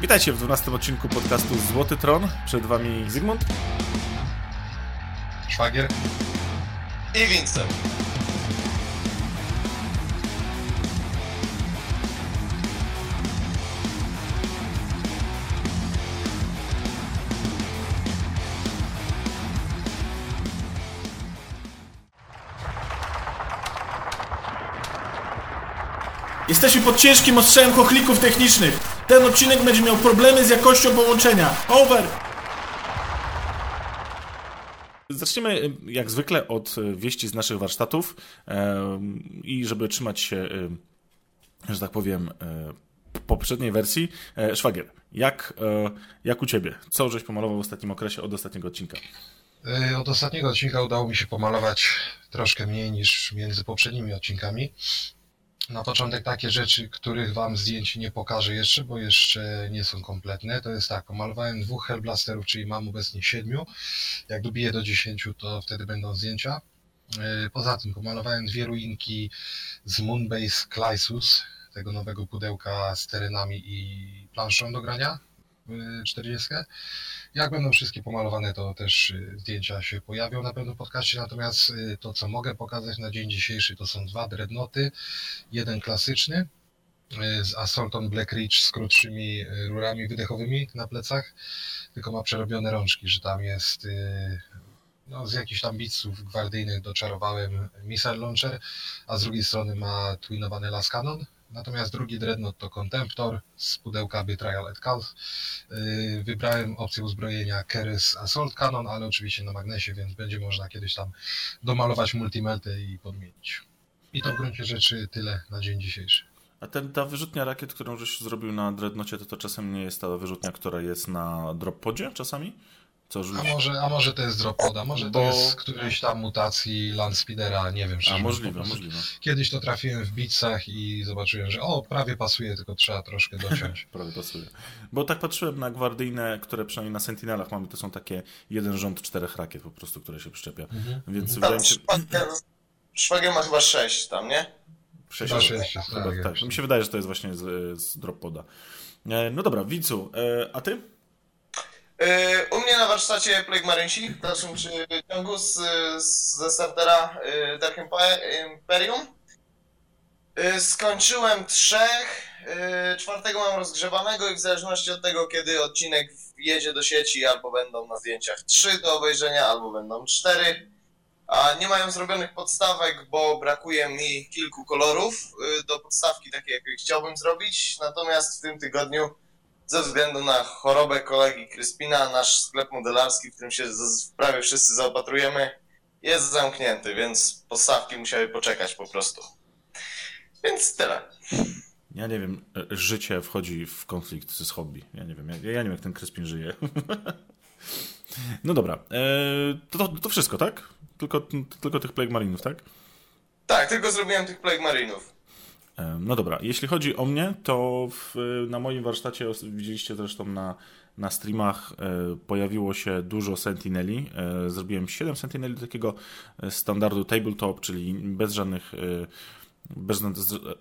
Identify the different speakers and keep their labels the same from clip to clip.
Speaker 1: Witajcie w 12 odcinku podcastu Złoty Tron. Przed wami Zygmunt,
Speaker 2: Szwagier
Speaker 3: i Vincent.
Speaker 1: Jesteśmy pod ciężkim ostrzałem kochlików technicznych. Ten odcinek będzie miał problemy z jakością połączenia. Over! Zaczniemy y, jak zwykle od y, wieści z naszych warsztatów em, i żeby trzymać się, y, że tak powiem, y, poprzedniej wersji. E, Szwagier, jak, e, jak u Ciebie? Co żeś pomalował w ostatnim okresie od ostatniego odcinka?
Speaker 2: Y, Od ostatniego odcinka udało mi się pomalować troszkę mniej niż między poprzednimi odcinkami. Na początek takie rzeczy, których Wam zdjęć nie pokażę jeszcze, bo jeszcze nie są kompletne. To jest tak, pomalowałem dwóch Hellblasterów, czyli mam obecnie siedmiu. Jak dobiję do 10, to wtedy będą zdjęcia. Y, Poza tym pomalowałem dwie ruinki z Moonbase Clysus, tego nowego pudełka z terenami i planszą do grania 40. Jak będą wszystkie pomalowane, to też y, zdjęcia się pojawią na pewno w podcaście. Natomiast y, to, co mogę pokazać na dzień dzisiejszy, to są dwa dreadnoty. Jeden klasyczny y, z Assaulton Black Ridge z krótszymi rurami wydechowymi na plecach, tylko ma przerobione rączki, że tam jest no, z jakichś tam bitsów gwardyjnych doczarowałem missile launcher, a z drugiej strony ma twinowany las cannon. Natomiast drugi dreadnought to Contemptor z pudełka Betrayal at Calf. Yy, Wybrałem opcję uzbrojenia Keres Assault Cannon, ale oczywiście na magnesie, więc będzie można kiedyś tam domalować multimeltę i podmienić. I to w gruncie rzeczy tyle na dzień dzisiejszy.
Speaker 1: A ten, ta wyrzutnia rakiet, którą żeś zrobił na Dreadnocie, to to czasem nie jest ta wyrzutnia, która jest na drop podzie czasami? Co
Speaker 2: A może, a może to jest drop poda, może
Speaker 1: Bo-
Speaker 2: to jest któryś tam mutacji Landspeedera, nie wiem.
Speaker 1: A, możliwe, możliwe.
Speaker 2: Kiedyś to trafiłem w bitsach i zobaczyłem, że o, prawie pasuje, tylko trzeba troszkę dociąć.
Speaker 1: Prawie pasuje. Bo tak patrzyłem na gwardyjne, które przynajmniej na Sentinelach mamy, to są takie jeden rząd czterech rakiet po prostu, które się przyczepia. Więc wydaje
Speaker 3: Tam
Speaker 1: mi się...
Speaker 3: szwagier, szwagier ma chyba 6 tam, nie?
Speaker 1: Sześć,
Speaker 2: Chyba sześć tak,
Speaker 1: tak. Mi się wydaje, że to jest właśnie z, z drop poda. E, No dobra, Wicu, e, a ty?
Speaker 3: Yy, u mnie na warsztacie Plague Marinesi w dalszym ciągu z, z, ze startera yy, Dark Imperium. Yy, skończyłem trzech, czwartego mam rozgrzewanego i w zależności od tego, kiedy odcinek jedzie do sieci, albo będą na zdjęciach trzy do obejrzenia, albo będą cztery. A nie mają zrobionych podstawek, bo brakuje mi kilku kolorów do podstawki takiej, jakiej chciałbym zrobić. Natomiast w tym tygodniu ze względu na chorobę kolegi Kryspina, nasz sklep modelarski, w którym się prawie wszyscy zaopatrujemy, jest zamknięty, więc podstawki musiały poczekać po prostu. Więc tyle.
Speaker 1: Ja nie wiem, e, życie wchodzi w konflikt z hobby. Ja nie wiem, ja, ja nie wiem, jak ten Kryspin żyje. No dobra, e, to, to, to wszystko, tak? Tylko, tylko tych Plague Marinów, tak?
Speaker 3: Tak, tylko zrobiłem tych Plague Marinów.
Speaker 1: No dobra, jeśli chodzi o mnie, to w, na moim warsztacie, widzieliście zresztą na, na streamach, e, pojawiło się dużo Sentineli. E, zrobiłem 7 Sentineli do takiego e, standardu tabletop, czyli bez żadnych. Bez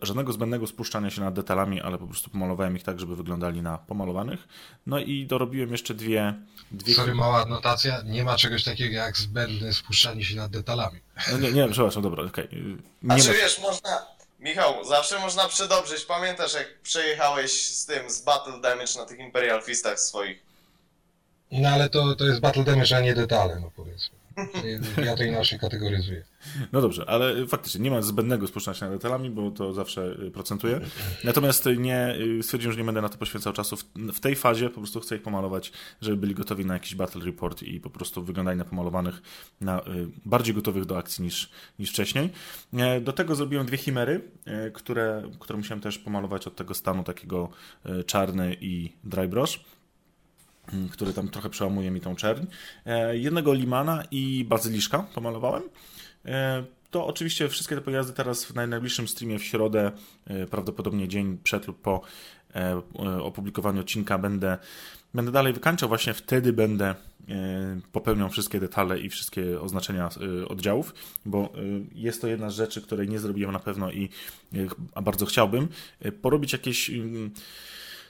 Speaker 1: żadnego zbędnego spuszczania się nad detalami, ale po prostu pomalowałem ich tak, żeby wyglądali na pomalowanych. No i dorobiłem jeszcze dwie. dwie
Speaker 2: Sorry, mała adnotacja, nie ma czegoś takiego jak zbędne spuszczanie się nad detalami.
Speaker 1: No nie, nie, przepraszam, dobra, okej.
Speaker 3: A
Speaker 1: Nie
Speaker 3: czy
Speaker 1: ma-
Speaker 3: wiesz, można... Michał, zawsze można przedobrzyć. Pamiętasz, jak przejechałeś z tym, z Battle Damage na tych Imperial Fistach swoich?
Speaker 2: No ale to, to jest battle damage, a nie detale, no powiedzmy. Ja to inaczej kategoryzuję.
Speaker 1: No dobrze, ale faktycznie nie ma zbędnego spuszczania się nad detalami, bo to zawsze y, procentuje. Natomiast nie, y, stwierdziłem, że nie będę na to poświęcał czasu. W, tej fazie po prostu chcę ich pomalować, żeby byli gotowi na jakiś battle report i po prostu wyglądali na pomalowanych, na y, bardziej gotowych do akcji niż, niż wcześniej. E, Do tego zrobiłem dwie chimery, e, które, które musiałem też pomalować od tego stanu takiego e, czarny i dry brush który tam trochę przełamuje mi tą czerń. E, Jednego Limana i Bazyliszka pomalowałem. E, To oczywiście wszystkie te pojazdy teraz w naj- najbliższym streamie w środę, e, prawdopodobnie dzień przed lub po opublikowaniu odcinka będę, będę dalej wykańczał. Właśnie wtedy będę popełniał wszystkie detale i wszystkie oznaczenia oddziałów, bo jest to jedna z rzeczy, której nie zrobiłem na pewno i a bardzo chciałbym. Porobić jakieś mm,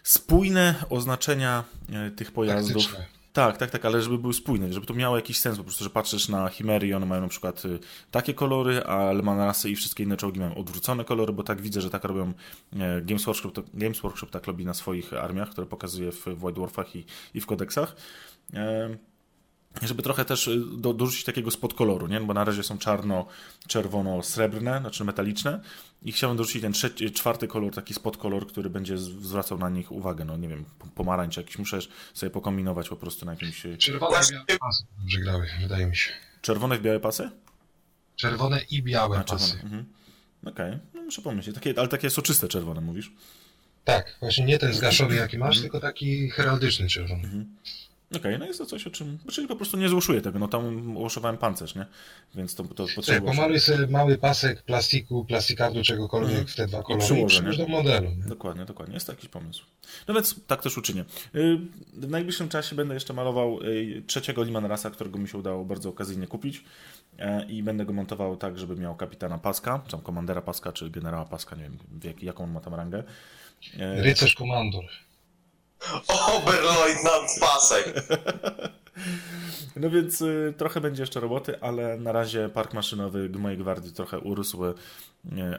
Speaker 1: spójne oznaczenia e, tych pojazdów.
Speaker 2: Taktyczne.
Speaker 1: Tak, tak, tak, ale żeby były spójne, żeby to miało jakiś sens, po prostu, że patrzysz na Chimery i one mają na przykład y, takie kolory, a Lemanasy i wszystkie inne czołgi mają odwrócone kolory, bo tak widzę, że tak robią e, Games Workshop, to, Games Workshop tak robi na swoich armiach, które pokazuje w White Dwarfach i, i w kodeksach. Żeby trochę też y, do, dorzucić takiego spod koloru, nie? Bo na razie są czarno, czerwono, srebrne, znaczy metaliczne i chciałem dorzucić ten trzeci, czwarty kolor, taki spod kolor, który będzie zwracał na nich uwagę, no nie wiem, pomarańcze jakiś, muszę sobie pokombinować po prostu na jakimś... y,
Speaker 2: Czerwone i białe pasy dobrze grały, wydaje mi się.
Speaker 1: Czerwone w białe pasy?
Speaker 2: Czerwone i białe
Speaker 1: A,
Speaker 2: pasy.
Speaker 1: Mhm. Okej, no muszę pomyśleć, takie, ale takie soczyste czerwone mówisz?
Speaker 2: Tak, właśnie nie ten zgaszony jaki masz, tylko taki heraldyczny czerwony.
Speaker 1: Okej, no jest to coś, o czym... Czyli po prostu nie złoszuję tego, no tam ułoszowałem pancerz, nie? Więc to, to potrzeba...
Speaker 2: pomaluj sobie mały pasek plastiku, plastikardu, czegokolwiek w te dwa kolory i
Speaker 1: przyłożę,
Speaker 2: do modelu. Nie?
Speaker 1: Dokładnie, dokładnie. Jest taki pomysł. No więc tak też uczynię. Y, W najbliższym czasie będę jeszcze malował y, trzeciego Liman Rasa, którego mi się udało bardzo okazyjnie kupić. E, I będę go montował tak, żeby miał kapitana Paska, czy tam komandera Paska, czy generała Paska, nie wiem jak, jaką on ma tam rangę. E,
Speaker 2: Rycerz komandor.
Speaker 3: Oberleutnant Pasek.
Speaker 1: No więc y, trochę będzie jeszcze roboty, ale na razie park maszynowy mojej gwardii trochę urósł, y,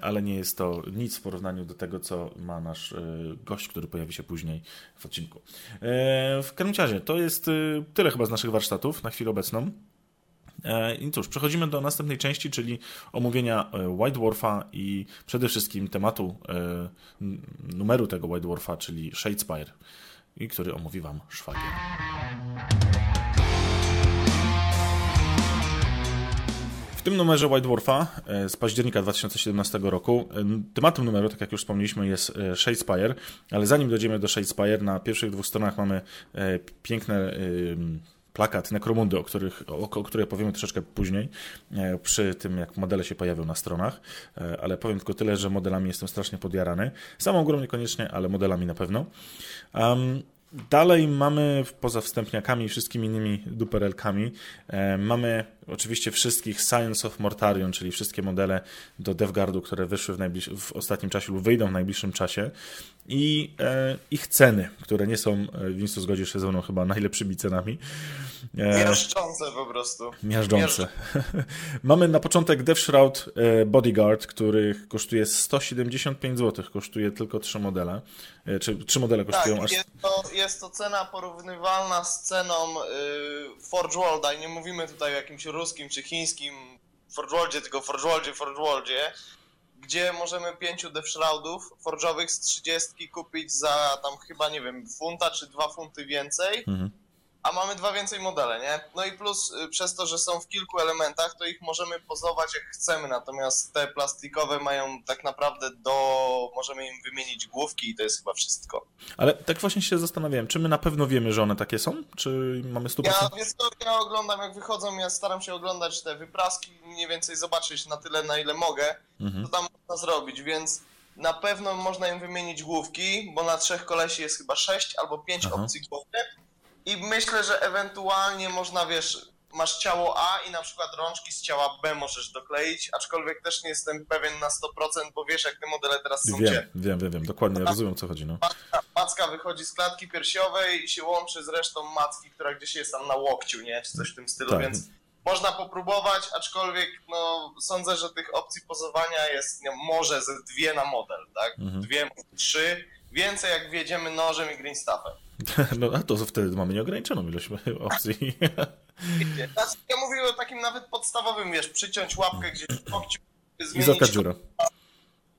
Speaker 1: ale nie jest to nic w porównaniu do tego, co ma nasz y, gość, który pojawi się później w odcinku. W każdym razie, to jest tyle chyba z naszych warsztatów na chwilę obecną. E, I cóż, przechodzimy do następnej części, czyli omówienia e, White Dwarfa i przede wszystkim tematu e, numeru tego White Dwarfa, czyli Shadespire, i który omówi Wam szwagier. W tym numerze White Dwarfa e, z października 2017 roku e, tematem numeru, tak jak już wspomnieliśmy, jest e, Shadespire, ale zanim dojdziemy do Shadespire, na pierwszych dwóch stronach mamy piękne plakat Necromundy, o, których, o, o której powiemy troszeczkę później, e, przy tym jak modele się pojawią na stronach, e, ale powiem tylko tyle, że modelami jestem strasznie podjarany. Samą grą niekoniecznie, ale modelami na pewno. Um, Dalej mamy, poza wstępniakami i wszystkimi innymi duperelkami, e, mamy oczywiście wszystkich Science of Mortarion, czyli wszystkie modele do DevGuardu, które wyszły w, w ostatnim czasie lub wyjdą w najbliższym czasie i e, ich ceny, które nie są, e, Winston zgodzisz się ze mną, chyba najlepszymi cenami. E,
Speaker 3: Mieszczące po prostu.
Speaker 1: Miażdżące. Mamy na początek Death Shroud e, Bodyguard, który kosztuje 175 zł. Kosztuje tylko trzy modele. E, Czy trzy modele
Speaker 3: Tak,
Speaker 1: kosztują aż.
Speaker 3: jest to, jest to cena porównywalna z ceną y, Forge Worlda i nie mówimy tutaj o jakimś ruskim czy chińskim Forge Worldzie, tylko Forge Worldzie, Forge Worldzie, gdzie możemy pięciu Death Shroudów forge'owych z 30 kupić za tam chyba, nie wiem, funta czy dwa funty więcej,
Speaker 1: Mhm.
Speaker 3: A mamy dwa więcej modele, nie? No i plus y, przez to, że są w kilku elementach, to ich możemy pozować jak chcemy, natomiast te plastikowe mają tak naprawdę do... możemy im wymienić główki i to jest chyba wszystko.
Speaker 1: Ale tak właśnie się zastanawiałem, czy my na pewno wiemy, że one takie są? Czy mamy 100%?
Speaker 3: Ja, wiesz co, ja oglądam jak wychodzą, ja staram się oglądać te wypraski, mniej więcej zobaczyć na tyle, na ile mogę,
Speaker 1: Mhm.
Speaker 3: co tam można zrobić, więc na pewno można im wymienić główki, bo na trzech kolesi jest chyba sześć albo pięć
Speaker 1: Aha.
Speaker 3: opcji główek i myślę, że ewentualnie można, wiesz, masz ciało A i na przykład rączki z ciała B możesz dokleić, aczkolwiek też nie jestem pewien na 100%, bo wiesz jak te modele teraz są
Speaker 1: Wiem,
Speaker 3: cię.
Speaker 1: wiem, wiem, wiem, dokładnie rozumiem o co chodzi. No.
Speaker 3: Macka, macka wychodzi z klatki piersiowej i się łączy z resztą macki, która gdzieś jest tam na łokciu, nie? Czy coś w tym stylu,
Speaker 1: Tak.
Speaker 3: więc można popróbować, aczkolwiek no, sądzę, że tych opcji pozowania jest nie, może ze dwie na model, tak?
Speaker 1: Mhm.
Speaker 3: Dwie, trzy. Więcej jak wjedziemy nożem i greenstaffem.
Speaker 1: no a to wtedy mamy nieograniczoną ilość opcji.
Speaker 3: Znaczy, ja mówię o takim nawet podstawowym, wiesz, przyciąć łapkę gdzieś w łokciu,
Speaker 1: I
Speaker 3: zmienić,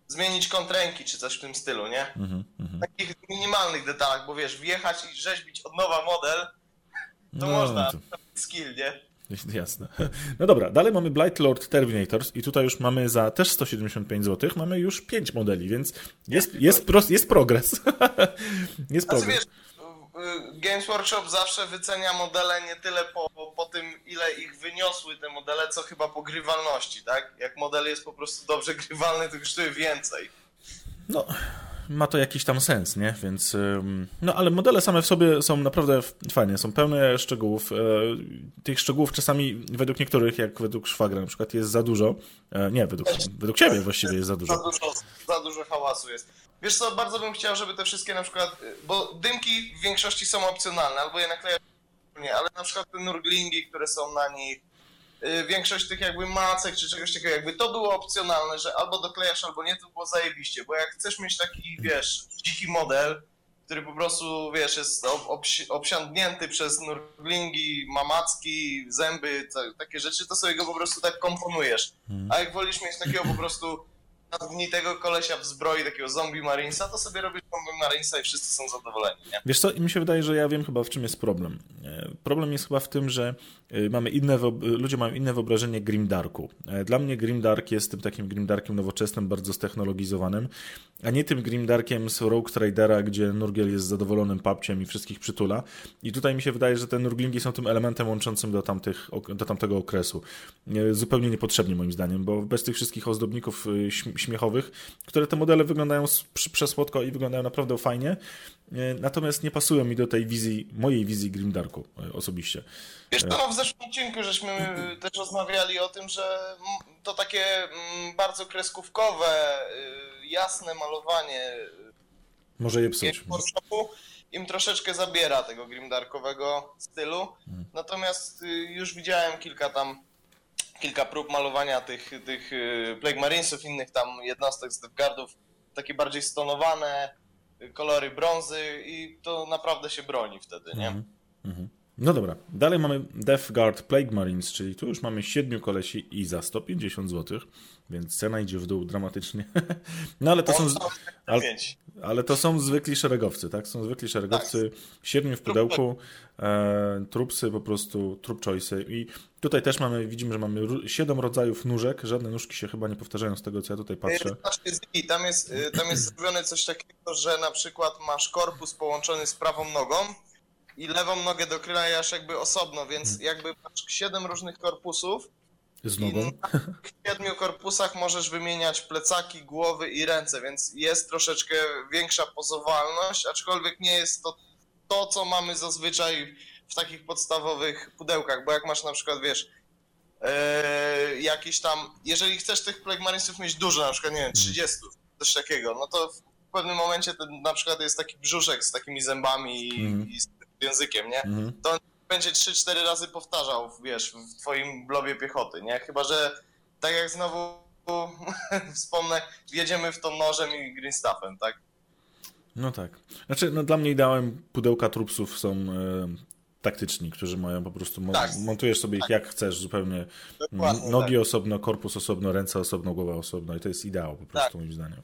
Speaker 3: zmienić kontręki czy coś w tym stylu, nie?
Speaker 1: Mhm, mhm.
Speaker 3: takich minimalnych detalach, bo wiesz, wjechać i rzeźbić od nowa model, to
Speaker 1: No,
Speaker 3: można,
Speaker 1: to-
Speaker 3: skill, nie?
Speaker 1: Jasne. No dobra, dalej mamy Blight Lord Terminators i tutaj już mamy za też 175 zł, mamy już 5 modeli, więc jest, jest, pros, jest progres. jest
Speaker 3: Znaczy
Speaker 1: progres.
Speaker 3: wiesz, y, Games Workshop zawsze wycenia modele nie tyle po, po tym, ile ich wyniosły te modele, co chyba po grywalności, tak? Jak model jest po prostu dobrze grywalny, to kosztuje więcej.
Speaker 1: No, ma to jakiś tam sens, nie? Więc, no ale modele same w sobie są naprawdę fajne, są pełne szczegółów. E, Tych szczegółów czasami według niektórych, jak według szwagra na przykład, jest za dużo. E, Nie, według, według ciebie właściwie jest za
Speaker 3: Za
Speaker 1: dużo.
Speaker 3: dużo, za dużo hałasu jest. Wiesz co, bardzo bym chciał, żeby te wszystkie na przykład, bo dymki w większości są opcjonalne, albo je naklejasz, nie, ale na przykład te nurglingi, które są na nich, y, większość tych jakby macek czy czegoś takiego, jakby to było opcjonalne, że albo doklejasz, albo nie, to było zajebiście, bo jak chcesz mieć taki, wiesz, dziki model, który po prostu, wiesz, jest ob, obsi- obsiądnięty przez nurglingi, mamacki, zęby, ta- takie rzeczy, to sobie go po prostu tak komponujesz. A jak wolisz mieć takiego po prostu nadgnitego kolesia w zbroi, takiego zombie marinesa, to sobie robisz zombie marinesa i wszyscy są zadowoleni, nie?
Speaker 1: Wiesz co, mi się wydaje, że ja wiem chyba w czym jest problem. E, Problem jest chyba w tym, że mamy inne, wyob- ludzie mają inne wyobrażenie Grimdarku. E, Dla mnie Grimdark jest tym takim Grimdarkiem nowoczesnym, bardzo ztechnologizowanym, a nie tym Grimdarkiem z Rogue Tradera, gdzie Nurgiel jest zadowolonym papciem i wszystkich przytula. I tutaj mi się wydaje, że te Nurglingi są tym elementem łączącym do, tamtych, do tamtego okresu. E, Zupełnie niepotrzebnie moim zdaniem, bo bez tych wszystkich ozdobników śm- śmiechowych, które te modele wyglądają przesłodko i wyglądają naprawdę fajnie, natomiast nie pasują mi do tej wizji, mojej wizji Grimdarku e, osobiście.
Speaker 3: Wiesz, to no, w zeszłym odcinku żeśmy też rozmawiali o tym, że to takie bardzo kreskówkowe, y, jasne malowanie
Speaker 1: Może je psuć.
Speaker 3: im troszeczkę zabiera tego grimdarkowego stylu. Natomiast y, już widziałem kilka tam, kilka prób malowania tych, tych y, Plague Marinesów, innych tam jednostek z Devgardów, takie bardziej stonowane, y, kolory brązy i to naprawdę się broni wtedy, nie?
Speaker 1: Mhm. No dobra, dalej mamy Death Guard Plague Marines, czyli tu już mamy siedmiu kolesi i za 150 zł, więc cena idzie w dół dramatycznie. No ale to są,
Speaker 3: Można
Speaker 1: ale, ale to są zwykli szeregowcy, tak? Są zwykli szeregowcy, siedmiu w pudełku, e, trupsy po prostu, trup choice i tutaj też mamy, widzimy, że mamy ru- siedem rodzajów nóżek, żadne nóżki się chyba nie powtarzają z tego, co ja tutaj patrzę.
Speaker 3: Znaczy, Ziggy, tam jest, y, tam jest zrobione coś takiego, że na przykład masz korpus połączony z prawą nogą i lewą nogę doklejasz jakby osobno, więc jakby masz siedem różnych korpusów
Speaker 1: Z nogą.
Speaker 3: tych siedmiu korpusach możesz wymieniać plecaki, głowy i ręce, więc jest troszeczkę większa pozowalność, aczkolwiek nie jest to to, co mamy zazwyczaj w takich podstawowych pudełkach, bo jak masz na przykład, wiesz, e, jakieś tam, jeżeli chcesz tych Plague Marinesów mieć dużo, na przykład, nie wiem, 30, coś takiego, no to w pewnym momencie ten, na przykład jest taki brzuszek z takimi zębami i,
Speaker 1: Mhm.
Speaker 3: i z językiem, nie?
Speaker 1: Mhm.
Speaker 3: będzie 3-4 razy powtarzał, wiesz, w twoim blobie piechoty, nie? Chyba, że tak jak znowu wspomnę, wjedziemy w to nożem i greenstaffem, tak?
Speaker 1: No tak. Znaczy, no dla mnie ideałem pudełka trupsów są e, taktyczni, którzy mają po prostu, mo-
Speaker 3: Tak.
Speaker 1: montujesz sobie ich jak chcesz, zupełnie
Speaker 3: Dokładnie,
Speaker 1: Nogi
Speaker 3: tak.
Speaker 1: osobno, korpus osobno, ręce osobno, głowa osobno i to jest ideał po prostu
Speaker 3: Tak.
Speaker 1: moim zdaniem.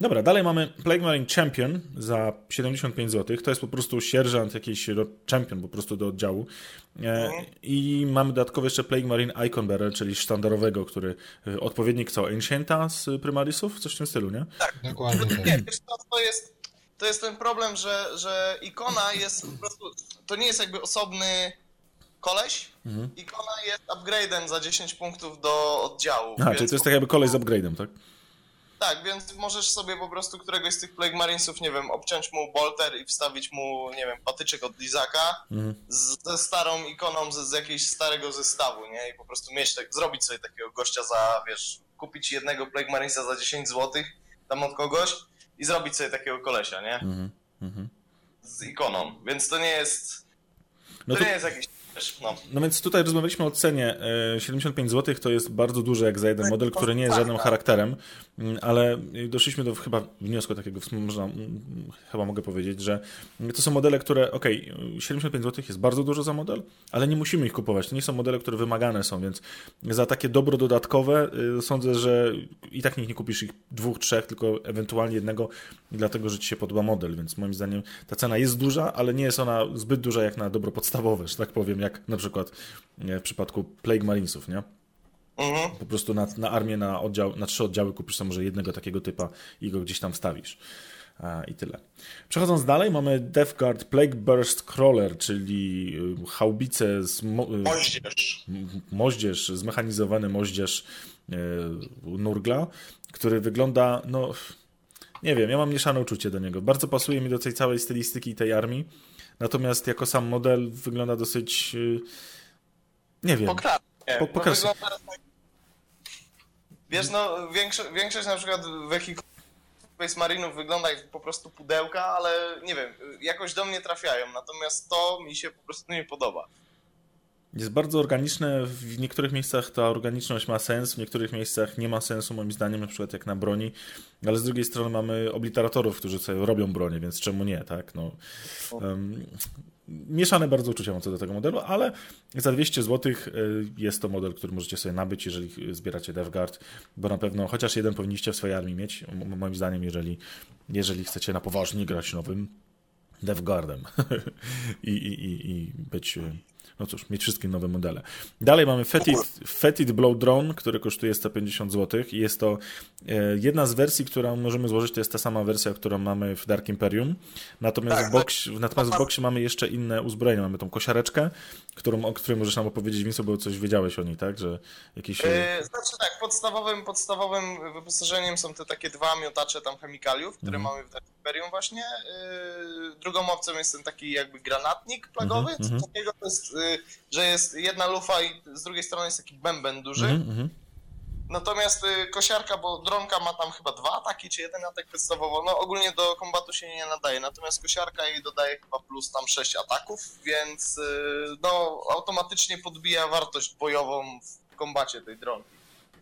Speaker 1: Dobra, dalej mamy Plague Marine Champion za 75 zł. To jest po prostu sierżant, jakiś champion po prostu do oddziału. E,
Speaker 3: Mhm.
Speaker 1: I mamy dodatkowo jeszcze Plague Marine Icon Bearer, czyli sztandarowego, który e, odpowiednik co? Ancienta z Primarisów? Coś w tym stylu, nie?
Speaker 2: Dokładnie tak.
Speaker 3: Nie, wiesz co, to jest, to jest ten problem, że, że ikona jest po prostu, to nie jest jakby osobny koleś,
Speaker 1: Mhm.
Speaker 3: ikona jest upgrade'em za 10 punktów do oddziału.
Speaker 1: Aha, czyli to jest tak jakby kolej z upgrade'em, tak?
Speaker 3: Tak, więc możesz sobie po prostu któregoś z tych Plague Marinesów, nie wiem, obciąć mu bolter i wstawić mu, nie wiem, patyczek od Lizaka
Speaker 1: Mhm.
Speaker 3: z, ze starą ikoną z, z jakiegoś starego zestawu, nie? I po prostu mieć tak, zrobić sobie takiego gościa za, wiesz, kupić jednego Plague Marinesa za 10 zł tam od kogoś i zrobić sobie takiego kolesia, nie?
Speaker 1: Mhm. Mhm.
Speaker 3: Z ikoną. Więc to nie jest,
Speaker 1: No
Speaker 3: to
Speaker 1: to,
Speaker 3: nie jest jakiś, wiesz, no.
Speaker 1: no więc tutaj rozmawialiśmy o cenie. E, 75 zł to jest bardzo dużo jak za jeden model, który nie jest żadnym charakterem, Mm, ale doszliśmy do chyba wniosku takiego, można, mm, chyba mogę powiedzieć, że to są modele, które, okej, 75 zł jest bardzo dużo za model, ale nie musimy ich kupować. To nie są modele, które wymagane są, więc za takie dobro dodatkowe y, sądzę, że i tak niech nie kupisz ich dwóch, trzech, tylko ewentualnie jednego, dlatego, że ci się podoba model, więc moim zdaniem ta cena jest duża, ale nie jest ona zbyt duża jak na dobro podstawowe, że tak powiem, jak na przykład nie, w przypadku Plague Marinesów, nie?
Speaker 3: Mhm.
Speaker 1: Po prostu na, na armię, na, oddział, na trzy oddziały kupisz sobie może jednego takiego typa i go gdzieś tam wstawisz. I tyle. Przechodząc dalej, mamy Death Guard Plague Burst Crawler, czyli y, haubice z mo, y,
Speaker 3: Moździerz.
Speaker 1: moździerz, zmechanizowany moździerz y, Nurgla, który wygląda, no nie wiem, ja mam mieszane uczucie do niego. Bardzo pasuje mi do tej całej stylistyki tej armii, natomiast jako sam model wygląda dosyć, y, nie wiem,
Speaker 3: Pokracznie.
Speaker 1: Po-
Speaker 3: No, wygląda tak- Wiesz, no, większość, większość na przykład wehikułów Space Marinów wygląda jak po prostu pudełka, ale nie wiem, jakoś do mnie trafiają, natomiast to mi się po prostu nie podoba.
Speaker 1: Jest bardzo organiczne, w niektórych miejscach ta organiczność ma sens, w niektórych miejscach nie ma sensu moim zdaniem, na przykład jak na broni, ale z drugiej strony mamy obliteratorów, którzy sobie robią bronię, więc czemu nie, tak? No, um, mieszane bardzo uczucia mam co do tego modelu, ale za 200 zł jest to model, który możecie sobie nabyć, jeżeli zbieracie DevGuard, bo na pewno chociaż jeden powinniście w swojej armii mieć, moim zdaniem, jeżeli, jeżeli chcecie na poważnie grać nowym DevGuardem I, i, i, i być no cóż, mieć wszystkie nowe modele. Dalej mamy Fetid, Fetid Blow Drone, który kosztuje 150 zł i jest to e, jedna z wersji, którą możemy złożyć, to jest ta sama wersja, którą mamy w Dark Imperium, natomiast, tak, w, box, natomiast w boxie mamy jeszcze inne uzbrojenia, mamy tą kosiareczkę, którą, o której możesz nam opowiedzieć, Vince, bo coś wiedziałeś o niej, tak, że jakieś... Yy,
Speaker 3: znaczy tak, podstawowym, podstawowym wyposażeniem są te takie dwa miotacze tam chemikaliów, które mhm. mamy w Imperium właśnie, yy, drugą opcją jest ten taki jakby granatnik plagowy, mhm, mhm. takiego to jest yy, że jest jedna lufa i z drugiej strony jest taki bęben duży. Mm -hmm. Natomiast y, kosiarka, bo dronka ma tam chyba dwa ataki, czy jeden atak podstawowo, no ogólnie do kombatu się nie nadaje, natomiast kosiarka jej dodaje chyba plus tam 6 ataków, więc y, no automatycznie podbija wartość bojową w kombacie tej dronki.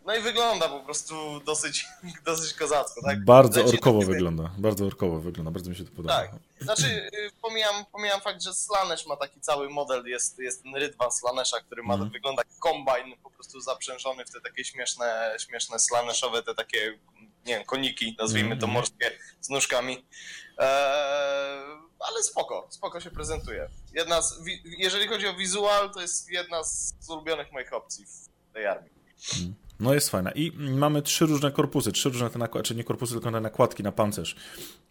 Speaker 3: No i wygląda po prostu dosyć, dosyć kozacko, tak?
Speaker 1: Bardzo Leci orkowo wygląda, bardzo orkowo wygląda, bardzo mi się to podoba.
Speaker 3: Tak, znaczy y, pomijam, pomijam fakt, że Slanesh ma taki cały model, jest, jest ten Rydwan Slanesha, który ma, mm. wygląda jak kombine, po prostu zaprzężony w te takie śmieszne, śmieszne Slaneshowe, te takie, nie wiem, koniki, nazwijmy to mhm. morskie, z nóżkami. Eee, ale spoko, spoko się prezentuje. Jedna z, jeżeli chodzi o wizual, to jest jedna z ulubionych moich opcji w tej armii. Mm.
Speaker 1: No jest fajna. I mamy trzy różne korpusy, trzy różne te nakładki, czy nie korpusy, tylko te nakładki na pancerz.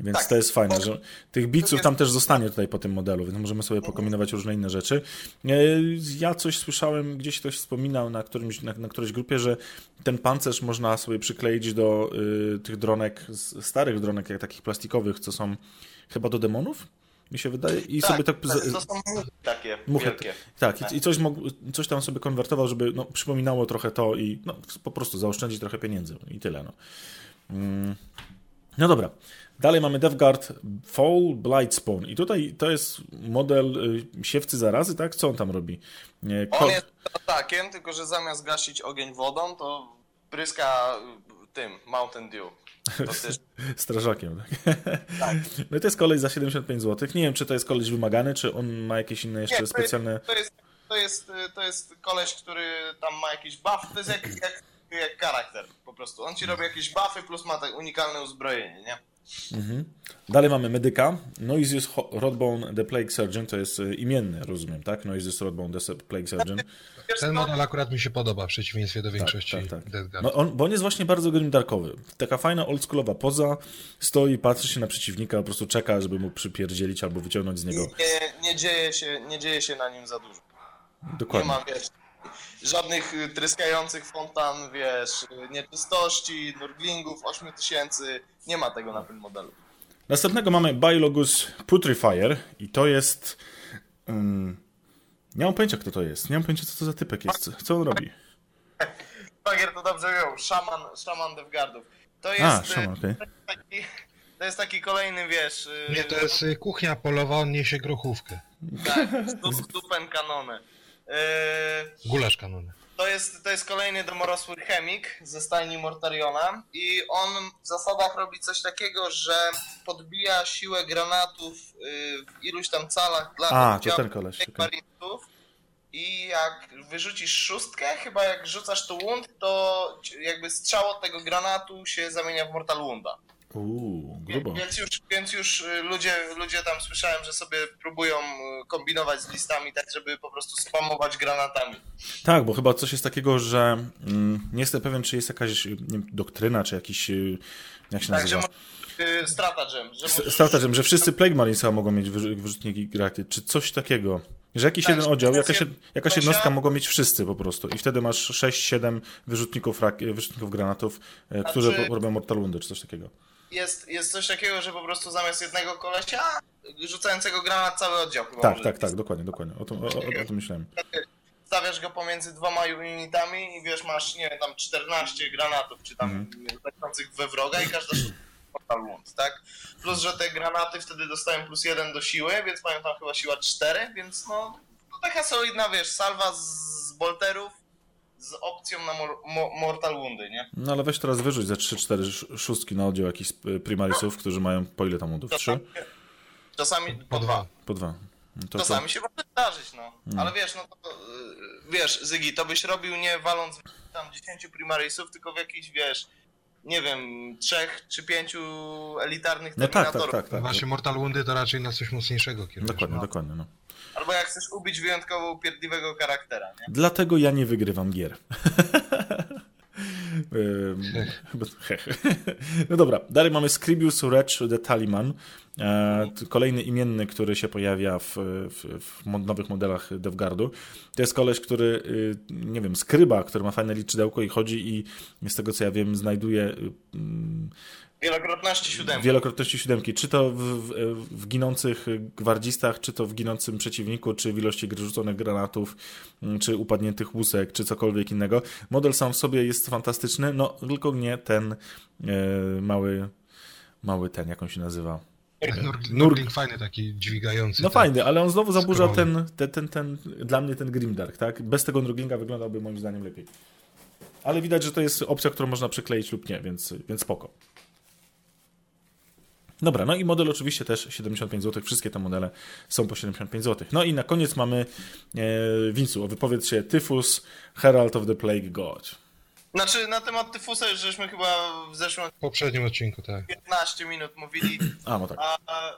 Speaker 1: Więc tak. to jest fajne, że tych biców tam też zostanie tutaj po tym modelu, więc możemy sobie pokombinować różne inne rzeczy. E, ja coś słyszałem, gdzieś ktoś wspominał na, którymś, na, na którejś grupie, że ten pancerz można sobie przykleić do y, tych dronek, starych dronek, jak takich plastikowych, co są chyba do demonów? Mi się wydaje. I tak, sobie tak.
Speaker 3: To są muchy takie muchy, wielkie.
Speaker 1: Tak, tak. I, coś, coś tam sobie konwertował, żeby no, przypominało trochę to i no, po prostu zaoszczędzić trochę pieniędzy i tyle. No, mm. no dobra. Dalej mamy DevGuard Fall Blightspawn. I tutaj to jest model y, siewcy zarazy, tak? Co on tam robi?
Speaker 3: Ko on jest atakiem, tylko że zamiast gasić ogień wodą, to pryska y, tym Mountain Dew.
Speaker 1: Strażakiem, tak? tak? No i to jest kolej za 75 zł. Nie wiem, czy to jest koleś wymagany, czy on ma jakieś inne jeszcze Nie, specjalne...
Speaker 3: To, jest, to, jest, to jest koleś, który tam ma jakiś buff, to jest jak, jak, jak charakter po prostu. On ci robi jakieś buffy, plus ma tak unikalne uzbrojenie, nie?
Speaker 1: Mhm. Dalej mamy medyka. Noises Rodbone The Plague Surgeon, to jest e, imienny, rozumiem, tak? Noises Rodbone The Plague Surgeon.
Speaker 2: Ten model akurat mi się podoba w przeciwieństwie do tak, większości tak, tak, tak.
Speaker 1: No on, bo on jest właśnie bardzo grimdarkowy. Taka fajna oldschoolowa poza, stoi, patrzy się na przeciwnika, po prostu czeka, żeby mu przypierdzielić albo wyciągnąć z niego.
Speaker 3: Nie, nie, dzieje, się, nie dzieje się na nim za dużo. Dokładnie. Nie ma, wiesz, żadnych y, tryskających fontan, wiesz, y, nieczystości, nurglingów, 8000, nie ma tego na tym modelu.
Speaker 1: Następnego mamy Biologus Putrifier i to jest... Um, nie mam pojęcia, kto to jest. Nie mam pojęcia, co to za typek jest. Co on robi?
Speaker 3: Bagier to dobrze wiedział. Szaman, szaman Devgardów. To jest,
Speaker 1: A, szaman, okay.
Speaker 3: taki, to jest taki kolejny, wiesz...
Speaker 2: Nie, to jest kuchnia polowa, on niesie grochówkę.
Speaker 3: Tak, stupen kanony.
Speaker 2: Yy, Gulasz kanony.
Speaker 3: To jest, to jest kolejny domorosły chemik ze stajni Mortariona i on w zasadach robi coś takiego, że podbija siłę granatów yy, w iluś tam calach dla
Speaker 1: A, to ten koleś.
Speaker 3: Marintów. I jak wyrzucisz szóstkę, chyba jak rzucasz tu wound, to jakby strzał od tego granatu się zamienia w Mortal Wounda.
Speaker 1: Uuu, grubo.
Speaker 3: Więc już, więc już y, ludzie, ludzie tam słyszałem, że sobie próbują y, kombinować z listami tak, żeby po prostu spamować granatami.
Speaker 1: Tak, bo chyba coś jest takiego, że mm, nie jestem pewien, czy jest jakaś nie wiem, doktryna, czy jakiś, y, jak się tak, nazywa?
Speaker 3: Że stratagem. Że
Speaker 1: możesz... Stratagem, że wszyscy Plague Marinesa mogą mieć wyrzutniki graty, czy coś takiego. Że jakiś tak, jeden oddział, jakaś, jakaś jednostka mogą mieć wszyscy po prostu. I wtedy masz 6-7 wyrzutników, wyrzutników granatów, znaczy... które robią Mortal Woundy, czy coś takiego
Speaker 3: jest, jest coś takiego, że po prostu zamiast jednego kolesia rzucającego granat cały oddział chyba
Speaker 1: Tak, tak, tak, dokładnie, dokładnie. O tym, o, o, o tym myślałem.
Speaker 3: Stawiasz go pomiędzy dwoma unitami i wiesz, masz, nie wiem, tam 14 granatów, czy tam mm. lecących we wroga i każda Mortal Wound, tak? Plus, że te granaty wtedy dostają plus jeden do siły, więc mają tam chyba siła 4, więc no, to taka solidna, wiesz, salwa z bolterów z opcją na mor mo Mortal Woundy, nie?
Speaker 1: No ale weź teraz wyrzuć ze 3-4 sz- szóstki na oddział jakichś primarisów, którzy mają po ile tam mundów? 3?
Speaker 3: Czasami, czasami
Speaker 2: Po dwa.
Speaker 1: Po dwa. No To, to,
Speaker 3: Czasami się może zdarzyć, no. Ale wiesz, no to, y, wiesz, Zygi, to byś robił nie waląc tam 10 primarisów, tylko w jakichś, wiesz, nie wiem, trzech czy pięciu elitarnych
Speaker 1: no tak, tak,
Speaker 3: terminatorów.
Speaker 1: tak, tak.
Speaker 2: Właśnie Mortal Woundy to raczej na coś mocniejszego kierujesz.
Speaker 1: Dokładnie, dokładnie. No.
Speaker 3: Albo jak chcesz ubić wyjątkowo upierdliwego charaktera, nie?
Speaker 1: Dlatego ja nie wygrywam gier. No dobra, dalej mamy Scribius Reč the Taliman. E, kolejny imienny, który się pojawia w, w, w nowych modelach DevGuardu. To jest koleś, który, y, nie wiem, skryba, który ma fajne liczydełko i chodzi i z tego co ja wiem, znajduje y,
Speaker 3: Wielokrotności siódemki.
Speaker 1: wielokrotności siódemki, czy to w, w, w ginących gwardzistach, czy to w ginącym przeciwniku, czy w ilości rzuconych granatów, mm, czy upadniętych łusek, czy cokolwiek innego. Model sam w sobie jest fantastyczny, no tylko nie ten e, mały, mały ten, jak on się nazywa.
Speaker 2: Nurgling,
Speaker 1: Nurg-
Speaker 2: Nurgling fajny, taki dźwigający.
Speaker 1: No
Speaker 2: ten.
Speaker 1: fajny, ale on znowu zaburza ten, ten, ten, ten, dla mnie ten Grimdark, tak? Bez tego Nurglinga wyglądałby moim zdaniem lepiej. Ale widać, że to jest opcja, którą można przykleić lub nie, więc, więc spoko. Dobra, no i model oczywiście też 75 zł. Wszystkie te modele są po 75 zł. No i na koniec mamy e, Wincu. Wypowiedz się Tyfus, Herald of the Plague God.
Speaker 3: Znaczy, na temat Tyfusa już żeśmy chyba w zeszłym
Speaker 2: W poprzednim odcinku, tak.
Speaker 3: 15 minut mówili,
Speaker 1: A, no tak.
Speaker 3: a, a y,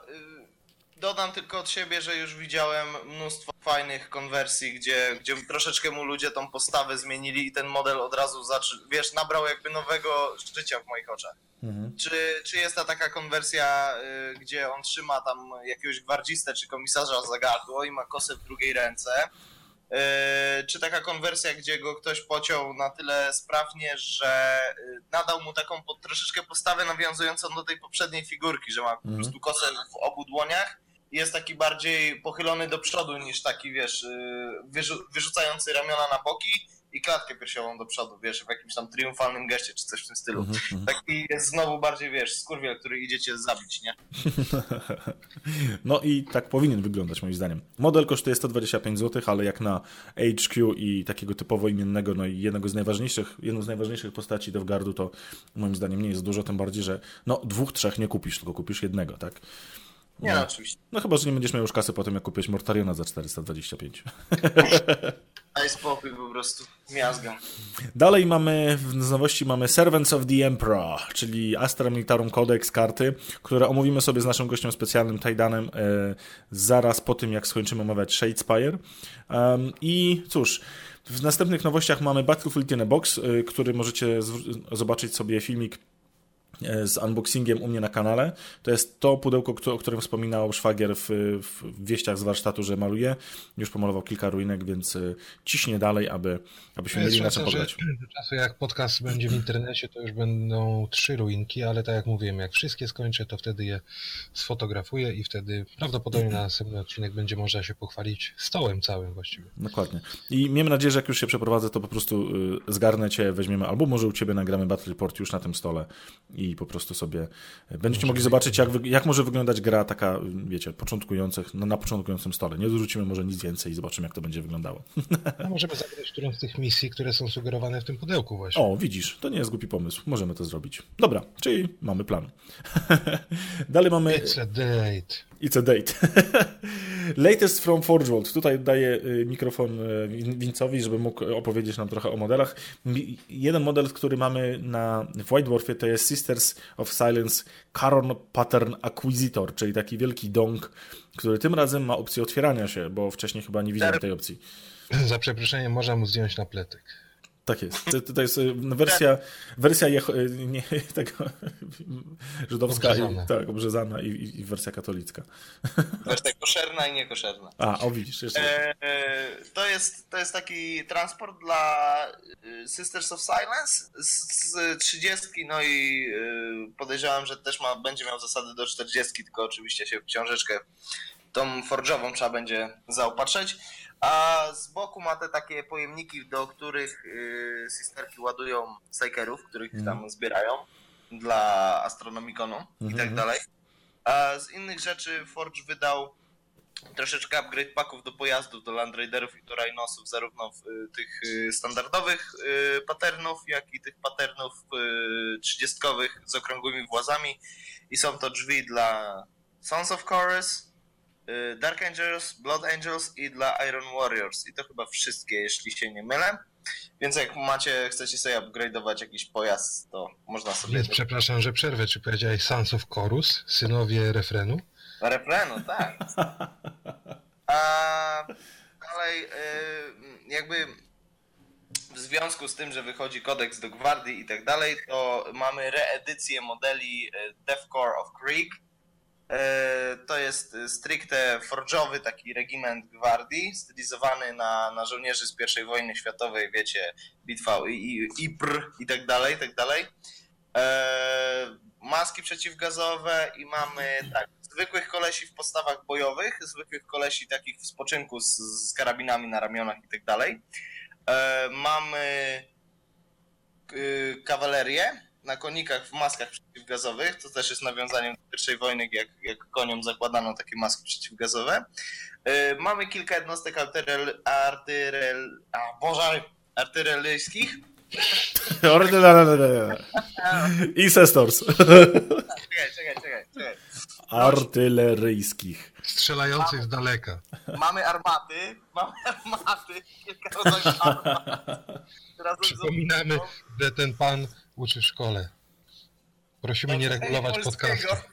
Speaker 3: dodam tylko od siebie, że już widziałem mnóstwo fajnych konwersji, gdzie, gdzie troszeczkę mu ludzie tą postawę zmienili i ten model od razu zaczął, wiesz, nabrał jakby nowego życia w moich oczach.
Speaker 1: Mhm.
Speaker 3: Czy, czy jest ta taka konwersja, y, gdzie on trzyma tam jakiegoś gwardzistę czy komisarza za gardło i ma kosę w drugiej ręce? Y, czy taka konwersja, gdzie go ktoś pociął na tyle sprawnie, że y, nadał mu taką po, troszeczkę postawę nawiązującą do tej poprzedniej figurki, że ma po
Speaker 1: Mhm.
Speaker 3: prostu kosę w obu dłoniach jest taki bardziej pochylony do przodu niż taki, wiesz, y, wyrzu- wyrzucający ramiona na boki i klatkę piersiową do przodu, wiesz, w jakimś tam triumfalnym geście czy coś w tym stylu.
Speaker 1: Mhm, mhm.
Speaker 3: Taki jest znowu bardziej, wiesz, skurwiel, który idziecie zabić, nie?
Speaker 1: No i tak powinien wyglądać moim zdaniem. Model kosztuje 125 zł, ale jak na HQ i takiego typowo imiennego, no i jednego z najważniejszych, jedną z najważniejszych postaci Devgardu, to moim zdaniem nie jest dużo, tym bardziej, że no dwóch, trzech nie kupisz, tylko kupisz jednego, tak?
Speaker 3: Nie, no, oczywiście.
Speaker 1: No chyba, że nie będziesz miał już kasy po tym, jak kupiłeś Mortariona za 425.
Speaker 3: Daj spokój po prostu, miazgam.
Speaker 1: Dalej mamy, w nowości mamy Servants of the Emperor, czyli Astra Militarum Codex karty, które omówimy sobie z naszym gościem specjalnym Tajdanem e, zaraz po tym, jak skończymy omawiać Shadespire. Um, I cóż, w następnych nowościach mamy Battlefield in a Box, e, który możecie zobaczyć sobie filmik z unboxingiem u mnie na kanale. To jest to pudełko, o którym wspominał szwagier w, w wieściach z warsztatu, że maluje. Już pomalował kilka ruinek, więc e, ciśnie dalej, aby, abyśmy mieli na
Speaker 2: że
Speaker 1: pograć.
Speaker 2: czasu jak podcast będzie w internecie, to już będą trzy ruinki, ale tak jak mówiłem, jak wszystkie skończę, to wtedy je sfotografuję i wtedy prawdopodobnie na następny odcinek będzie można się pochwalić stołem całym właściwie.
Speaker 1: Dokładnie. I miejmy nadzieję, że jak już się przeprowadzę, to po prostu y, zgarnę cię, weźmiemy, albo może u ciebie nagramy Battle Report już na tym stole i po prostu sobie y, będziecie mogli zobaczyć, jak, jak może wyglądać gra taka, wiecie, początkujących, no, na początkującym stole. Nie dorzucimy może nic więcej i zobaczymy, jak to będzie wyglądało.
Speaker 2: A możemy zagrać którąś z tych misji, które są sugerowane w tym pudełku właśnie.
Speaker 1: O, widzisz, to nie jest głupi pomysł. Możemy to zrobić. Dobra, czyli mamy plan. Dalej mamy...
Speaker 2: It's a date.
Speaker 1: It's a date. Latest from Forge World. Tutaj daję y, mikrofon y, Win- Wincowi, żeby mógł opowiedzieć nam trochę o modelach. Jeden model, który mamy na, w White Dwarfie to jest Sisters of Silence Caron Pattern Acquisitor, czyli taki wielki dong, który tym razem ma opcję otwierania się, bo wcześniej chyba nie widziałem tej opcji.
Speaker 2: Za przeproszeniem można mu zdjąć napletek.
Speaker 1: Tak jest. To, to jest y, wersja, wersja jeho, y, nie, tego, żydowska,
Speaker 2: Obrzezana.
Speaker 1: i, tak, obrzezana i, i, i wersja katolicka.
Speaker 3: Wersja koszerna i niekoszerna.
Speaker 1: A, o widzisz, jeszcze.
Speaker 3: E, e, to, jest, to jest taki transport dla e, Sisters of Silence z, z 30, no i e, podejrzewam, że też ma, będzie miał zasady do 40, tylko oczywiście się w książeczkę tą forge'ową trzeba będzie zaopatrzyć. A z boku ma te takie pojemniki, do których e, sisterki ładują sajkerów, których
Speaker 1: Mhm.
Speaker 3: tam zbierają. dla Astronomiconu i
Speaker 1: Mhm.
Speaker 3: tak dalej. A z innych rzeczy Forge wydał troszeczkę upgrade paków do pojazdów, do Land Raiderów i do Rhinosów, zarówno w, y, tych y, standardowych y, patternów, jak i tych patternów y, trzydziestkowych z okrągłymi włazami. I są to drzwi dla Sons of Chorus, Dark Angels, Blood Angels i dla Iron Warriors. I to chyba wszystkie, jeśli się nie mylę. Więc jak macie, chcecie sobie upgrade'ować jakiś pojazd, to można sobie...
Speaker 2: Więc przepraszam, że przerwę. Czy powiedziałeś Sons of Chorus, synowie refrenu?
Speaker 3: Refrenu, tak. A dalej, y, jakby w związku z tym, że wychodzi kodeks do gwardii i tak dalej, to mamy reedycję modeli y, Deathcore of Creek. Y, To jest y, stricte forge'owy taki regiment gwardii, stylizowany na, na żołnierzy z I wojny światowej, wiecie, bitwa i, i, Ypres i tak dalej, i tak dalej. E, maski przeciwgazowe i mamy tak, zwykłych kolesi w postawach bojowych, zwykłych kolesi takich w spoczynku z, z karabinami na ramionach i tak dalej. E, mamy kawalerię na konikach w maskach przeciwgazowych, to też jest nawiązaniem do I wojny, jak, jak koniom zakładano takie maski przeciwgazowe. E, mamy kilka jednostek artyrel, artyrel, a Boże, artyleryjskich,
Speaker 1: I Sestors.
Speaker 3: Czekaj, czekaj, czekaj, czekaj.
Speaker 1: Artyleryjskich.
Speaker 2: Strzelających z daleka.
Speaker 3: Mamy armaty, mamy armaty, kilka rodzajów armat.
Speaker 2: Przypominamy, że ten pan uczy w szkole. Prosimy nie
Speaker 3: Dobrze,
Speaker 2: regulować
Speaker 3: nie polskiego.
Speaker 2: podcastu.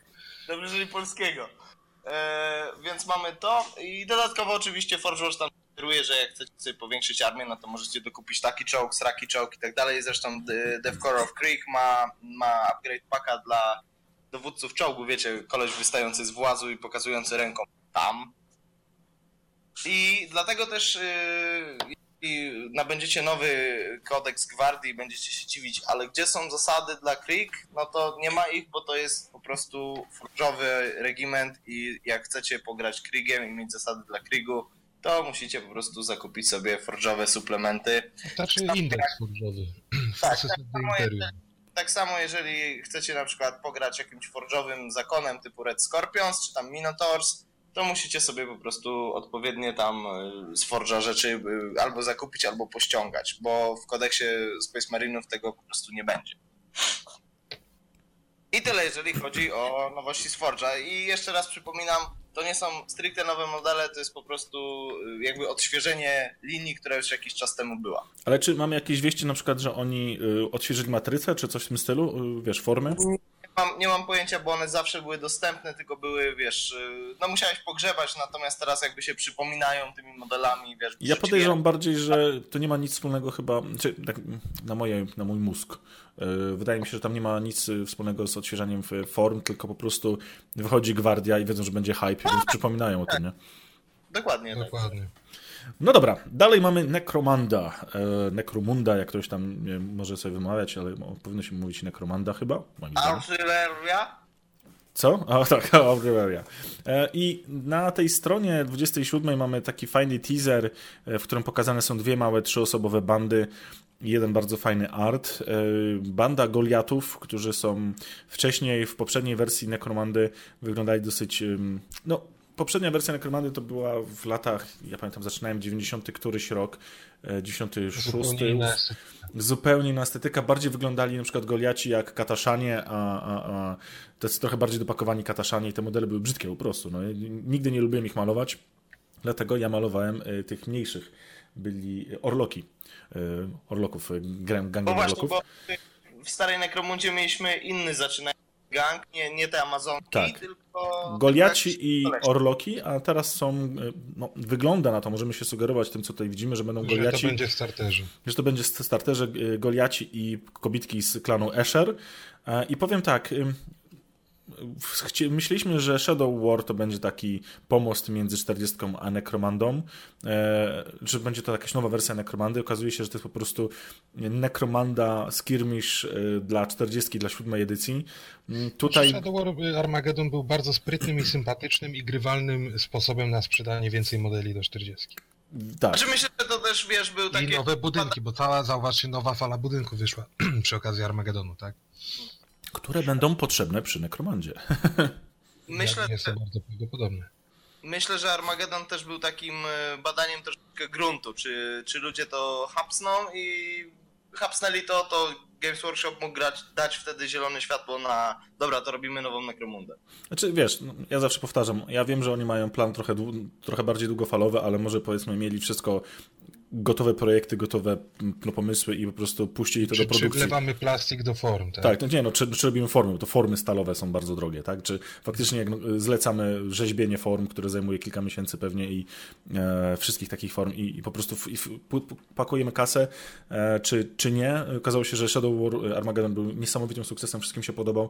Speaker 3: Dobrze, że nie polskiego. E, więc mamy to i dodatkowo oczywiście Forge Wars tam sugeruje, że jak chcecie sobie powiększyć armię, no to możecie dokupić taki czołg, sraki czołg i tak dalej. Zresztą e, Deathcore of Creek ma, ma upgrade paka dla dowódców czołgu, wiecie, koleś wystający z włazu i pokazujący ręką tam. I dlatego też yy, jeśli nabędziecie nowy kodeks gwardii, będziecie się dziwić, ale gdzie są zasady dla Krieg? No to nie ma ich, bo to jest po prostu forżowy regiment i jak chcecie pograć Kriegiem i mieć zasady dla Kriegu, to musicie po prostu zakupić sobie forżowe suplementy.
Speaker 2: Znaczy indeks forżowy.
Speaker 3: Tak,
Speaker 2: Forces of the Imperium.
Speaker 3: Tak samo jeżeli chcecie na przykład pograć jakimś forżowym zakonem typu Red Scorpions czy tam Minotaurs, to musicie sobie po prostu odpowiednie tam y, z forża rzeczy y, albo zakupić, albo pościągać, bo w kodeksie Space Marinów tego po prostu nie będzie. I tyle, jeżeli chodzi o nowości z Forge'a. I jeszcze raz przypominam, to nie są stricte nowe modele, to jest po prostu y, jakby odświeżenie linii, która już jakiś czas temu była.
Speaker 1: Ale czy mamy jakieś wieści na przykład, że oni odświeżyli matrycę, czy coś w tym stylu? Wiesz, formy?
Speaker 3: Nie mam, nie mam pojęcia, bo one zawsze były dostępne, tylko były, wiesz, y, no musiałeś pogrzebać, natomiast teraz jakby się przypominają tymi modelami, wiesz.
Speaker 1: Ja podejrzewam bardziej, że to nie ma nic wspólnego chyba, czy tak na, moje, na mój mózg. Y, Wydaje mi się, że tam nie ma nic y, wspólnego z odświeżaniem form, tylko po prostu wychodzi gwardia i wiedzą, że będzie hype, więc przypominają o tym, nie?
Speaker 3: Dokładnie, tak.
Speaker 1: No dobra, dalej mamy Necromanda. E, Necromunda, jak ktoś tam może sobie wymawiać, ale powinno się mówić Necromanda chyba.
Speaker 3: Artyleria?
Speaker 1: Co? O tak, Aurelia. E, I na tej stronie 27 mamy taki fajny teaser, e, w którym pokazane są dwie małe, trzyosobowe bandy jeden bardzo fajny art. E, Banda Goliatów, którzy są wcześniej, w poprzedniej wersji Necromandy wyglądali dosyć, no poprzednia wersja Necromandy to była w latach, ja pamiętam, zaczynałem 90 któryś rok, e, 96.
Speaker 2: Zupełnie inna estetyka.
Speaker 1: zupełnie inna estetyka. Bardziej wyglądali na przykład Goliaci jak Kataszanie, a, a, a to jest trochę bardziej dopakowani Kataszanie i te modele były brzydkie po prostu. No. Nigdy nie lubiłem ich malować, dlatego ja malowałem y, tych mniejszych. Byli Orloki. Y, Orloków, grałem
Speaker 3: Bo
Speaker 1: gangiem
Speaker 3: właśnie,
Speaker 1: Orloków.
Speaker 3: bo w starej Nekromundzie mieliśmy inny zaczynający gang, nie, nie te Amazonki,
Speaker 1: Tak.
Speaker 3: tylko...
Speaker 1: Goliaci i. Orloki, a teraz są, y, no, wygląda na to, możemy się sugerować tym, co tutaj widzimy, że będą
Speaker 2: Że to
Speaker 1: Goliaci.
Speaker 2: będzie w starterze.
Speaker 1: że to będzie w starterze y, Goliaci i kobitki z klanu Escher. E, I powiem tak, chci- myśleliśmy, że Shadow War to będzie taki pomost między 40 a Necromandą, e, że będzie to jakaś nowa wersja Necromandy. Okazuje się, że to jest po prostu Necromanda Skirmish y, dla 40, dla 7 edycji. Mm, Tutaj
Speaker 2: Shadow War y, Armageddon był bardzo sprytnym i sympatycznym i grywalnym sposobem na sprzedanie więcej modeli do 40.
Speaker 1: tak.
Speaker 3: Znaczy myślę, że to też, wiesz, był
Speaker 2: I
Speaker 3: taki...
Speaker 2: nowe budynki, bo cała, zauważcie, nowa fala budynku wyszła przy okazji Armagedonu, tak?
Speaker 1: Które będą potrzebne przy Nekromandzie.
Speaker 3: Myślę,
Speaker 2: to bardzo prawdopodobne.
Speaker 3: myślę, że Armageddon też był takim e, badaniem troszkę gruntu, czy, czy ludzie to hapsną i hapsnęli to, to Games Workshop mógł grać, dać wtedy zielone światło na dobra, to robimy nową Necromundę.
Speaker 1: Znaczy, wiesz, no, ja zawsze powtarzam, ja wiem, że oni mają plan trochę, dłu- trochę bardziej długofalowy, ale może powiedzmy mieli wszystko, gotowe projekty, gotowe no, pomysły i po prostu puścili to
Speaker 2: Czy,
Speaker 1: do
Speaker 2: czy
Speaker 1: produkcji.
Speaker 2: wlewamy plastik do form, tak?
Speaker 1: Tak, no nie, no, czy, czy robimy formy, bo to formy stalowe są bardzo drogie, tak? Czy faktycznie jak no, zlecamy rzeźbienie form, które zajmuje kilka miesięcy pewnie i e, wszystkich takich form i, i po prostu w, i w, pakujemy kasę, e, czy, czy nie? Okazało się, że Shadow War e, Armageddon był niesamowitym sukcesem, wszystkim się podobał.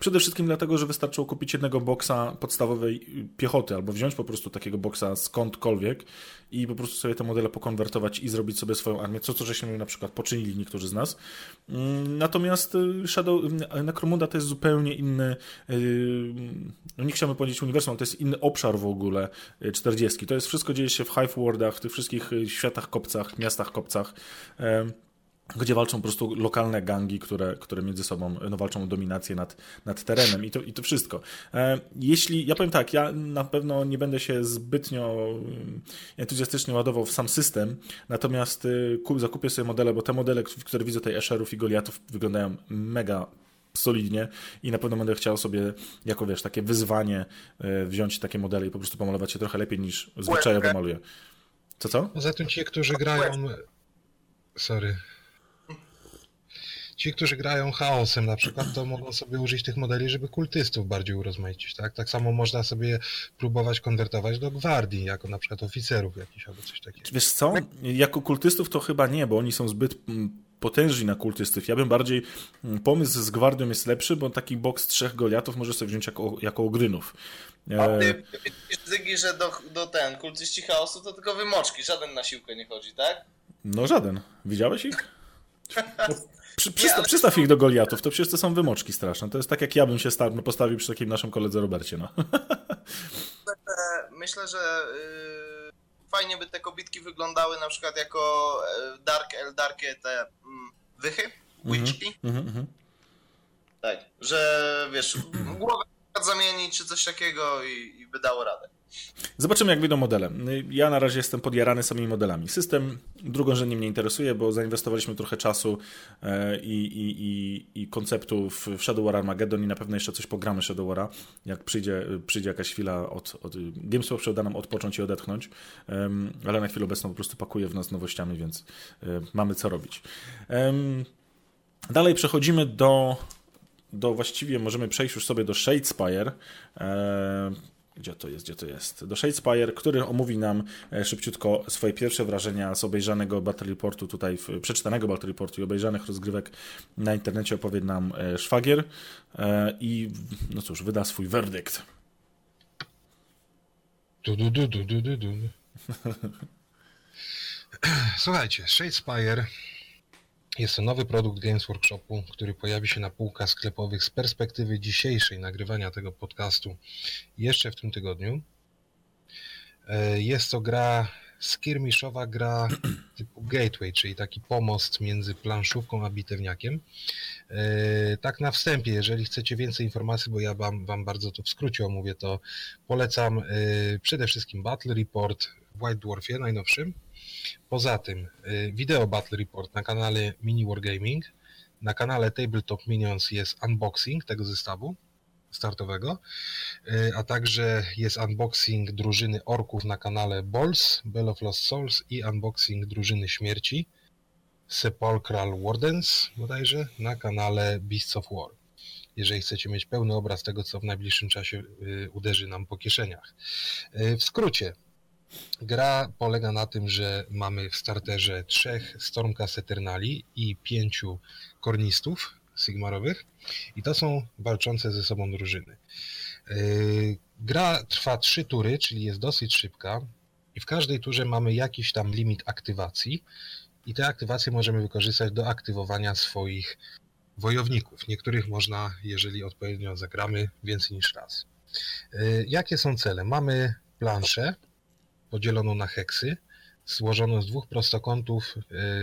Speaker 1: Przede wszystkim dlatego, że wystarczyło kupić jednego boksa podstawowej piechoty, albo wziąć po prostu takiego boksa skądkolwiek i po prostu sobie te modele pokonwertować i zrobić sobie swoją armię, co, co żeśmy na przykład poczynili niektórzy z nas. Mm, Natomiast y, Shadow, y, Necromunda to jest zupełnie inny, y, no nie chciałbym powiedzieć uniwersum, to jest inny obszar w ogóle y, 40. To jest wszystko dzieje się w Hive Worldach, w tych wszystkich światach kopcach, miastach kopcach. Gdzie walczą po prostu lokalne gangi, które, które między sobą no, walczą o dominację nad, nad terenem i to, i to wszystko. E, Jeśli, ja powiem tak, ja na pewno nie będę się zbytnio mm, entuzjastycznie ładował w sam system, natomiast y, kup, zakupię sobie modele, bo te modele, które widzę tutaj Escherów i Goliatów wyglądają mega solidnie i na pewno będę chciał sobie jako, wiesz, takie wyzwanie y, wziąć takie modele i po prostu pomalować je trochę lepiej niż zwyczajowo maluję. Co, co?
Speaker 2: Poza tym ci, którzy grają... Sorry. Ci, którzy grają chaosem na przykład, to mogą sobie użyć tych modeli, żeby kultystów bardziej urozmaicić, tak? Tak samo można sobie próbować konwertować do gwardii, jako na przykład oficerów jakichś albo coś takiego.
Speaker 1: Wiesz co? Jako kultystów to chyba nie, bo oni są zbyt mm, potężni na kultystów. Ja bym bardziej. mm, Pomysł z gwardią jest lepszy, bo taki boks trzech goliatów może sobie wziąć jako, jako ogrynów.
Speaker 3: A
Speaker 1: E,
Speaker 3: ty Zygi, że do, do ten, kultyści chaosu to tylko wymoczki, żaden na siłkę nie chodzi, tak?
Speaker 1: no żaden. Widziałeś ich? Przy, przysta, przystaw ich do goliatów, to przecież to są wymoczki straszne. To jest tak, jak ja bym się star- no, postawił przy takim naszym koledze Robercie. No.
Speaker 3: Myślę, że y, fajnie by te kobitki wyglądały na przykład jako e, Dark Eldarkie te mm, wychy, witchki.
Speaker 1: Mhm, mhm.
Speaker 3: Tak, że wiesz, głowę zamienić czy coś takiego i, i by dało radę.
Speaker 1: Zobaczymy, jak wyjdą modele. Ja na razie jestem podjarany samymi modelami. System drugorzędnie mnie interesuje, bo zainwestowaliśmy trochę czasu e, i, i, i, i konceptu w Shadow War Armageddon i na pewno jeszcze coś pogramy Shadow Wara, jak przyjdzie, przyjdzie jakaś chwila od, od Games Workshop da nam odpocząć i odetchnąć, ale na chwilę obecną po prostu pakuje w nas nowościami, więc e, mamy co robić. Dalej przechodzimy do, do właściwie możemy przejść już sobie do Shadespire. E, gdzie to jest, gdzie to jest? Do Shadespire, który omówi nam e, szybciutko swoje pierwsze wrażenia z obejrzanego Battle Reportu, tutaj przeczytanego Battle Reportu i obejrzanych rozgrywek na internecie opowie nam e, Szwagier e, i no cóż, wyda swój werdykt.
Speaker 2: Du, du, du, du, du, du. Słuchajcie, Shadespire jest to nowy produkt Games Workshopu, który pojawi się na półkach sklepowych z perspektywy dzisiejszej nagrywania tego podcastu jeszcze w tym tygodniu. E, Jest to gra skirmiszowa, gra typu gateway, czyli taki pomost między planszówką a bitewniakiem. E, Tak na wstępie, jeżeli chcecie więcej informacji, bo ja wam, wam bardzo to w skrócie omówię, to polecam e, przede wszystkim Battle Report White Dwarfie najnowszym. Poza tym y, wideo Battle Report na kanale Mini Wargaming. Na kanale Tabletop Minions jest unboxing tego zestawu startowego, y, a także jest unboxing drużyny orków na kanale Balls, Bell of Lost Souls i unboxing drużyny śmierci Sepulchral Wardens bodajże na kanale Beasts of War. Jeżeli chcecie mieć pełny obraz tego, co w najbliższym czasie y, uderzy nam po kieszeniach. Y, W skrócie, Gra polega na tym, że mamy w starterze trzech Stormcast Eternali i pięciu kornistów sigmarowych i to są walczące ze sobą drużyny. Yy, Gra trwa trzy tury, czyli jest dosyć szybka i w każdej turze mamy jakiś tam limit aktywacji i te aktywacje możemy wykorzystać do aktywowania swoich wojowników. Niektórych można, jeżeli odpowiednio zagramy, więcej niż raz. Yy, Jakie są cele? Mamy planszę, podzieloną na heksy złożoną z dwóch prostokątów.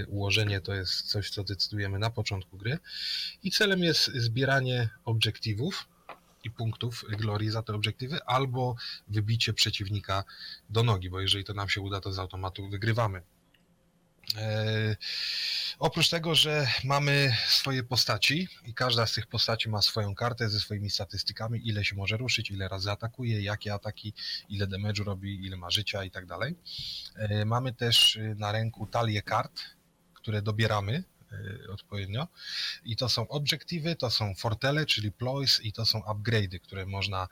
Speaker 2: Y, ułożenie to jest coś, co decydujemy na początku gry. I celem jest zbieranie obiektywów i punktów glorii za te obiektywy, albo wybicie przeciwnika do nogi, bo jeżeli to nam się uda, to z automatu wygrywamy. E, oprócz tego, że mamy swoje postaci i każda z tych postaci ma swoją kartę ze swoimi statystykami, ile się może ruszyć, ile razy atakuje, jakie ataki, ile damage'u robi, ile ma życia i tak dalej. E, mamy też na ręku talię kart, które dobieramy e, odpowiednio. I to są obiektywy, to są fortele, czyli ploys i to są upgrade'y, które można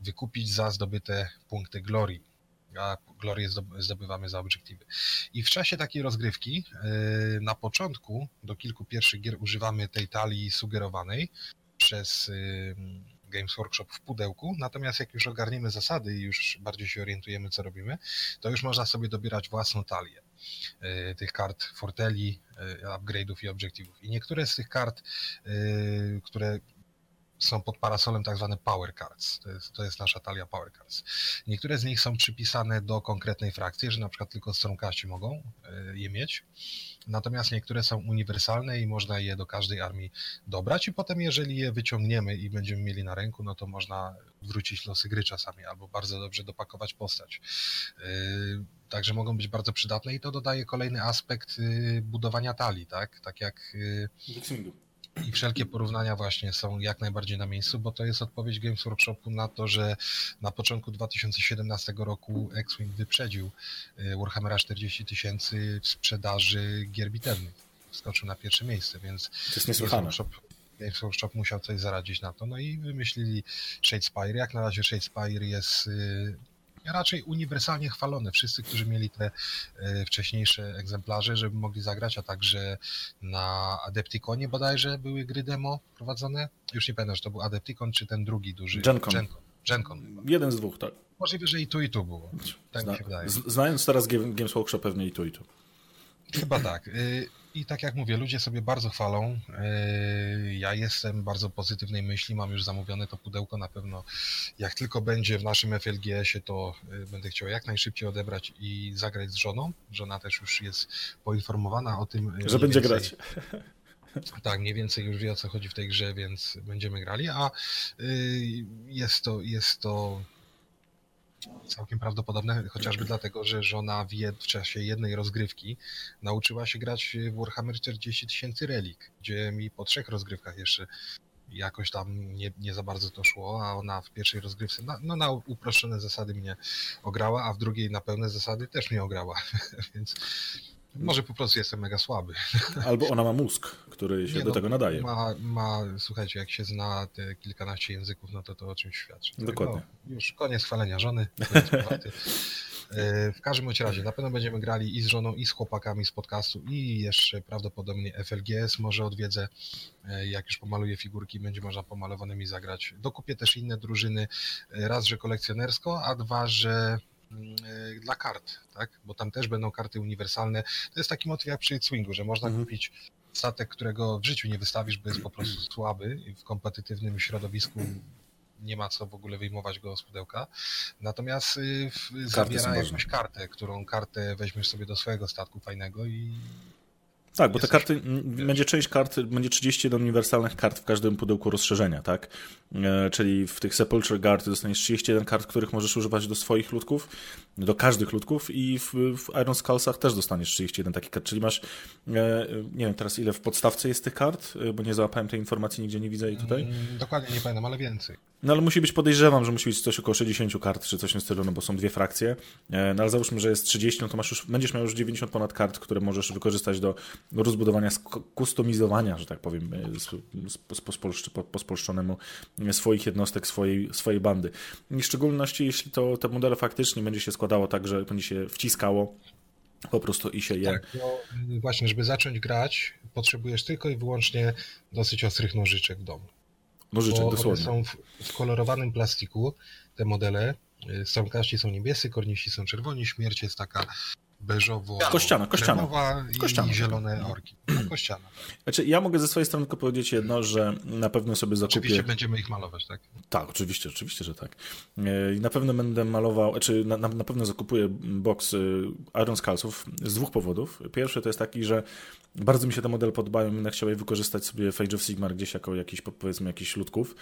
Speaker 2: wykupić za zdobyte punkty glorii a glorię zdobywamy za obiektywy. I w czasie takiej rozgrywki y, na początku do kilku pierwszych gier używamy tej talii sugerowanej przez y, Games Workshop w pudełku, natomiast jak już ogarniemy zasady i już bardziej się orientujemy, co robimy, to już można sobie dobierać własną talię y, tych kart forteli, upgrade'ów i obiektywów. I niektóre z tych kart, które są pod parasolem tak zwane power cards. To jest, to jest nasza talia power cards. Niektóre z nich są przypisane do konkretnej frakcji, że na przykład tylko strąkaści mogą e, je mieć. Natomiast niektóre są uniwersalne i można je do każdej armii dobrać i potem jeżeli je wyciągniemy i będziemy mieli na ręku, no to można wrócić losy gry czasami albo bardzo dobrze dopakować postać. E, także mogą być bardzo przydatne i to dodaje kolejny aspekt e, budowania talii, tak? Tak jak i wszelkie porównania właśnie są jak najbardziej na miejscu, bo to jest odpowiedź Games Workshopu na to, że na początku 2017 roku X-Wing wyprzedził y, Warhammera 40 tysięcy w sprzedaży gier bitewnych. Wskoczył na pierwsze miejsce, więc
Speaker 1: to jest niesłychane. Games Workshop,
Speaker 2: musiał coś zaradzić na to, no i wymyślili Shadespire. Jak na razie Shadespire jest y, raczej uniwersalnie chwalone. Wszyscy, którzy mieli te e, wcześniejsze egzemplarze, żeby mogli zagrać, a także na Adepticonie bodajże były gry demo prowadzone. Już nie pamiętam, czy to był Adepticon, czy ten drugi duży.
Speaker 1: Gencon. Gencon.
Speaker 2: Gencon.
Speaker 1: Jeden z dwóch, tak.
Speaker 2: Możliwe, że i tu, i tu było. Tak Zna, mi się wydaje.
Speaker 1: Znając teraz Games Workshop, pewnie i tu, i tu.
Speaker 2: Chyba tak. I tak jak mówię, ludzie sobie bardzo chwalą. Y, ja jestem bardzo pozytywnej myśli, mam już zamówione to pudełko na pewno. Jak tylko będzie w naszym FLGS-ie, to y, będę chciał jak najszybciej odebrać i zagrać z żoną. Żona też już jest poinformowana o tym.
Speaker 1: Że będzie więcej. grać.
Speaker 2: Tak, mniej więcej już wie o co chodzi w tej grze, więc będziemy grali, a jest to, jest to Całkiem prawdopodobne, chociażby dlatego, że żona w czasie jednej rozgrywki nauczyła się grać w Warhammer 40 tysięcy relik, gdzie mi po trzech rozgrywkach jeszcze jakoś tam nie, nie za bardzo to szło, a ona w pierwszej rozgrywce na, no, na uproszczone zasady mnie ograła, a w drugiej na pełne zasady też mnie ograła, więc może po prostu jestem mega słaby.
Speaker 1: Albo ona ma mózg, który się Nie do no, tego nadaje.
Speaker 2: Ma, ma, słuchajcie, jak się zna te kilkanaście języków, no to to o czymś świadczy.
Speaker 1: Dokładnie.
Speaker 2: No, już koniec chwalenia żony. E, w każdym razie, na pewno będziemy grali i z żoną, i z chłopakami z podcastu, i jeszcze prawdopodobnie FLGS może odwiedzę. E, jak już pomaluję figurki, będzie można pomalowanymi zagrać. Dokupię też inne drużyny, e, raz, że kolekcjonersko, a dwa, że dla kart, tak? Bo tam też będą karty uniwersalne. To jest taki motyw jak przy Swingu, że można mhm. kupić statek, którego w życiu nie wystawisz, bo jest po prostu słaby i w kompetytywnym środowisku nie ma co w ogóle wyjmować go z pudełka. Natomiast y, zabiera jakąś kartę, którą kartę weźmiesz sobie do swojego statku fajnego i
Speaker 1: tak, bo te karty, będzie część kart, będzie 31 uniwersalnych kart w każdym pudełku rozszerzenia, tak? E, czyli w tych Sepulture Guard dostaniesz 31 kart, których możesz używać do swoich ludków, do każdych ludków i w, w Iron Skullsach też dostaniesz 31 takich kart, czyli masz, e, nie wiem teraz ile w podstawce jest tych kart, e, bo nie załapałem tej informacji, nigdzie nie widzę jej tutaj. Mm,
Speaker 2: dokładnie nie pamiętam, ale więcej.
Speaker 1: No ale musi być, podejrzewam, że musi być coś około 60 kart, czy coś w tym stylu, no bo są dwie frakcje. No ale załóżmy, że jest 30, no to masz już, będziesz miał już 90 ponad kart, które możesz wykorzystać do rozbudowania, kustomizowania, że tak powiem, po spolszczonemu swoich jednostek, swojej, swojej bandy. I w szczególności, jeśli to te modele faktycznie będzie się składało tak, że będzie się wciskało po prostu i się je.
Speaker 2: Tak, no właśnie, żeby zacząć grać, potrzebujesz tylko i wyłącznie dosyć ostrych nożyczek w domu.
Speaker 1: Nożyczek, bo dosłownie.
Speaker 2: Są w, w kolorowanym plastiku, te modele. Strąkaści są niebiescy, kornisi są czerwoni, śmierć jest taka beżowo
Speaker 1: Kościana, kościana.
Speaker 2: i
Speaker 1: Kościana.
Speaker 2: zielone orki. Kościana.
Speaker 1: Znaczy, ja mogę ze swojej strony tylko powiedzieć jedno, że na pewno sobie zakupię...
Speaker 2: Oczywiście będziemy ich malować, tak?
Speaker 1: Tak, oczywiście, oczywiście, że tak. E, I na pewno będę malował, czy na, na, na pewno zakupuję box y, Iron Skullsów z dwóch powodów. Pierwszy to jest taki, że bardzo mi się te modele podobają, będę chciał je wykorzystać sobie w Age of Sigmar gdzieś jako jakiś, powiedzmy, jakiś ludków.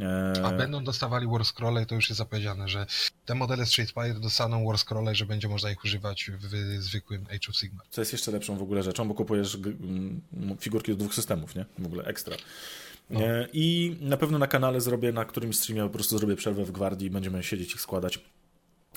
Speaker 1: E,
Speaker 2: A będą dostawali War Scrolle, to już jest zapowiedziane, że te modele z Shadespire dostaną War Scrolle, że będzie można ich używać w zwykłym Age of Sigmar.
Speaker 1: Co jest jeszcze lepszą w ogóle rzeczą, bo kupujesz figurki do dwóch systemów, nie? W ogóle ekstra.
Speaker 2: No.
Speaker 1: E, I na pewno na kanale zrobię, na którymś streamie po prostu zrobię przerwę w gwardii i będziemy siedzieć ich składać,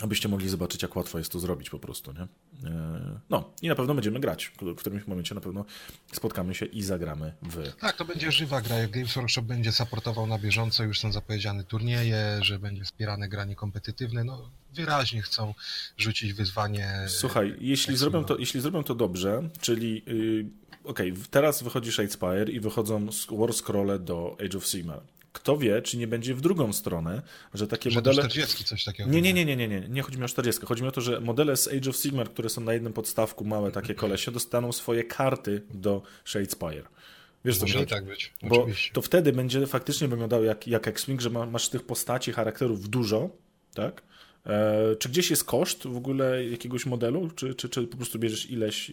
Speaker 1: abyście mogli zobaczyć, jak łatwo jest to zrobić po prostu, nie? E, No i na pewno będziemy grać. W którymś momencie na pewno spotkamy się i zagramy w...
Speaker 2: Tak, to będzie żywa gra. Jak Games Workshop będzie supportował na bieżąco, już są zapowiedziane turnieje, że będzie wspierane granie kompetytywne. No, wyraźnie chcą rzucić wyzwanie.
Speaker 1: Słuchaj, jeśli zrobią, to, jeśli zrobią to dobrze, czyli yy, okej, w- teraz wychodzi Shadespire i wychodzą War Scrolle do Age of Sigmar. Kto wie, czy nie będzie w drugą stronę, że takie
Speaker 2: Że
Speaker 1: modele...
Speaker 2: 40 coś takiego.
Speaker 1: Nie, nie, nie, nie, nie, nie, nie chodzi mi o 40. Chodzi mi o to, że modele z Age of Sigmar, które są na jednym podstawku, małe takie kolesie, dostaną swoje karty do Shadespire. Wiesz,
Speaker 2: Może i tak być.
Speaker 1: Bo
Speaker 2: Oczywiście.
Speaker 1: to wtedy będzie faktycznie wyglądało jak, jak X-Wing, że ma, masz tych postaci, charakterów dużo, tak? E, czy gdzieś jest koszt w ogóle jakiegoś modelu, czy, czy, czy po prostu bierzesz ileś,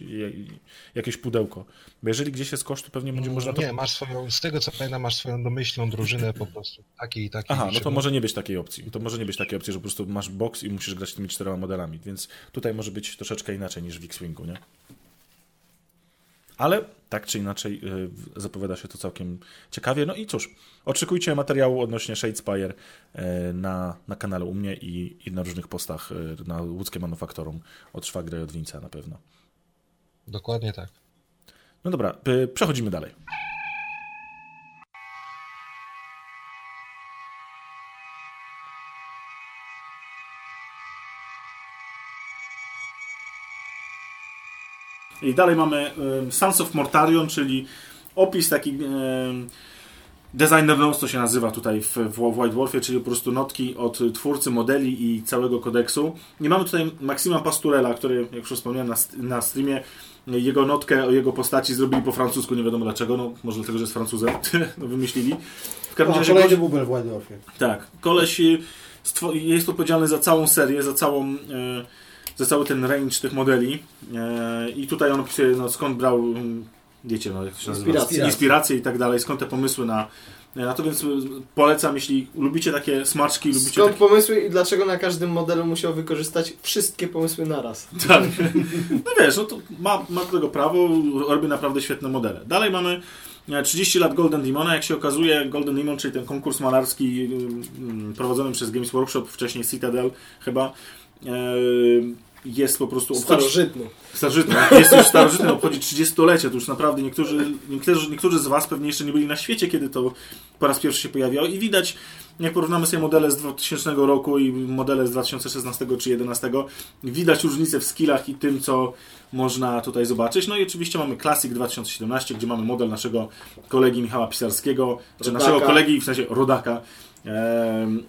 Speaker 1: jakieś pudełko? Bo jeżeli gdzieś jest koszt, to pewnie będzie można to...
Speaker 2: Nie, masz swoją, z tego co pamiętam, masz swoją domyślną drużynę po prostu. Takiej i takiej.
Speaker 1: Aha, no to może nie być takiej opcji. To może nie być takiej opcji, że po prostu masz box i musisz grać tymi czterema modelami, więc tutaj może być troszeczkę inaczej niż w X-Wingu, nie? Ale tak czy inaczej y, zapowiada się to całkiem ciekawie. No i cóż, oczekujcie materiału odnośnie Shadespire y, na, na kanale u mnie i, i na różnych postach y, na łódzkie manufaktorum od Szwagra i od Winca na pewno.
Speaker 2: Dokładnie tak.
Speaker 1: No dobra, przechodzimy dalej. I dalej mamy Sons of Mortarion, czyli opis taki Designer Notes to się nazywa tutaj w, w White Wolfie, czyli po prostu notki od twórcy modeli i całego kodeksu. I mamy tutaj Maxima Pasturella, który, jak już wspomniałem na, na streamie, jego notkę o jego postaci zrobili po francusku, nie wiadomo dlaczego, no może dlatego, że jest Francuzem, no wymyślili. W każdym razie
Speaker 4: kolejny bubel w White Dwarfie.
Speaker 1: tak, koleś stwo- jest odpowiedzialny za całą serię, za całą, e, za cały ten range tych modeli e, i tutaj on opisuje, no, skąd brał, mm, wiecie, no, jak się nazywa,
Speaker 4: Inspiracje.
Speaker 1: inspiracje i tak dalej, skąd te pomysły na, na to, więc y, polecam, jeśli lubicie takie smaczki, lubicie
Speaker 5: Skąd
Speaker 1: takie...
Speaker 5: pomysły i dlaczego na każdym modelu musiał wykorzystać wszystkie pomysły naraz?
Speaker 1: Tak. No wiesz, no to ma, ma do tego prawo, robi naprawdę świetne modele. Dalej mamy e, 30 lat Golden Demona. Jak się okazuje, Golden Demon, czyli ten konkurs malarski mm, prowadzony przez Games Workshop, wcześniej Citadel chyba, e, jest po prostu...
Speaker 5: Starożytny.
Speaker 1: Starożytny. Jest już starożytny, obchodzi 30-lecie. To już naprawdę niektórzy, niektórzy, niektórzy z Was pewnie jeszcze nie byli na świecie, kiedy to po raz pierwszy się pojawiało. I widać, jak porównamy sobie modele z 2000 roku i modele z 2016 czy 2011, widać różnicę w skillach i tym, co można tutaj zobaczyć. No i oczywiście mamy Classic 2017, gdzie mamy model naszego kolegi Michała Pisarskiego, czy
Speaker 5: Rodaka.
Speaker 1: naszego kolegi, w sensie rodaka,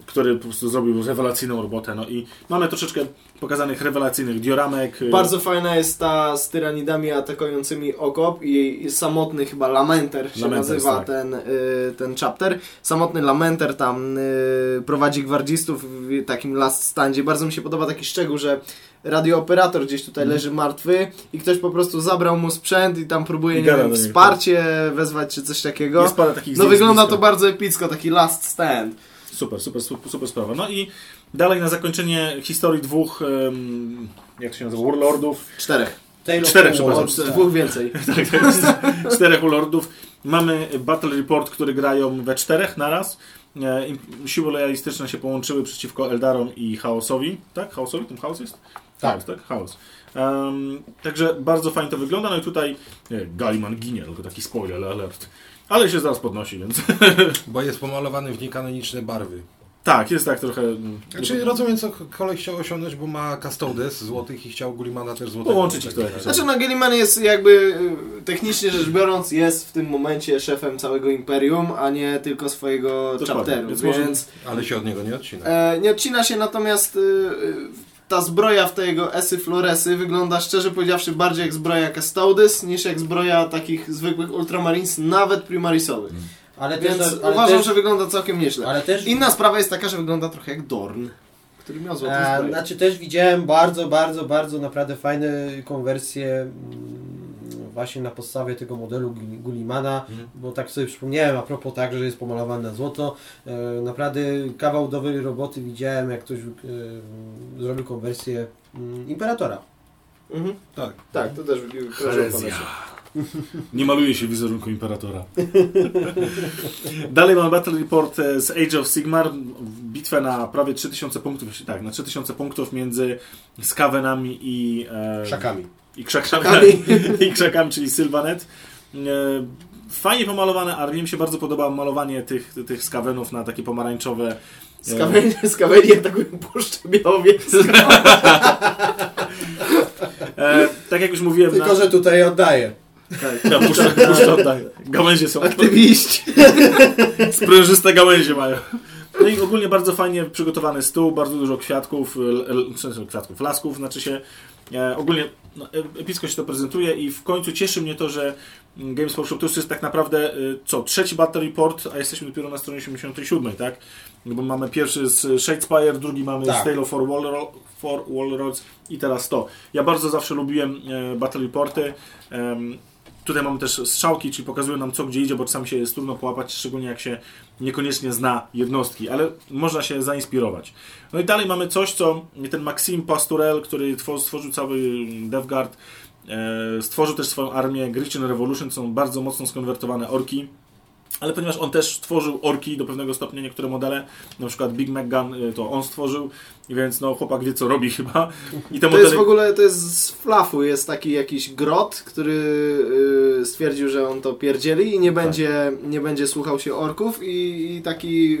Speaker 1: który po prostu zrobił rewelacyjną robotę. No i mamy troszeczkę pokazanych rewelacyjnych dioramek. y,
Speaker 5: Bardzo fajna jest ta z tyranidami atakującymi okop i, i samotny chyba Lamenter się nazywa
Speaker 1: tak.
Speaker 5: ten, y, ten chapter. Samotny Lamenter tam y, prowadzi gwardzistów w takim last standzie. Bardzo mi się podoba taki szczegół, że radiooperator gdzieś tutaj
Speaker 1: Mhm.
Speaker 5: leży martwy i ktoś po prostu zabrał mu sprzęt i tam próbuje
Speaker 1: I
Speaker 5: nie wiem, wsparcie wezwać czy coś takiego.
Speaker 1: Jest parę takich
Speaker 5: No wygląda
Speaker 1: blisko.
Speaker 5: to bardzo epicko, taki last stand.
Speaker 1: Super, super, super, super sprawa. No i dalej na zakończenie historii dwóch, em, jak to się nazywa, warlordów.
Speaker 5: Czterech.
Speaker 4: Taylor
Speaker 1: Czterech, przepraszam.
Speaker 5: Dwóch więcej.
Speaker 1: Tak, czterech warlordów. Mamy Battle Report, który grają we czterech naraz. E, Siły lojalistyczne się połączyły przeciwko Eldarom i Chaosowi. Tak? Chaosowi? Tym Chaos jest?
Speaker 4: Tak.
Speaker 1: Chaos, tak? Chaos. Em, także bardzo fajnie to wygląda. No i tutaj nie, Galiman ginie, tylko taki spoiler alert. Ale się zaraz podnosi, więc
Speaker 6: Bo jest pomalowany w niekanoniczne barwy.
Speaker 1: tak, jest tak trochę...
Speaker 6: Znaczy rozumiem co kolej chciał osiągnąć, bo ma Custodes złotych i chciał Gullimana też złotego.
Speaker 1: Połączyć ich to
Speaker 6: Tak, tak.
Speaker 5: Znaczy no Gilliman jest jakby y, technicznie rzecz biorąc jest w tym momencie szefem całego Imperium, a nie tylko swojego
Speaker 1: Dokładnie,
Speaker 5: chapteru,
Speaker 1: więc
Speaker 5: więc,
Speaker 1: może-
Speaker 6: Ale się od niego nie odcina.
Speaker 5: e, nie odcina się natomiast y,
Speaker 3: ta zbroja w te jego esy floresy wygląda szczerze powiedziawszy bardziej jak zbroja Custodes niż jak zbroja takich zwykłych Ultramarines, nawet Primarisowych.
Speaker 4: Ale też,
Speaker 3: Więc
Speaker 4: ale
Speaker 3: uważam,
Speaker 4: też,
Speaker 3: że wygląda całkiem nieźle.
Speaker 4: ale też
Speaker 3: Inna sprawa jest taka, że wygląda trochę jak Dorn, który miał złotą
Speaker 4: E,
Speaker 3: zbroję.
Speaker 4: znaczy też widziałem bardzo, bardzo, bardzo naprawdę fajne konwersje mm, właśnie na podstawie tego modelu Gul- Gullimana,
Speaker 3: Mhm.
Speaker 4: bo tak sobie przypomniałem a propos tak, że jest pomalowany na złoto. E, naprawdę kawał dobrej roboty widziałem, jak ktoś e, zrobił konwersję mm, Imperatora.
Speaker 3: Mhm.
Speaker 2: Tak.
Speaker 3: Tak, to też
Speaker 1: Herezja. Nie maluje się wizerunku Imperatora. Dalej mamy Battle Report e, z Age of Sigmar. Bitwę na prawie 3000 punktów, tak, na 3000 punktów między Skavenami i... E,
Speaker 4: Szakami.
Speaker 1: I krzakami, i krzakami, czyli Sylvanet. E, Fajnie pomalowane, ale mi się bardzo podobało malowanie tych, tych skawenów na takie pomarańczowe.
Speaker 3: Z kamieni atakują Puszczę Białowieską.
Speaker 1: E, tak jak już mówiłem,
Speaker 4: Tylko,
Speaker 1: na,
Speaker 4: że tutaj oddaję.
Speaker 1: Ja puszczę, puszczę oddaję. Gałęzie są
Speaker 3: Aktywiści.
Speaker 1: sprężyste gałęzie mają. No i ogólnie bardzo fajnie przygotowany stół, bardzo dużo kwiatków, l, l, kwiatków, lasków, znaczy się e, ogólnie no, e- epicko się to prezentuje i w końcu cieszy mnie to, że Games Workshop to już jest tak naprawdę y, co, trzeci Battle Report, a jesteśmy dopiero na stronie 87, tak? No Bo mamy pierwszy z Shadespire, drugi mamy
Speaker 4: Tak.
Speaker 1: z Tale of Four Wall, Four Wall Roads i teraz to. Ja bardzo zawsze lubiłem e, Battle Reporty. Tutaj mamy też strzałki, czyli pokazują nam co gdzie idzie, bo czasami się jest trudno połapać, szczególnie jak się niekoniecznie zna jednostki, ale można się zainspirować. No i dalej mamy coś, co ten Maxime Pasturel, który two- stworzył cały DevGuard, e, stworzył też swoją armię Grecian Revolution, są bardzo mocno skonwertowane orki. Ale ponieważ on też stworzył orki do pewnego stopnia niektóre modele, na przykład Big Mac Gun y, to on stworzył, więc no chłopak wie co robi chyba. I te
Speaker 3: To jest
Speaker 1: modele
Speaker 3: w ogóle, to jest z flafu, jest taki jakiś grot, który y, stwierdził, że on to pierdzieli i nie
Speaker 1: Tak.
Speaker 3: będzie, nie będzie słuchał się orków i, i taki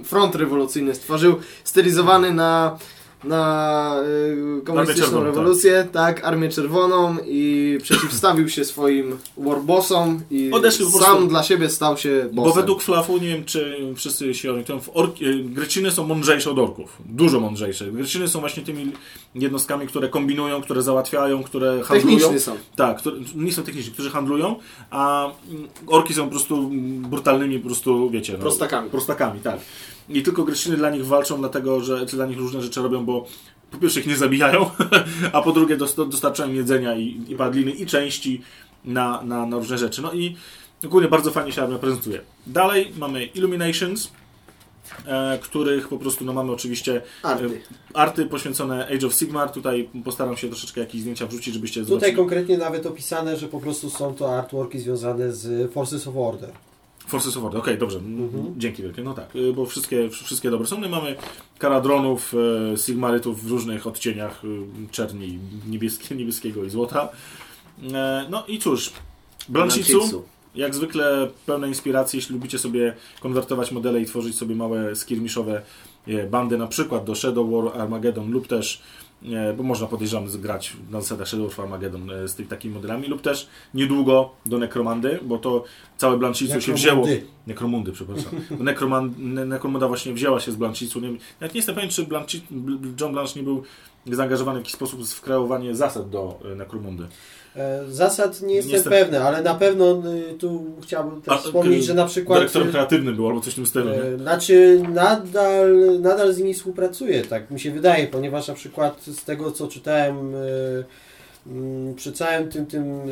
Speaker 3: y, front rewolucyjny stworzył, stylizowany na na y, komunistyczną rewolucję, tak. armię czerwoną i przeciwstawił się swoim warbossom i
Speaker 1: Odeszli
Speaker 3: sam
Speaker 1: prostu-
Speaker 3: dla siebie stał się bossem.
Speaker 1: Bo według Flafu, nie wiem czy wszyscy się orientują, w orki, y, Greciny są mądrzejsze od orków. Dużo mądrzejsze. Greciny są właśnie tymi jednostkami, które kombinują, które załatwiają, które handlują.
Speaker 3: Techniczni są.
Speaker 1: Tak, które, nie są techniczni, którzy handlują, a mm, orki są po prostu brutalnymi, po prostu, wiecie... No,
Speaker 3: Prostakami.
Speaker 1: Prostakami, tak. I tylko Greciny dla nich walczą, dlatego że dla nich różne rzeczy robią, bo po pierwsze ich nie zabijają, a po drugie dost- dostarczają jedzenia i, i padliny i części na, na, na różne rzeczy. No i ogólnie bardzo fajnie się armia prezentuje. Dalej mamy Illuminations, e, których po prostu no, mamy oczywiście
Speaker 3: Arty.
Speaker 1: e, arty poświęcone Age of Sigmar. Tutaj postaram się troszeczkę jakieś zdjęcia wrzucić, żebyście
Speaker 4: Tutaj
Speaker 1: zobaczyli.
Speaker 4: konkretnie nawet opisane, że po prostu są to artworki związane z Forces of Order.
Speaker 1: Forces of Order, okej, dobrze,
Speaker 4: Mhm.
Speaker 1: dzięki wielkie, no tak, y, bo wszystkie, wszystkie dobre są. I mamy karadronów, y, sigmarytów w różnych odcieniach, y, czerni, niebieskie, niebieskiego i złota. E, No i cóż, Blanchicu, jak zwykle pełne inspiracji, jeśli lubicie sobie konwertować modele i tworzyć sobie małe skirmiszowe e, bandy, na przykład do Shadow War, Armageddon lub też e, bo można podejrzewam grać na zasadach Shadow War Armageddon e, z tych takimi modelami, lub też niedługo do Necromandy, bo to całe Blanchicu się wzięło.
Speaker 4: Nekromundy.
Speaker 1: Nekromundy, przepraszam. Bo Necroman, Ne- Necromunda właśnie wzięła się z Blanchicu. Nie, nawet nie jestem pewien, czy Blanchi, John Blanche nie był zaangażowany w jakiś sposób w kreowanie zasad do e, Necromundy.
Speaker 4: E, Zasad nie jestem
Speaker 1: jestem-
Speaker 4: pewny, ale na pewno y, tu chciałbym też
Speaker 1: A,
Speaker 4: wspomnieć,
Speaker 1: y,
Speaker 4: że na przykład
Speaker 1: Dyrektorem kreatywnym był albo coś w tym stylu. nie?
Speaker 4: e, znaczy nadal, nadal z nimi współpracuję, tak mi się wydaje, ponieważ na przykład z tego co czytałem e, mm, przy całym tym tym e,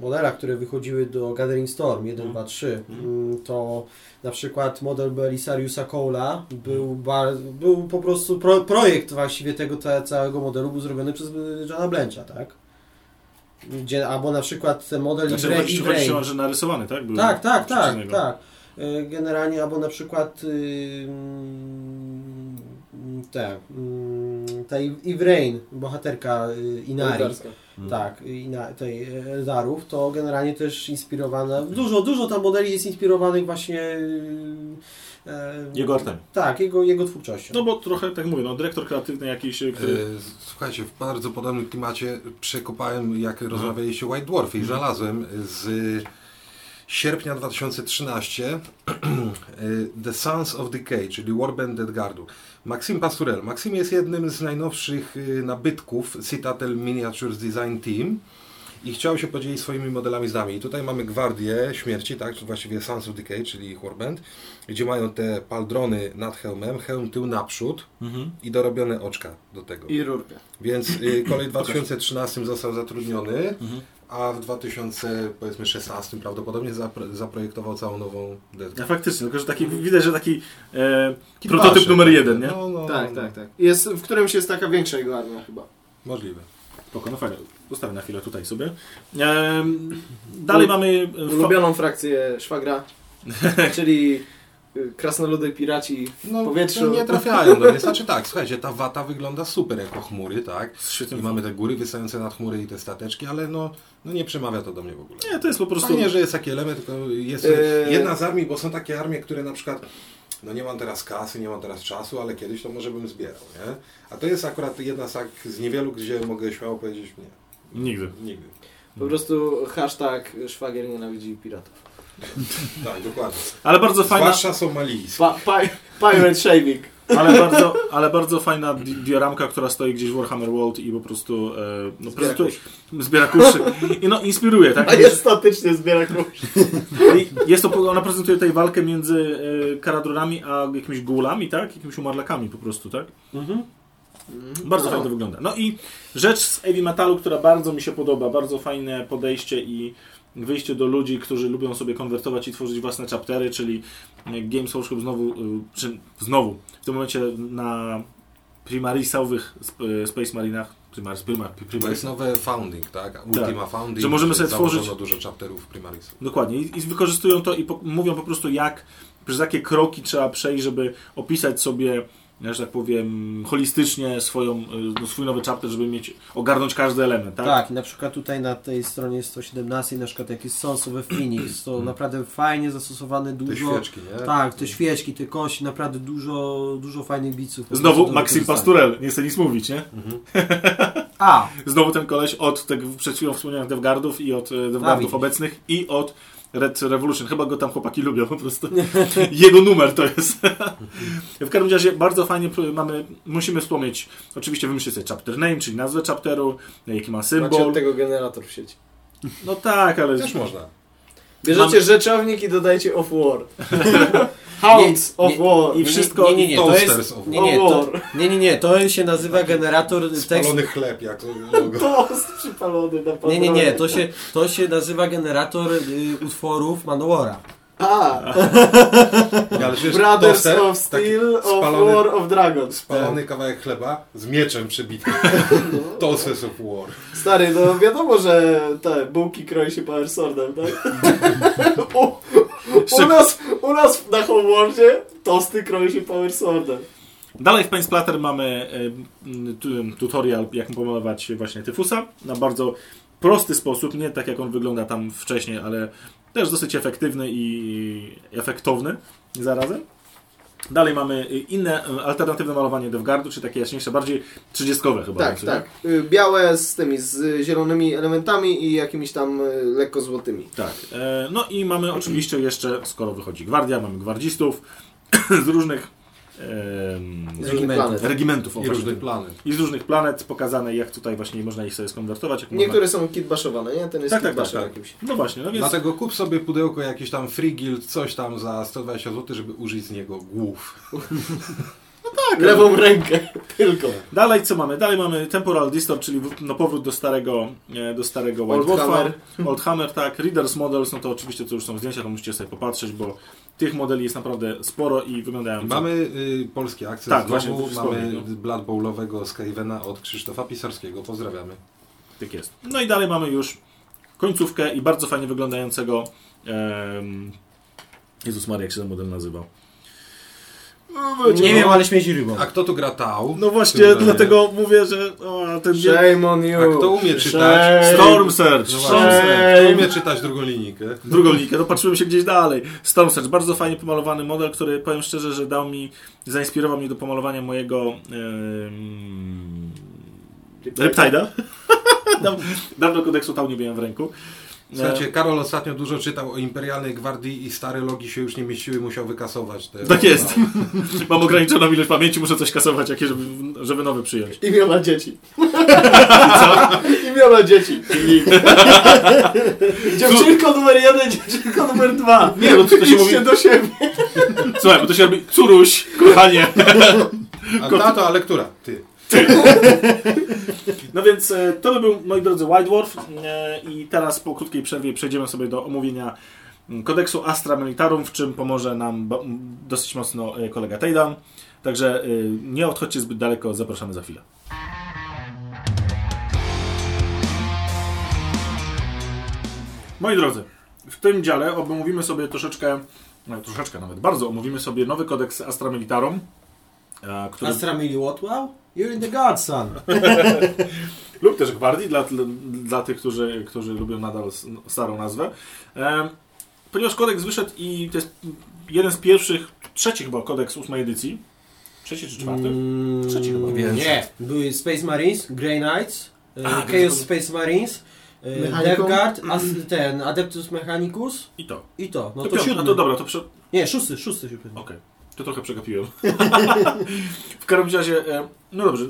Speaker 4: modelach, które wychodziły do Gathering Storm 1, 2, 3, mm, to na przykład model Belisariusa Cole'a był, bar, był po prostu pro, projekt właściwie tego ca- całego modelu był zrobiony przez e, Johna Blancha, tak? Gdzie, albo na przykład ten model
Speaker 1: Znaczy,
Speaker 4: Ivre-
Speaker 1: chodzi, chodzi się, że narysowany, tak? Był
Speaker 4: Tak, tak, tak, tak. E, Generalnie, albo na przykład y, mm, te, mm, ta Ivrain, bohaterka y, Inari,
Speaker 3: Eldarska.
Speaker 4: tak, Ina, tej Eldarów, to generalnie też inspirowana, dużo, dużo tam modeli jest inspirowanych właśnie y,
Speaker 1: Jego artami.
Speaker 4: tak, jego, jego twórczością.
Speaker 1: No bo trochę, tak mówię, no, dyrektor kreatywny jakiś, e, który...
Speaker 2: E, Słuchajcie, w bardzo podobnym klimacie przekopałem, jak rozmawialiście o White Dwarfie i znalazłem z sierpnia 2013 y, The Sons of Decay, czyli Warband Deadguardu. Maxim Pasturel. Maxim jest jednym z najnowszych nabytków Citadel Miniatures Design Team i chciał się podzielić swoimi modelami z nami. I tutaj mamy Gwardię Śmierci, tak, czy właściwie Sons of Decay, czyli ich Warband, gdzie mają te paldrony nad hełmem, hełm tył naprzód i dorobione oczka do tego.
Speaker 3: I rurkę.
Speaker 2: Więc y, kolej w 2013 został zatrudniony, a w 2016 prawdopodobnie zapro- zaprojektował całą nową deskę.
Speaker 1: Ja faktycznie, tylko że taki, widać, że taki e, prototyp numer
Speaker 2: tak.
Speaker 1: jeden, nie?
Speaker 2: No, no,
Speaker 3: Tak,
Speaker 2: no.
Speaker 3: tak, tak. Jest, w którymś jest taka większa jego armia chyba.
Speaker 2: Możliwe.
Speaker 1: Spoko, no fajnie. Zostawię na chwilę tutaj sobie. Ehm, dalej
Speaker 3: U-
Speaker 1: mamy... e,
Speaker 3: Ulubioną frakcję szwagra, czyli y, krasnoludy, piraci w
Speaker 2: No,
Speaker 3: powietrzu.
Speaker 2: nie trafiają do mnie. Znaczy tak, słuchajcie, ta wata wygląda super jako chmury, tak? I mamy te góry wystające nad chmury i te stateczki, ale no, no nie przemawia to do mnie w ogóle.
Speaker 1: Nie, to jest po prostu...
Speaker 2: Fajnie, że jest taki element, tylko jest
Speaker 3: Eee.
Speaker 2: jedna z armii, bo są takie armie, które na przykład no nie mam teraz kasy, nie mam teraz czasu, ale kiedyś to może bym zbierał, nie? A to jest akurat jedna z, tak, z niewielu, gdzie mogę śmiało powiedzieć nie,
Speaker 1: Nigdy.
Speaker 2: nigdy.
Speaker 3: Po prostu hashtag szwagier nienawidzi piratów.
Speaker 2: Tak, dokładnie.
Speaker 1: Ale bardzo fajna...
Speaker 2: Zwłaszcza somalijskie.
Speaker 3: Pa, pa, pirate shaming.
Speaker 1: Ale bardzo, ale bardzo fajna di- dioramka, która stoi gdzieś w Warhammer World i po prostu e, no,
Speaker 3: Zbiera
Speaker 1: prezentuje, zbiera kuszy i no, inspiruje, tak?
Speaker 3: A jest statycznie zbiera krusz.
Speaker 1: I Jest to, ona prezentuje tutaj walkę między e, karadronami a jakimiś gulami, tak? Jakimiś umarlakami po prostu, tak? Bardzo
Speaker 3: No.
Speaker 1: fajnie to wygląda. No i rzecz z Heavy Metalu, która bardzo mi się podoba, bardzo fajne podejście i wyjście do ludzi, którzy lubią sobie konwertować i tworzyć własne chaptery, czyli Games Workshop znowu, e, czy znowu, w tym momencie na primarisowych e, Space Marinach, primaris, primar,
Speaker 2: To jest
Speaker 1: primaris,
Speaker 2: nowe founding, tak? Ultima Founding.
Speaker 1: Że możemy sobie tworzyć-
Speaker 2: dużo chapterów Primarisów.
Speaker 1: Dokładnie. I, i wykorzystują to i po, mówią po prostu jak, przez jakie kroki trzeba przejść, żeby opisać sobie, że tak powiem, holistycznie swoją, y, no, swój nowy chapter, żeby mieć, ogarnąć każdy element, tak?
Speaker 4: Tak, i na przykład tutaj na tej stronie 117 na przykład jakiś Sons of Phoenix, to naprawdę fajnie zastosowane
Speaker 2: Te
Speaker 4: dużo...
Speaker 2: świeczki, nie?
Speaker 4: Tak, te świeczki, te kości, naprawdę dużo, dużo fajnych biców.
Speaker 1: Znowu Maxim. Pasturel, nie chcę nic mówić, nie?
Speaker 4: A,
Speaker 1: Znowu ten koleś od tego przed chwilą wspomnianych Devgardów i od e, Devgardów obecnych i od Red Revolution. Chyba go tam chłopaki lubią po prostu. Jego numer to jest. w każdym razie bardzo fajnie mamy, musimy wspomnieć, oczywiście wymyślić sobie chapter name, czyli nazwę chapteru, jaki ma
Speaker 3: Macie
Speaker 1: symbol.
Speaker 3: od tego generator w sieci.
Speaker 1: No tak, ale
Speaker 2: Też można.
Speaker 3: Bierzecie rzeczownik i dodajcie off war. Hounds
Speaker 4: Nie,
Speaker 3: of
Speaker 4: nie,
Speaker 3: war.
Speaker 1: i wszystko-
Speaker 4: Nie, nie, nie, to jest...
Speaker 2: of
Speaker 4: Nie, nie, to,
Speaker 3: war.
Speaker 4: nie, nie, nie, to się nazywa generator tekstu.
Speaker 2: Spalony chleb, jak logo.
Speaker 3: Toast przypalony na
Speaker 4: Nie, nie, nie, to się, to się nazywa generator y, utworów Manowara.
Speaker 3: A,
Speaker 2: przecież
Speaker 3: Brothers
Speaker 2: toster,
Speaker 3: of Steel of
Speaker 2: spalony-
Speaker 3: War of Dragons.
Speaker 2: Spalony kawałek chleba z mieczem przybity. Toasters of War.
Speaker 3: Stary, no wiadomo, że te bułki kroi się power swordem, tak? U, nas, u nas na Homeworldzie tosty kroi się power swordem.
Speaker 1: Dalej w Paint Splatter mamy tutorial, jak pomalować właśnie tyfusa na bardzo prosty sposób, nie tak jak on wygląda tam wcześniej, ale też dosyć efektywny i efektowny zarazem. Dalej mamy y, inne y, alternatywne malowanie Devgardu, czy takie jaśniejsze, bardziej trzydziestkowe chyba.
Speaker 3: Tak, tak. Y, Białe z tymi, z zielonymi elementami i jakimiś tam lekko złotymi.
Speaker 1: Tak. E, No i mamy oczywiście jeszcze, skoro wychodzi gwardia, mamy gwardzistów z różnych
Speaker 3: Z
Speaker 4: Regimentów.
Speaker 1: regimentów.
Speaker 2: I różnych planet.
Speaker 1: I z różnych planet pokazane, jak tutaj właśnie można ich sobie skonwertować. Jak
Speaker 3: Niektóre są kitbaszowane, nie? Ten jest
Speaker 1: Tak, tak, tak, tak.
Speaker 3: jakimś.
Speaker 1: można... No właśnie, no więc
Speaker 2: Dlatego kup sobie pudełko jakiś tam free guild, coś tam za 120 zł, żeby użyć z niego głów.
Speaker 3: Lewą rękę tylko.
Speaker 1: dalej co mamy? Dalej mamy Temporal Distort, czyli w- no, powrót do starego, e, do starego White
Speaker 3: Old. Hammer.
Speaker 1: Old Hammer, tak. Readers Models, no to oczywiście to już są zdjęcia, to musicie sobie popatrzeć, bo tych modeli jest naprawdę sporo i wyglądają...
Speaker 2: Mamy y, polski akces.
Speaker 1: Tak, właśnie,
Speaker 2: Znowu
Speaker 1: to
Speaker 2: mamy
Speaker 1: no.
Speaker 2: Blood Bowlowego Skavena od Krzysztofa Pisarskiego. Pozdrawiamy.
Speaker 1: Tak jest. No i dalej mamy już końcówkę i bardzo fajnie wyglądającego Jezus Maria, jak się ten model nazywał?
Speaker 4: Nie wiem, ale śmieci rybą.
Speaker 2: A kto tu gra Tau?
Speaker 1: No właśnie, dlatego mówię, że o, ten
Speaker 3: Shame on you.
Speaker 2: A kto umie czytać?
Speaker 3: Shame.
Speaker 1: Storm Surge.
Speaker 2: No
Speaker 1: Storm
Speaker 2: kto umie czytać drugą linijkę?
Speaker 1: Drugą linkę, to patrzyłem się gdzieś dalej. Storm Surge, bardzo fajnie pomalowany model, który powiem szczerze, że dał mi, zainspirował mnie do pomalowania mojego. Daw- Dawno kodeksu Tau nie miałem w ręku.
Speaker 2: Słuchajcie, Karol ostatnio dużo czytał o Imperialnej Gwardii i stare logi się już nie mieściły, musiał wykasować. Te
Speaker 1: Tak jest. Mam ograniczoną ilość pamięci, muszę coś kasować, jakie, żeby, żeby nowy przyjąć.
Speaker 3: Imiona dzieci. Imiona dzieci. Dziewczynko numer jeden, dziewczynko numer dwa.
Speaker 1: Nie, no to, się mówi...
Speaker 3: Do siebie.
Speaker 1: Słuchaj, bo to się robi Curuś, kochanie.
Speaker 2: A tato, a lektura? Ty.
Speaker 1: No więc e, to by był, moi drodzy, White Dwarf e, i teraz po krótkiej przerwie przejdziemy sobie do omówienia mm, kodeksu Astra Militarum, w czym pomoże nam dosyć mocno e, kolega Tejdan. Także nie odchodźcie zbyt daleko, zapraszamy za chwilę. Moi drodzy, w tym dziale omówimy sobie troszeczkę, no, troszeczkę nawet bardzo, omówimy sobie nowy kodeks Astra Militarum, który...
Speaker 4: Astra Mili what wow? You're in the godson.
Speaker 1: lub też gwardii, dla, dla, tych, którzy, którzy lubią nadal s- starą nazwę. E, ponieważ kodeks wyszedł i to jest jeden z pierwszych, trzeci chyba kodeks ósmej edycji. Trzeci czy czwarty?
Speaker 4: Mm,
Speaker 1: Trzeci chyba.
Speaker 4: Nie. Były Space Marines, Grey Knights, e,
Speaker 1: A,
Speaker 4: Chaos
Speaker 1: więc-
Speaker 4: Space Marines, e,
Speaker 3: Mechanicum?
Speaker 4: Death Guard, as, ten Adeptus Mechanicus
Speaker 1: I to.
Speaker 4: i to. No
Speaker 1: to,
Speaker 4: to
Speaker 1: piąty,
Speaker 4: siódmy.
Speaker 1: a to dobra, to prze...
Speaker 4: Nie, szósty, szósty się.
Speaker 1: Okej, to trochę przegapiłem. w każdym razie, e, no dobrze,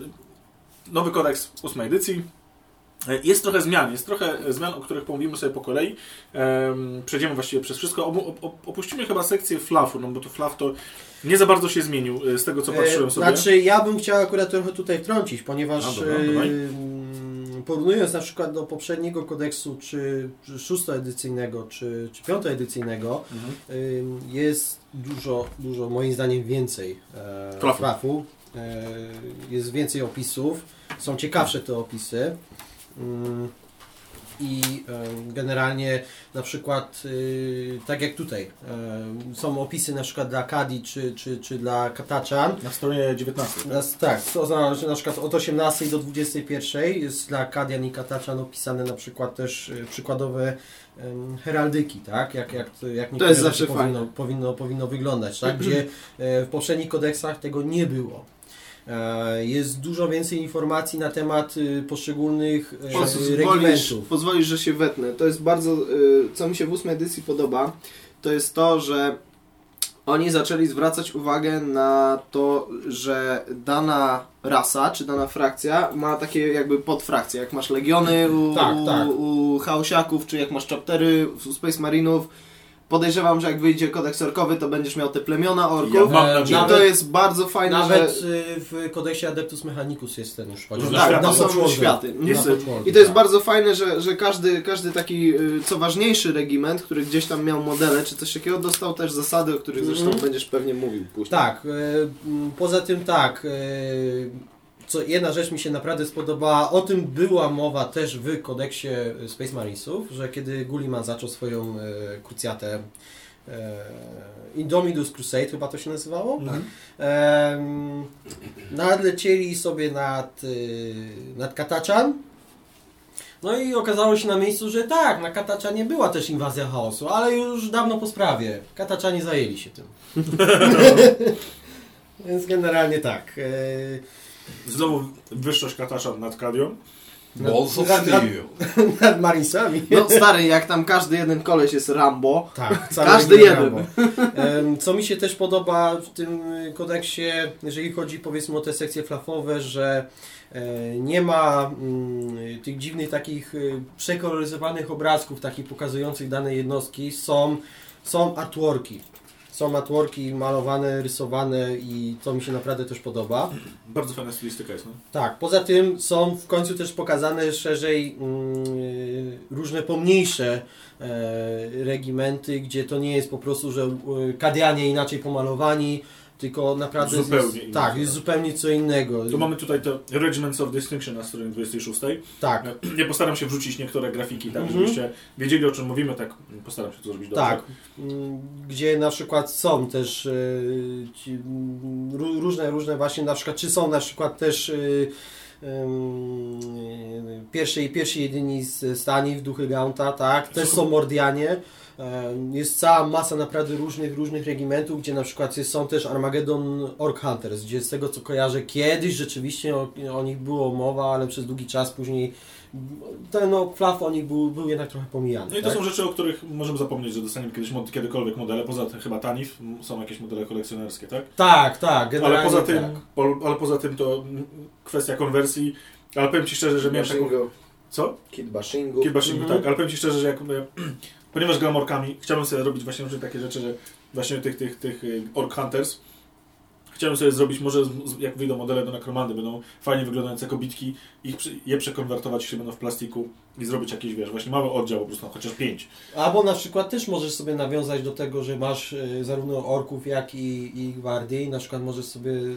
Speaker 1: nowy kodeks ósmej edycji. E, Jest trochę zmian, jest trochę zmian, o których pomówimy sobie po kolei. Em, Przejdziemy właściwie przez wszystko. Opuścimy chyba sekcję flafu, no bo to flaf to nie za bardzo się zmienił e, z tego, co patrzyłem
Speaker 4: E,
Speaker 1: sobie.
Speaker 4: Znaczy, ja bym chciał akurat trochę tutaj wtrącić, ponieważ
Speaker 1: A, dobra,
Speaker 4: e, mm, porównując na przykład do poprzedniego kodeksu, czy szóstoedycyjnego, czy, czy piątoedycyjnego,
Speaker 1: Mhm.
Speaker 4: Jest dużo, dużo moim zdaniem więcej e,
Speaker 1: Flafu.
Speaker 4: flafu. E, jest więcej opisów, są ciekawsze te opisy. Ym, I em, generalnie na przykład y, tak jak tutaj em, są opisy na przykład dla Kadi czy, czy, czy dla Kataczan.
Speaker 1: Na stronie 19.
Speaker 4: Nas, tak, to znaczy na przykład od 18 do 21 jest dla Kadian i Kataczan opisane na przykład też przykładowe heraldyki, tak? Jak, jak, to- jak niektóre
Speaker 3: jest zawsze
Speaker 4: powinno,
Speaker 3: fajne.
Speaker 4: powinno, powinno wyglądać, tak? Gdzie e, w poprzednich kodeksach tego nie było. E, Jest dużo więcej informacji na temat y, poszczególnych e,
Speaker 3: Pozwolisz,
Speaker 4: regimentów.
Speaker 3: pozwolisz, że się wetnę. To jest bardzo, y, co mi się w ósmej edycji podoba, to jest to, że oni zaczęli zwracać uwagę na to, że dana rasa, czy dana frakcja ma takie jakby podfrakcje, jak masz legiony u,
Speaker 4: Tak,
Speaker 3: u,
Speaker 4: tak.
Speaker 3: u chaosiaków, czy jak masz chaptery u Space Marinów. Podejrzewam, że jak wyjdzie kodeks orkowy, to będziesz miał te plemiona orków.
Speaker 1: Ja mam nadzieję.
Speaker 3: I to jest bardzo fajne,
Speaker 4: Nawet
Speaker 3: że...
Speaker 4: y, w kodeksie Adeptus Mechanicus jest ten już chodził.
Speaker 1: No
Speaker 3: Tak,
Speaker 1: światy.
Speaker 3: to są
Speaker 4: Patchworldu.
Speaker 3: światy.
Speaker 4: Na
Speaker 1: Jest-
Speaker 3: I to jest
Speaker 4: tak.
Speaker 3: bardzo fajne, że, że każdy, każdy taki y, co ważniejszy regiment, który gdzieś tam miał modele czy coś takiego, dostał też zasady, o których zresztą
Speaker 4: Mhm.
Speaker 3: będziesz pewnie mówił później.
Speaker 4: Tak, m, poza tym tak, co jedna rzecz mi się naprawdę spodobała, o tym była mowa też w kodeksie Space Marinesów, że kiedy Gulliman zaczął swoją e, krucjatę e, Indominus Crusade, chyba to się nazywało,
Speaker 1: Mhm.
Speaker 4: Em, nadlecieli sobie nad, y, nad Kataczan. No i okazało się na miejscu, że tak, na Kataczanie była też inwazja chaosu, ale już dawno po sprawie. Kataczanie zajęli się tym. Więc generalnie tak.
Speaker 1: Znowu wyższość Katasza nad Kadią.
Speaker 2: Balls of
Speaker 4: Nad- nad-
Speaker 2: Steel.
Speaker 4: Nad Marinesami.
Speaker 3: No stary, jak tam każdy jeden koleś jest Rambo,
Speaker 4: Tak,
Speaker 3: Każdy jeden.
Speaker 4: Rambo. Co mi się też podoba w tym kodeksie, jeżeli chodzi powiedzmy o te sekcje flafowe, że e, nie ma mm, tych dziwnych takich e, przekoloryzowanych obrazków, takich pokazujących dane jednostki. Są, są artworki. Są artworki malowane, rysowane i to mi się naprawdę też podoba.
Speaker 1: Bardzo fajna stylistyka jest, no.
Speaker 4: Tak, poza tym są w końcu też pokazane szerzej mm, różne pomniejsze e, regimenty, gdzie to nie jest po prostu, że e, kadianie inaczej pomalowani, tylko naprawdę
Speaker 1: Zupełnie
Speaker 4: jest, tak,
Speaker 1: tak.
Speaker 4: jest zupełnie co innego.
Speaker 1: Tu mamy tutaj te Regiments of Distinction na stronie 26.
Speaker 4: Tak,
Speaker 1: Ja postaram się wrzucić niektóre grafiki, tak,
Speaker 4: Mhm.
Speaker 1: żebyście wiedzieli o czym mówimy, tak postaram się to zrobić dobrze.
Speaker 4: tak. Mm, Gdzie na przykład są też e, ci, mm, ró- różne, różne właśnie, na przykład, czy są na przykład też e, em, pierwszej, pierwszej jedyni z stani w duchy Gaunta, tak, też są Mordianie. E, jest cała masa naprawdę różnych, różnych regimentów, gdzie na przykład są też Armageddon Orc Hunters, gdzie z tego co kojarzę kiedyś rzeczywiście o, o nich było mowa, ale przez długi czas później ten no, fluff o nich był, był jednak trochę pomijany.
Speaker 1: No i to
Speaker 4: tak?
Speaker 1: są rzeczy, o których możemy zapomnieć, że dostaniemy kiedyś kiedykolwiek modele. Poza tym chyba Tanif są jakieś modele kolekcjonerskie, tak?
Speaker 4: Tak, tak, generalnie
Speaker 1: Ale poza tym,
Speaker 4: tak.
Speaker 1: po, ale poza tym to mm, kwestia konwersji. Ale powiem Ci szczerze, że miałem taką...
Speaker 3: Bashingu,
Speaker 1: Co?
Speaker 3: Kid Bashingu.
Speaker 1: Killbashingu,
Speaker 4: Mhm.
Speaker 1: tak, ale powiem Ci szczerze, że jak, e, ponieważ gram orkami, chciałbym sobie robić właśnie takie rzeczy, że właśnie tych, tych, tych y, Orc Hunters, chciałbym sobie zrobić, może jak wyjdą modele do Necromandy, będą fajnie wyglądające kobitki, ich, je przekonwertować, jeśli będą w plastiku i zrobić jakiś, wiesz, właśnie mały oddział po prostu, no, chociaż pięć.
Speaker 4: Albo na przykład też możesz sobie nawiązać do tego, że masz y, zarówno orków, jak i, i gwardii. I na przykład możesz sobie y,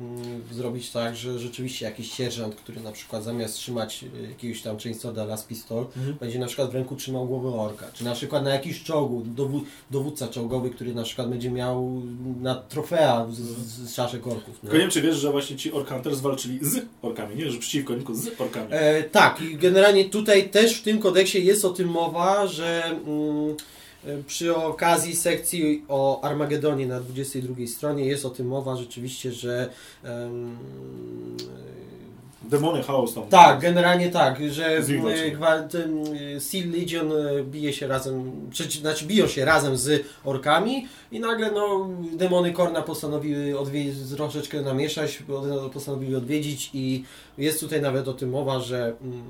Speaker 4: mm, zrobić tak, że rzeczywiście jakiś sierżant, który na przykład zamiast trzymać y, jakiegoś tam chainsaw las pistol,
Speaker 1: Mhm.
Speaker 4: będzie na przykład w ręku trzymał głowę orka. Czy na przykład na jakiś czołgu, dowó dowódca czołgowy, który na przykład będzie miał na trofea z, z, z czaszek orków.
Speaker 1: Tylko nie wiem, czy wiesz, że właśnie ci Orc Hunters walczyli z orkami, nie? Że przeciwko, tylko z orkami.
Speaker 4: E, tak, i generalnie tutaj też w tym kodeksie jest o tym mowa, że mm, e, przy okazji sekcji o Armagedonie na 22 stronie jest o tym mowa rzeczywiście, że em,
Speaker 1: Demony Chaos tam.
Speaker 4: tak, generalnie tak, że e, e, Seal Legion e, bije się razem, przeci- znaczy biją się razem z orkami i nagle no, demony Korna postanowiły odwie- troszeczkę namieszać, postanowiły odwiedzić i jest tutaj nawet o tym mowa, że mm,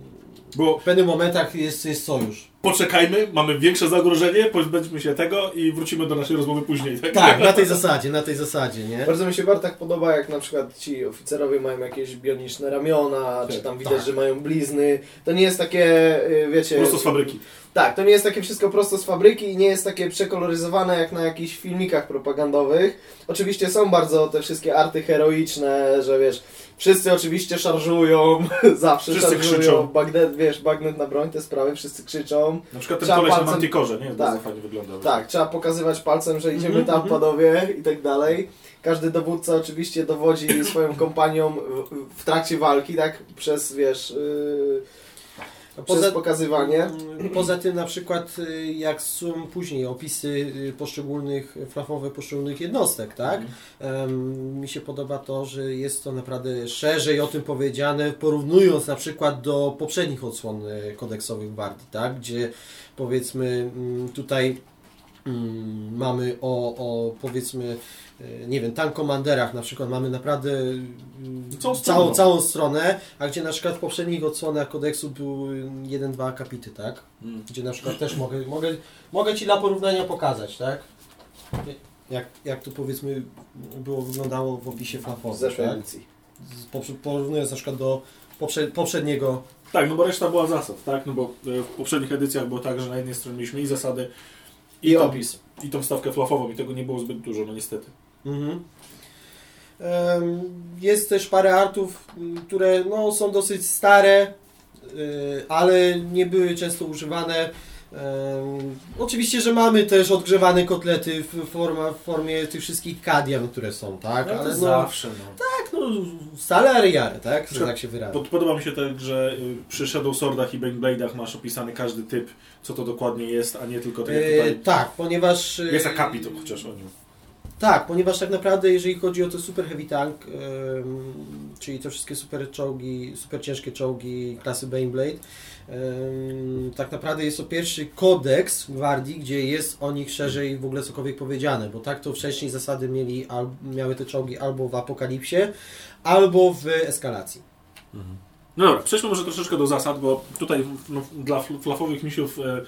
Speaker 1: Bo
Speaker 4: w pewnych momentach jest, jest sojusz.
Speaker 1: poczekajmy, mamy większe zagrożenie, pozbędźmy się tego i wrócimy do naszej rozmowy później, tak?
Speaker 4: Tak, na tej zasadzie, na tej zasadzie, nie?
Speaker 3: Bardzo mi się Bartek podoba, jak na przykład ci oficerowie mają jakieś bioniczne ramiona, czy tam widać,
Speaker 4: Tak.
Speaker 3: że mają blizny. To nie jest takie, y, wiecie...
Speaker 1: Prosto z fabryki.
Speaker 3: Tak, to nie jest takie wszystko prosto z fabryki i nie jest takie przekoloryzowane jak na jakichś filmikach propagandowych. Oczywiście są bardzo te wszystkie arty heroiczne, że wiesz, wszyscy oczywiście szarżują, zawsze
Speaker 1: Wszyscy
Speaker 3: szarżują,
Speaker 1: krzyczą.
Speaker 3: bagnet, wiesz, bagnet na broń, te sprawy, wszyscy krzyczą.
Speaker 1: Na przykład ten
Speaker 3: Trzeba
Speaker 1: koleś na
Speaker 3: palcem-
Speaker 1: Manticorze, nie?
Speaker 3: Tak.
Speaker 1: Fajnie wyglądał.
Speaker 3: Tak, trzeba pokazywać palcem, że idziemy
Speaker 4: Mhm,
Speaker 3: tam
Speaker 4: mhm.
Speaker 3: panowie i tak dalej. Każdy dowódca oczywiście dowodzi swoją kompanią w, w trakcie walki, tak, przez, wiesz, yy, przez
Speaker 4: Poza,
Speaker 3: pokazywanie.
Speaker 4: Mm, poza tym na przykład y, jak są później opisy y, poszczególnych, flafowe poszczególnych jednostek, tak? Em, mi się podoba to, że jest to naprawdę szerzej o tym powiedziane, porównując na przykład do poprzednich odsłon y, kodeksowych Gwardii, tak? Gdzie powiedzmy mm, tutaj mm, mamy o, o powiedzmy y, nie wiem, tank komanderach na przykład mamy naprawdę y,
Speaker 1: Całą stronę.
Speaker 4: całą, całą stronę, a gdzie na przykład w poprzednich odsłonach kodeksu były jeden, dwa akapity, tak?
Speaker 1: Mm.
Speaker 4: Gdzie na przykład też mogę, mogę, mogę Ci dla porównania pokazać, tak? Jak, jak to powiedzmy było wyglądało w opisie flafowym,
Speaker 3: zeszłej
Speaker 4: tak?
Speaker 3: edycji.
Speaker 4: Porównując na przykład do poprze, poprzedniego
Speaker 1: Tak, no bo reszta była zasad, tak? No bo e, w poprzednich edycjach było tak, że na jednej stronie mieliśmy i zasady,
Speaker 3: I
Speaker 1: tą-
Speaker 3: opis.
Speaker 1: i tą stawkę flafową i tego nie było zbyt dużo, no niestety.
Speaker 4: Mhm. Jest też parę artów, które no, są dosyć stare, y, ale nie były często używane. Oczywiście, że mamy też odgrzewane kotlety w, forma, w formie tych wszystkich kadian, które są, tak?
Speaker 1: Ale
Speaker 4: Ale
Speaker 1: to
Speaker 4: no,
Speaker 1: zawsze, no.
Speaker 4: tak, no stale ariary, tak? Że
Speaker 1: Że-
Speaker 4: tak się wyraża.
Speaker 1: Pod, podoba mi się tak, że y, przy Shadow Swordach i Baneblade'ach masz opisany każdy typ, co to dokładnie jest, a nie tylko tak jak
Speaker 4: E,
Speaker 1: tutaj.
Speaker 4: tak, ponieważ...
Speaker 1: Jest akapit chociaż o nim.
Speaker 4: Tak, ponieważ tak naprawdę jeżeli chodzi o to super heavy tank, em, czyli te wszystkie super czołgi, super ciężkie czołgi klasy Baneblade, em, tak naprawdę jest to pierwszy kodeks gwardii, gdzie jest o nich szerzej w ogóle cokolwiek powiedziane, bo tak to wcześniej zasady mieli, al, miały te czołgi albo w Apokalipsie, albo w eskalacji.
Speaker 1: No dobra, przejdźmy może troszeczkę do zasad, bo tutaj no, dla fl- flafowych misiów e,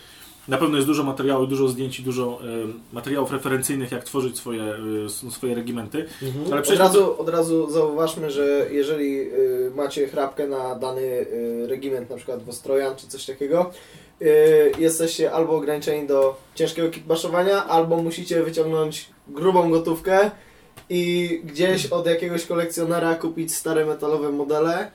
Speaker 1: na pewno jest dużo materiału, dużo zdjęć i dużo e, materiałów referencyjnych, jak tworzyć swoje, s- swoje regimenty. Ale
Speaker 3: Od razu, od razu zauważmy, że jeżeli y, macie chrapkę na dany y, regiment, na przykład Wostrojan czy coś takiego, y, jesteście albo ograniczeni do ciężkiego kitbaszowania, albo musicie wyciągnąć grubą gotówkę i gdzieś od jakiegoś kolekcjonera kupić stare metalowe modele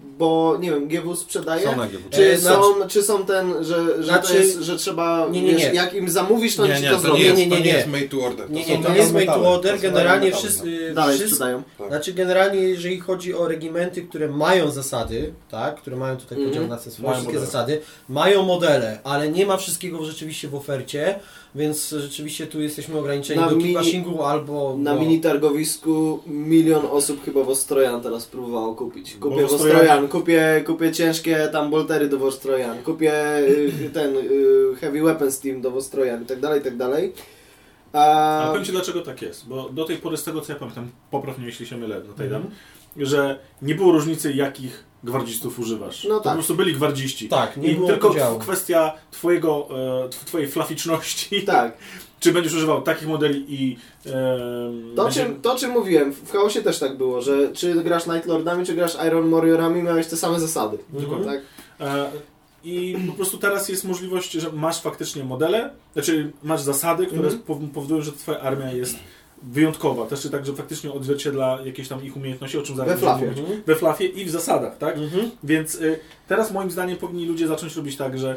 Speaker 3: bo nie wiem, GW sprzedaje?
Speaker 2: Są na GW.
Speaker 3: Czy,
Speaker 4: E,
Speaker 3: są, czy są ten, że, że
Speaker 4: Znaczy-
Speaker 3: to jest, że trzeba,
Speaker 4: Nie, nie,
Speaker 3: wiesz,
Speaker 4: nie.
Speaker 3: jak im zamówisz, to
Speaker 2: Nie,
Speaker 3: oni ci
Speaker 2: nie,
Speaker 3: to zrobią?
Speaker 2: nie jest,
Speaker 4: Nie, nie,
Speaker 2: to nie
Speaker 4: nie.
Speaker 2: jest made to order.
Speaker 4: Nie,
Speaker 2: to
Speaker 4: nie,
Speaker 2: są
Speaker 4: to nie jest made to order. Generalnie wszyscy,
Speaker 3: Dalej
Speaker 4: wszyscy,
Speaker 3: sprzedają.
Speaker 2: Tak.
Speaker 4: Znaczy generalnie jeżeli chodzi o regimenty, które mają zasady, tak, które mają tutaj
Speaker 3: Mhm.
Speaker 4: podział na wszystkie zasady, mają modele, ale nie ma wszystkiego rzeczywiście w ofercie, więc rzeczywiście tu jesteśmy ograniczeni
Speaker 3: Na
Speaker 4: do keepashingu albo
Speaker 3: Na
Speaker 4: do...
Speaker 3: mini targowisku milion osób chyba Wostrojan teraz próbowało kupić.
Speaker 1: Bo
Speaker 3: Kupię
Speaker 1: Wostrojan-
Speaker 3: Wostrojan, kupię, kupię ciężkie tam boltery do Wostrojan, kupię y, ten y, Heavy Weapons Team do Wostrojan i tak dalej, i tak dalej. A,
Speaker 1: Ale powiem Ci dlaczego tak jest, bo do tej pory z tego co ja pamiętam, popraw mnie jeśli się mylę, no tej dam,
Speaker 4: Mhm.
Speaker 1: że nie było różnicy jakich gwardzistów używasz.
Speaker 3: No
Speaker 1: To
Speaker 3: tak.
Speaker 1: Po prostu byli gwardziści.
Speaker 4: Tak, nie
Speaker 1: I
Speaker 4: było
Speaker 1: tylko
Speaker 4: podziału.
Speaker 1: kwestia twojego, e, tw- twojej flaficzności,
Speaker 3: tak,
Speaker 1: czy będziesz używał takich modeli i... E,
Speaker 3: to
Speaker 1: będzie-
Speaker 3: czym, to czym mówiłem, w chaosie też tak było, że czy grasz Night Lordami, czy grasz Iron Warriorami, miałeś te same zasady.
Speaker 4: Mhm.
Speaker 3: Tak?
Speaker 1: E, I po prostu teraz jest możliwość, że masz faktycznie modele, znaczy masz zasady, które
Speaker 3: Mhm.
Speaker 1: pow- powodują, że twoja armia jest wyjątkowa. Też tak, że faktycznie odzwierciedla jakieś tam ich umiejętności, o czym zaraz
Speaker 3: We flafie.
Speaker 1: mówić. We flafie i w zasadach, tak?
Speaker 4: Mhm.
Speaker 1: Więc y, teraz moim zdaniem powinni ludzie zacząć robić tak, że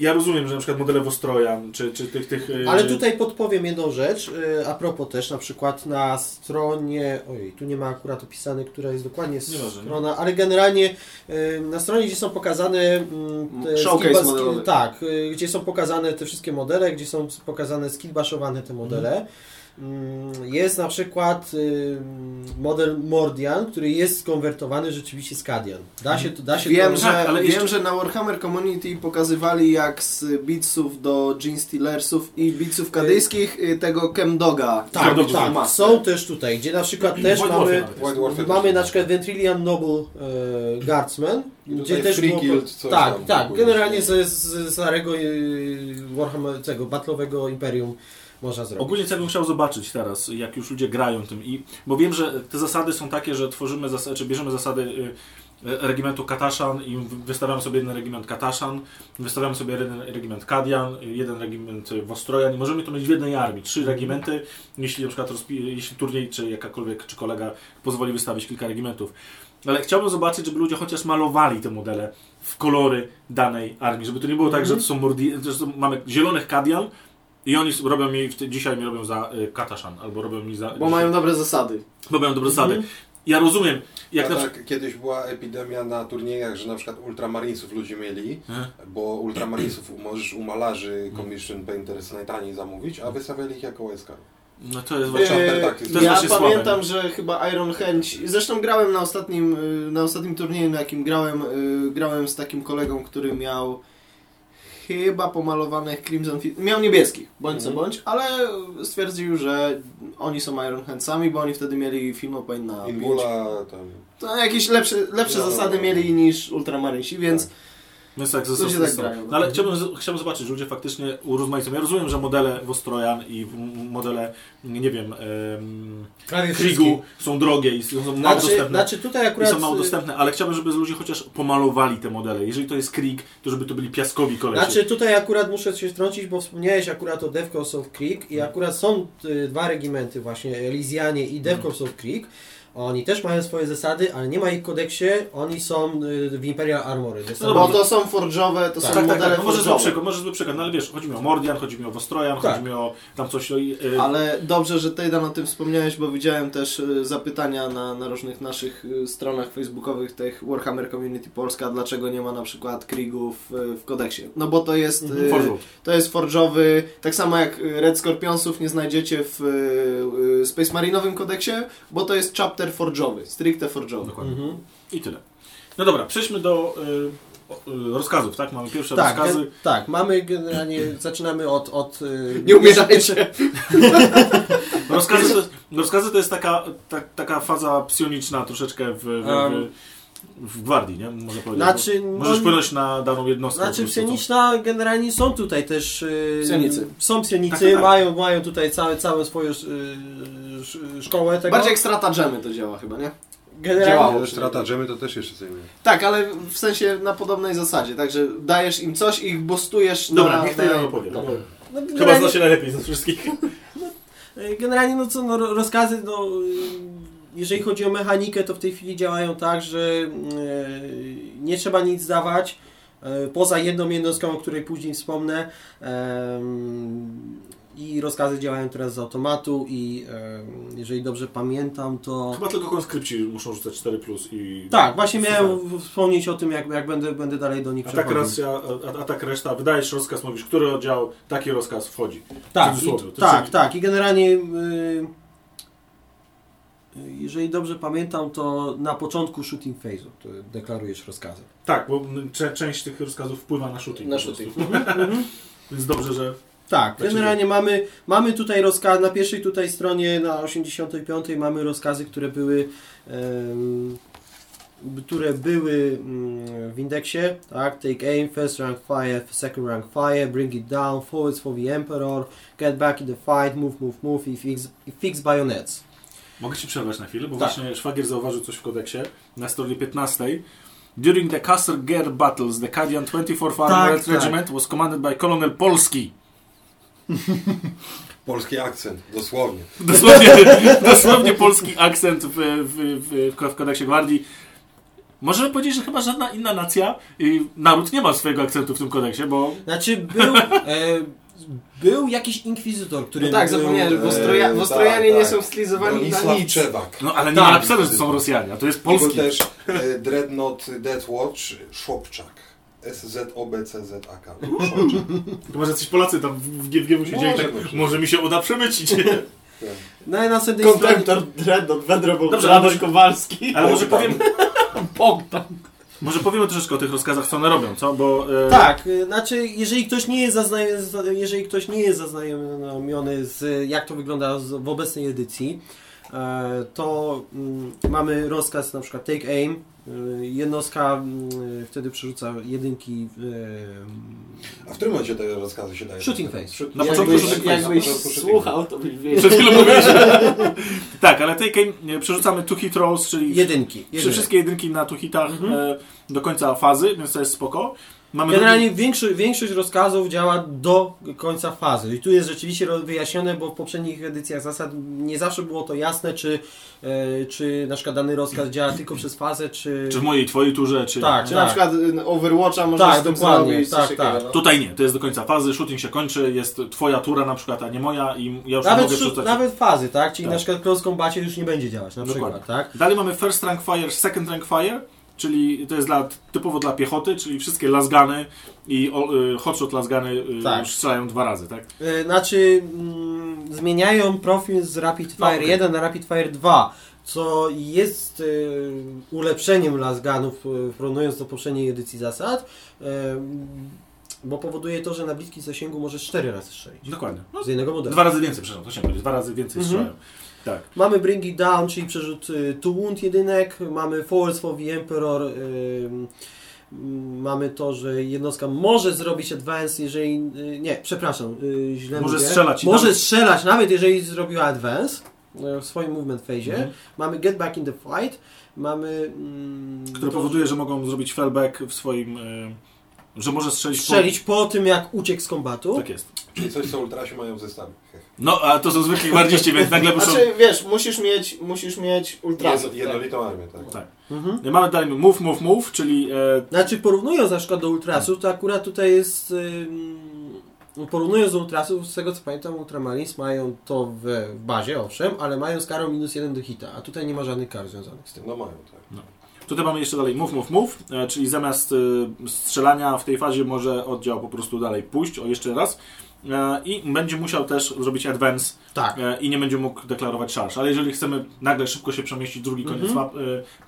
Speaker 1: ja rozumiem, że na przykład modele Wostrojan, czy, czy tych... tych y,
Speaker 4: Ale tutaj podpowiem jedną rzecz, y, a propos też na przykład na stronie, ojej, tu nie ma akurat opisane, która jest dokładnie
Speaker 1: Nieważne, nie?
Speaker 4: strona, ale generalnie y, na stronie, gdzie są pokazane mm, te
Speaker 3: Showcase
Speaker 4: skill-
Speaker 3: modelowy.
Speaker 4: tak, y, gdzie są pokazane te wszystkie modele, gdzie są pokazane skillbaszowane te modele, Mm, Jest na przykład y, model Mordian, który jest skonwertowany rzeczywiście z Kadian. Da się, da się
Speaker 3: Wiem,
Speaker 4: to...
Speaker 3: że,
Speaker 1: Tak, ale
Speaker 3: wiem
Speaker 1: jeszcze-
Speaker 3: że na Warhammer Community pokazywali jak z bitsów do Gene Stealersów i bitsów kadyjskich y, tego Chemdoga.
Speaker 4: Tak, tak,
Speaker 3: masę.
Speaker 4: są też tutaj, gdzie na przykład też
Speaker 1: White
Speaker 4: mamy,
Speaker 1: Warfare
Speaker 4: mamy na przykład Ventrilian Noble e, Guardsman, gdzie też było,
Speaker 2: Guild,
Speaker 4: tak, tak, generalnie ze starego e, Warhammer, tego batlowego Imperium można zrobić.
Speaker 1: Ogólnie co bym chciał zobaczyć teraz, jak już ludzie grają tym i bo wiem, że te zasady są takie, że tworzymy zasady, czy bierzemy zasady y, regimentu Kataszan i wystawiamy sobie jeden regiment Kataszan, wystawiamy sobie jeden regiment Kadian, jeden regiment Wostrojan i możemy to mieć w jednej armii, trzy regimenty, jeśli na przykład jeśli turniej czy jakakolwiek, czy kolega pozwoli wystawić kilka regimentów. Ale chciałbym zobaczyć, żeby ludzie chociaż malowali te modele w kolory danej armii, żeby to nie było tak, że to są, mordi- że to mamy zielonych Kadian i oni robią mi, dzisiaj mi robią za y, Kataszan, albo robią mi za...
Speaker 3: Bo mają dobre zasady.
Speaker 1: bo mają dobre zasady. Ja rozumiem, jak na
Speaker 2: tak, kiedyś była epidemia na turniejach, że na przykład ultramarinesów ludzie mieli,
Speaker 1: Mhm.
Speaker 2: bo ultramarinesów możesz u malarzy Commission Painters najtaniej zamówić, a wystawiali ich jako OSK.
Speaker 1: No to jest właśnie...
Speaker 2: Eee, tak, to jest
Speaker 3: ja
Speaker 1: właśnie słabe,
Speaker 3: pamiętam,
Speaker 1: nie?
Speaker 3: że chyba Iron Chęć. Zresztą grałem na ostatnim, y, na ostatnim turnieju, na jakim grałem. y, Grałem z takim kolegą, który miał chyba pomalowanych Crimson Fi- Miał niebieskich, bądź co
Speaker 2: Mhm.
Speaker 3: bądź, ale stwierdził, że oni są Iron Handsami, bo oni wtedy mieli film Paint na 5.
Speaker 2: Imbula, tam...
Speaker 3: To jakieś lepsze, lepsze
Speaker 2: No, no,
Speaker 3: zasady
Speaker 2: no.
Speaker 3: mieli niż Ultramarynsi, więc
Speaker 1: Więc tak,
Speaker 3: To
Speaker 1: został
Speaker 3: się tak grają, no.
Speaker 1: Ale chciałbym, z- chciałbym zobaczyć, że ludzie faktycznie urozmaicą. Ja rozumiem, że modele Wostrojan i modele, nie wiem, em,
Speaker 4: Prawie
Speaker 1: Krigu są drogie i są mało
Speaker 4: Znaczy,
Speaker 1: dostępne.
Speaker 4: znaczy tutaj
Speaker 1: I
Speaker 4: akurat...
Speaker 1: są mało dostępne, ale chciałbym, żeby ludzie chociaż pomalowali te modele. Jeżeli to jest Krieg, to żeby to byli piaskowi kolesi.
Speaker 4: Znaczy tutaj akurat muszę się wtrącić, bo wspomniałeś akurat o Devcos of Creek i akurat są y, dwa regimenty właśnie, Elysianie i Devcos of Creek. Oni też mają swoje zasady, ale nie ma ich w kodeksie, oni są y, w Imperial Armory.
Speaker 1: Dobra,
Speaker 3: bo to są forge'owe, to
Speaker 4: Tak,
Speaker 3: są
Speaker 1: tak, tak,
Speaker 3: modele
Speaker 1: tak. No może zły
Speaker 3: forge'owe.
Speaker 1: przykład, może zły przykład, no ale wiesz, chodzi mi o Mordian, chodzi mi o Wostrojan,
Speaker 4: Tak.
Speaker 1: chodzi mi o tam coś, o, y,
Speaker 3: Ale dobrze, że Tejdan o tym wspomniałeś, bo widziałem też y, zapytania na, na różnych naszych y, stronach facebookowych, tych Warhammer Community Polska, dlaczego nie ma na przykład Krigów y, w kodeksie. No bo to jest, y,
Speaker 1: Forge'ów.
Speaker 3: to jest forge'owy, tak samo jak Red Scorpionsów nie znajdziecie w y, y, Space Marinowym kodeksie, bo to jest chapter forge'owy, stricte forge'owy.
Speaker 1: Dokładnie.
Speaker 4: Mhm.
Speaker 1: I tyle. No dobra, przejdźmy do y, y, rozkazów, tak? Mamy pierwsze
Speaker 4: Tak,
Speaker 1: rozkazy.
Speaker 4: gen- tak, mamy generalnie, zaczynamy od... od y,
Speaker 3: Nie umierajcie!
Speaker 1: Rozkazy to, jest- rozkazy to jest taka, ta, taka faza psioniczna troszeczkę w, w,
Speaker 4: Um.
Speaker 1: w, w gwardii, nie? Można powiedzieć.
Speaker 4: Znaczy,
Speaker 1: Bo Możesz
Speaker 4: no-
Speaker 1: wpłynąć na daną jednostkę.
Speaker 4: Znaczy psioniczna generalnie są tutaj też... y,
Speaker 3: Psionicy.
Speaker 4: Są psionicy,
Speaker 1: Tak, tak, tak.
Speaker 4: Mają, mają tutaj całe, całe swoją y, sz- szkołę tego.
Speaker 3: Bardziej jak stratagemy to działa chyba, nie?
Speaker 4: generalnie.
Speaker 2: Ale stratagemy to też jeszcze zajmuje.
Speaker 3: Tak, ale w sensie na podobnej zasadzie, także dajesz im coś i ich boostujesz
Speaker 1: Dobra,
Speaker 3: na...
Speaker 1: niech Tejdan
Speaker 3: na-
Speaker 1: opowie.
Speaker 3: no.
Speaker 4: no,
Speaker 1: Chyba zna się najlepiej ze wszystkich.
Speaker 4: y, generalnie no co, no, ro- rozkazy, no... jeżeli chodzi o mechanikę, to w tej chwili działają tak, że e, nie trzeba nic zdawać. e, Poza jedną jednostką, o której później wspomnę. I rozkazy działają teraz z automatu i jeżeli dobrze pamiętam, to...
Speaker 1: Chyba tylko konskrypci muszą rzucać 4 plus i...
Speaker 4: Tak, właśnie miałem wspomnieć o tym, jak, jak będę, będę dalej do nich
Speaker 1: A tak,
Speaker 4: przechodził.
Speaker 1: raz, a, a tak reszta, wydajesz rozkaz, mówisz, który oddział, taki rozkaz wchodzi.
Speaker 4: Tak, i, tak, tak. I generalnie, y, jeżeli dobrze pamiętam, to na początku shooting phase'u deklarujesz rozkazy.
Speaker 1: Tak, bo część tych rozkazów wpływa na shooting.
Speaker 7: Na
Speaker 1: po prostu.
Speaker 7: shooting.
Speaker 1: Więc dobrze, że...
Speaker 4: Tak, generalnie mamy, mamy tutaj rozkazy, na pierwszej tutaj stronie, na 85 mamy rozkazy, które były em, które były mm, w indeksie, tak, take aim, first rank fire, second rank fire, bring it down, forwards for the emperor, get back in the fight, move, move, move i fix, i fix bayonets.
Speaker 1: Mogę Ci przerwać na chwilę, bo
Speaker 4: Tak.
Speaker 1: właśnie Szwagier zauważył coś w kodeksie na stronie 15. During the Castle Gear battles, the Kadian 24th Armored
Speaker 4: tak.
Speaker 1: Regiment was commanded by Colonel Polski.
Speaker 6: Polski akcent, dosłownie.
Speaker 1: Dosłownie, dosłownie polski akcent w, w, w, w kodeksie gwardii. Możemy powiedzieć, że chyba żadna inna nacja, y, naród nie ma swojego akcentu w tym kodeksie, bo
Speaker 4: Znaczy był, e, był jakiś inkwizytor, który
Speaker 7: No tak,
Speaker 4: był,
Speaker 7: zapomniałem, że
Speaker 4: e,
Speaker 7: Wostroja, Wostrojanie
Speaker 6: tak,
Speaker 7: nie
Speaker 6: tak.
Speaker 7: są stylizowani na nic.
Speaker 6: Czewak.
Speaker 1: no ale nie
Speaker 4: Tak.
Speaker 1: napisane, że są Rosjanie, a to jest
Speaker 6: Był
Speaker 1: polski.
Speaker 6: też e, Dreadnought Death Watch, Szopczak. SZOBCZAK.
Speaker 1: Chyba, że coś Polacy tam w GWG siedzieli
Speaker 6: Może
Speaker 1: tak, może mi się uda przemycić.
Speaker 4: Na następnej stronie...
Speaker 7: Kontemptor Dreadnought, Wędrobol,
Speaker 1: Dobrze, ale-
Speaker 7: Kowalski.
Speaker 1: Ale może powiem,
Speaker 7: Bogdan.
Speaker 1: może powiemy troszeczkę o tych rozkazach, co one robią, co? Bo e,
Speaker 4: Tak, y, znaczy jeżeli ktoś nie jest, zaznajomiony, jeżeli ktoś nie jest zaznajomiony z jak to wygląda z, w obecnej edycji, e, to mm, mamy rozkaz na przykład take aim, y, jednostka mm, wtedy przerzuca jedynki y,
Speaker 6: A w którym momencie te rozkazy się dają?
Speaker 4: Shooting face.
Speaker 1: Na początku
Speaker 7: Jakbyś,
Speaker 1: shooting face.
Speaker 7: jakbyś słuchał, to byś wiedział.
Speaker 1: Przed chwilą mówiliśmy. tak, ale take aim e, przerzucamy two hit rolls, czyli
Speaker 4: jedynki. Jedynki.
Speaker 1: wszystkie jedynki na tu hitach e, do końca fazy, więc to jest spoko. Mamy
Speaker 4: Generalnie większość, większość rozkazów działa do końca fazy. I tu jest rzeczywiście wyjaśnione, bo w poprzednich edycjach zasad nie zawsze było to jasne, czy, e, czy na przykład dany rozkaz działa tylko przez fazę, czy...
Speaker 1: drugi, czy w mojej, twojej turze, czy...
Speaker 4: Tak,
Speaker 7: Czy na przykład y, Overwatcha możesz
Speaker 4: Tak, dokładnie,
Speaker 7: zrobić,
Speaker 4: tak, tak.
Speaker 7: takiego, no.
Speaker 1: Tutaj nie, to jest do końca fazy, shooting się kończy, jest twoja tura na przykład, a nie moja i ja już nie
Speaker 4: Nawet,
Speaker 1: mogę przerzucać.
Speaker 4: nawet fazy, tak? Czyli
Speaker 1: Tak.
Speaker 4: na przykład close combacie już nie będzie działać, na
Speaker 1: Dokładnie.
Speaker 4: przykład, tak?
Speaker 1: Dalej mamy first rank fire, second rank fire, czyli to jest dla, typowo dla piechoty, czyli wszystkie lasgany i y, hotshot lasgany y,
Speaker 4: Tak.
Speaker 1: już strzelają dwa razy, tak?
Speaker 4: E, Znaczy, mm, zmieniają profil z Rapid Fire
Speaker 1: No, okej.
Speaker 4: 1 na Rapid Fire 2, co jest e, ulepszeniem lasganów, e, porównując do poprzedniej edycji zasad, e, bo powoduje to, że na bliskim zasięgu możesz 4 razy strzelić.
Speaker 1: Dokładnie. No,
Speaker 4: Z jednego modelu.
Speaker 1: dwa razy więcej, przepraszam, to chciałem powiedzieć, dwa razy więcej
Speaker 4: Mhm.
Speaker 1: strzelają. Tak.
Speaker 4: Mamy Bring It Down, czyli przerzut y, to wound jedynek, mamy Force for the Emperor, ym, ym, mamy to, że jednostka może zrobić advance, jeżeli, y, nie, przepraszam, y, źle
Speaker 1: Może
Speaker 4: mówię.
Speaker 1: strzelać
Speaker 4: Może
Speaker 1: nawet-
Speaker 4: strzelać nawet jeżeli zrobiła advance y, w swoim movement phase.
Speaker 1: Mhm.
Speaker 4: Mamy Get Back in the Fight, mamy... mm,
Speaker 1: Które powoduje, że mogą zrobić fallback w swoim... Y, że może strzelić,
Speaker 4: strzelić po tym, jak uciekł z kombatu.
Speaker 1: Po... Tak jest.
Speaker 6: Czyli coś, co ultrasi mają w zestawie.
Speaker 1: No, a to są zwykli gwardziści, więc nagle muszą...
Speaker 7: Znaczy, wiesz, musisz mieć, musisz mieć ultrasów.
Speaker 6: Jedno, jednolitą armię, tak.
Speaker 1: Tak.
Speaker 4: Mhm.
Speaker 1: Mamy dalej move, move, move, czyli e,
Speaker 4: Znaczy porównując na przykład do Ultrasów, to akurat tutaj jest... ym, Porównując do Ultrasów, z tego co pamiętam, Ultramarines mają to w, w bazie, owszem, ale mają z karą minus jeden do hita, a tutaj nie ma żadnych kar związanych z tym.
Speaker 6: No mają, tak.
Speaker 1: Tutaj mamy jeszcze dalej move, move, move, czyli zamiast e, strzelania w tej fazie może oddział po prostu dalej pójść, o jeszcze raz. E, I będzie musiał też zrobić advance
Speaker 4: Tak.
Speaker 1: e, i nie będzie mógł deklarować charge. Ale jeżeli chcemy nagle szybko się przemieścić drugi koniec
Speaker 4: Mhm.
Speaker 1: map,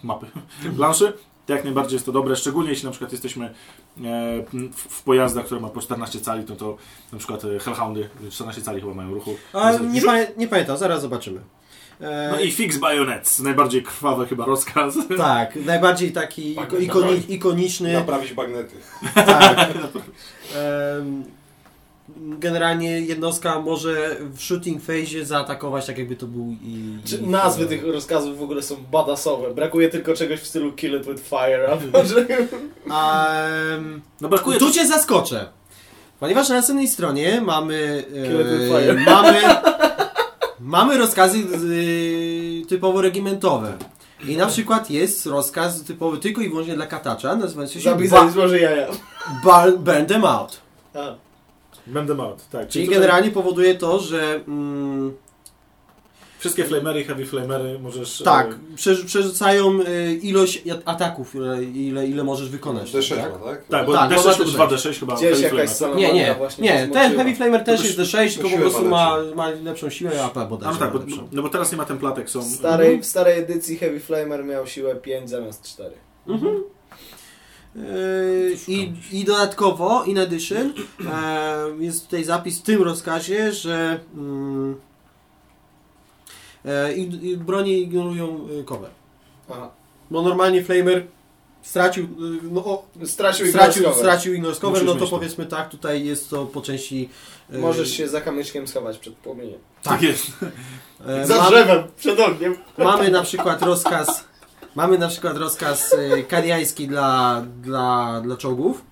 Speaker 1: mapy, planszy, to jak najbardziej jest to dobre, szczególnie jeśli na przykład jesteśmy w, pojazdach, które ma po 14 cali, to to na przykład Hellhoundy 14 cali chyba mają ruchu.
Speaker 4: A nie, pamię- nie pamiętam, zaraz zobaczymy.
Speaker 1: No i fix bayonets, najbardziej krwawy chyba rozkaz.
Speaker 4: Tak, najbardziej taki ikoni, ikoniczny.
Speaker 6: Naprawić bagnety.
Speaker 4: Tak. Generalnie jednostka może w shooting phase zaatakować tak jakby to był i...
Speaker 7: Czy
Speaker 4: i-
Speaker 7: nazwy tych rozkazów w ogóle są badasowe. Brakuje tylko czegoś w stylu kill it with fire, a może...
Speaker 4: Em,
Speaker 1: No brakuje
Speaker 4: tu Cię zaskoczę. Ponieważ na następnej stronie mamy...
Speaker 7: Kill it with
Speaker 4: E,
Speaker 7: fire.
Speaker 4: mamy... Mamy rozkazy z, y, typowo regimentowe. I na przykład jest rozkaz typowy tylko i wyłącznie dla katacza, nazywający się
Speaker 3: Zabij,
Speaker 4: ba-
Speaker 3: zabij, złoży jaja.
Speaker 4: Burn them out.
Speaker 3: A.
Speaker 1: Będę out, tak.
Speaker 4: Czyli
Speaker 1: tutaj
Speaker 4: generalnie powoduje to, że mm,
Speaker 1: Wszystkie flamery, heavy flamery możesz...
Speaker 4: tak,
Speaker 1: e,
Speaker 4: prze, przerzucają y, ilość ataków, ile, ile, ile możesz wykonać.
Speaker 2: D6
Speaker 4: tak?
Speaker 2: tak?
Speaker 1: Tak, bo
Speaker 4: Tak,
Speaker 1: D6
Speaker 4: można
Speaker 1: lub
Speaker 4: D6.
Speaker 1: 2D6 chyba.
Speaker 3: Gdzieś
Speaker 1: heavy
Speaker 3: jakaś
Speaker 4: Nie, nie,
Speaker 3: właśnie
Speaker 4: nie, ten. Heavy Flamer też jest
Speaker 1: już-
Speaker 4: D6, tylko po prostu
Speaker 2: ma
Speaker 4: ma, lepszą siłę, a
Speaker 1: A,
Speaker 4: bodajże
Speaker 1: no tak, bo,
Speaker 4: lepszą.
Speaker 1: no bo teraz nie ma templatek, są...
Speaker 3: W starej, w starej edycji Heavy Flamer miał siłę 5 zamiast 4.
Speaker 4: Yy, I, I dodatkowo, in addition, e, jest tutaj zapis w tym rozkazie, że mm, e, i, i bronie ignorują cover.
Speaker 3: Aha.
Speaker 4: Bo normalnie Flamer stracił, y, no, o,
Speaker 3: Stracił,
Speaker 4: stracił,
Speaker 3: stracił,
Speaker 4: stracił cover,
Speaker 1: Musisz
Speaker 4: no to powiedzmy tak, tutaj jest to po części...
Speaker 3: Możesz się za kamyczkiem schować przed płomieniem.
Speaker 1: Tak jest.
Speaker 4: e,
Speaker 3: Za drzewem, przed ogniem.
Speaker 4: Mamy na przykład rozkaz, mamy na przykład rozkaz kariański dla, dla, dla czołgów,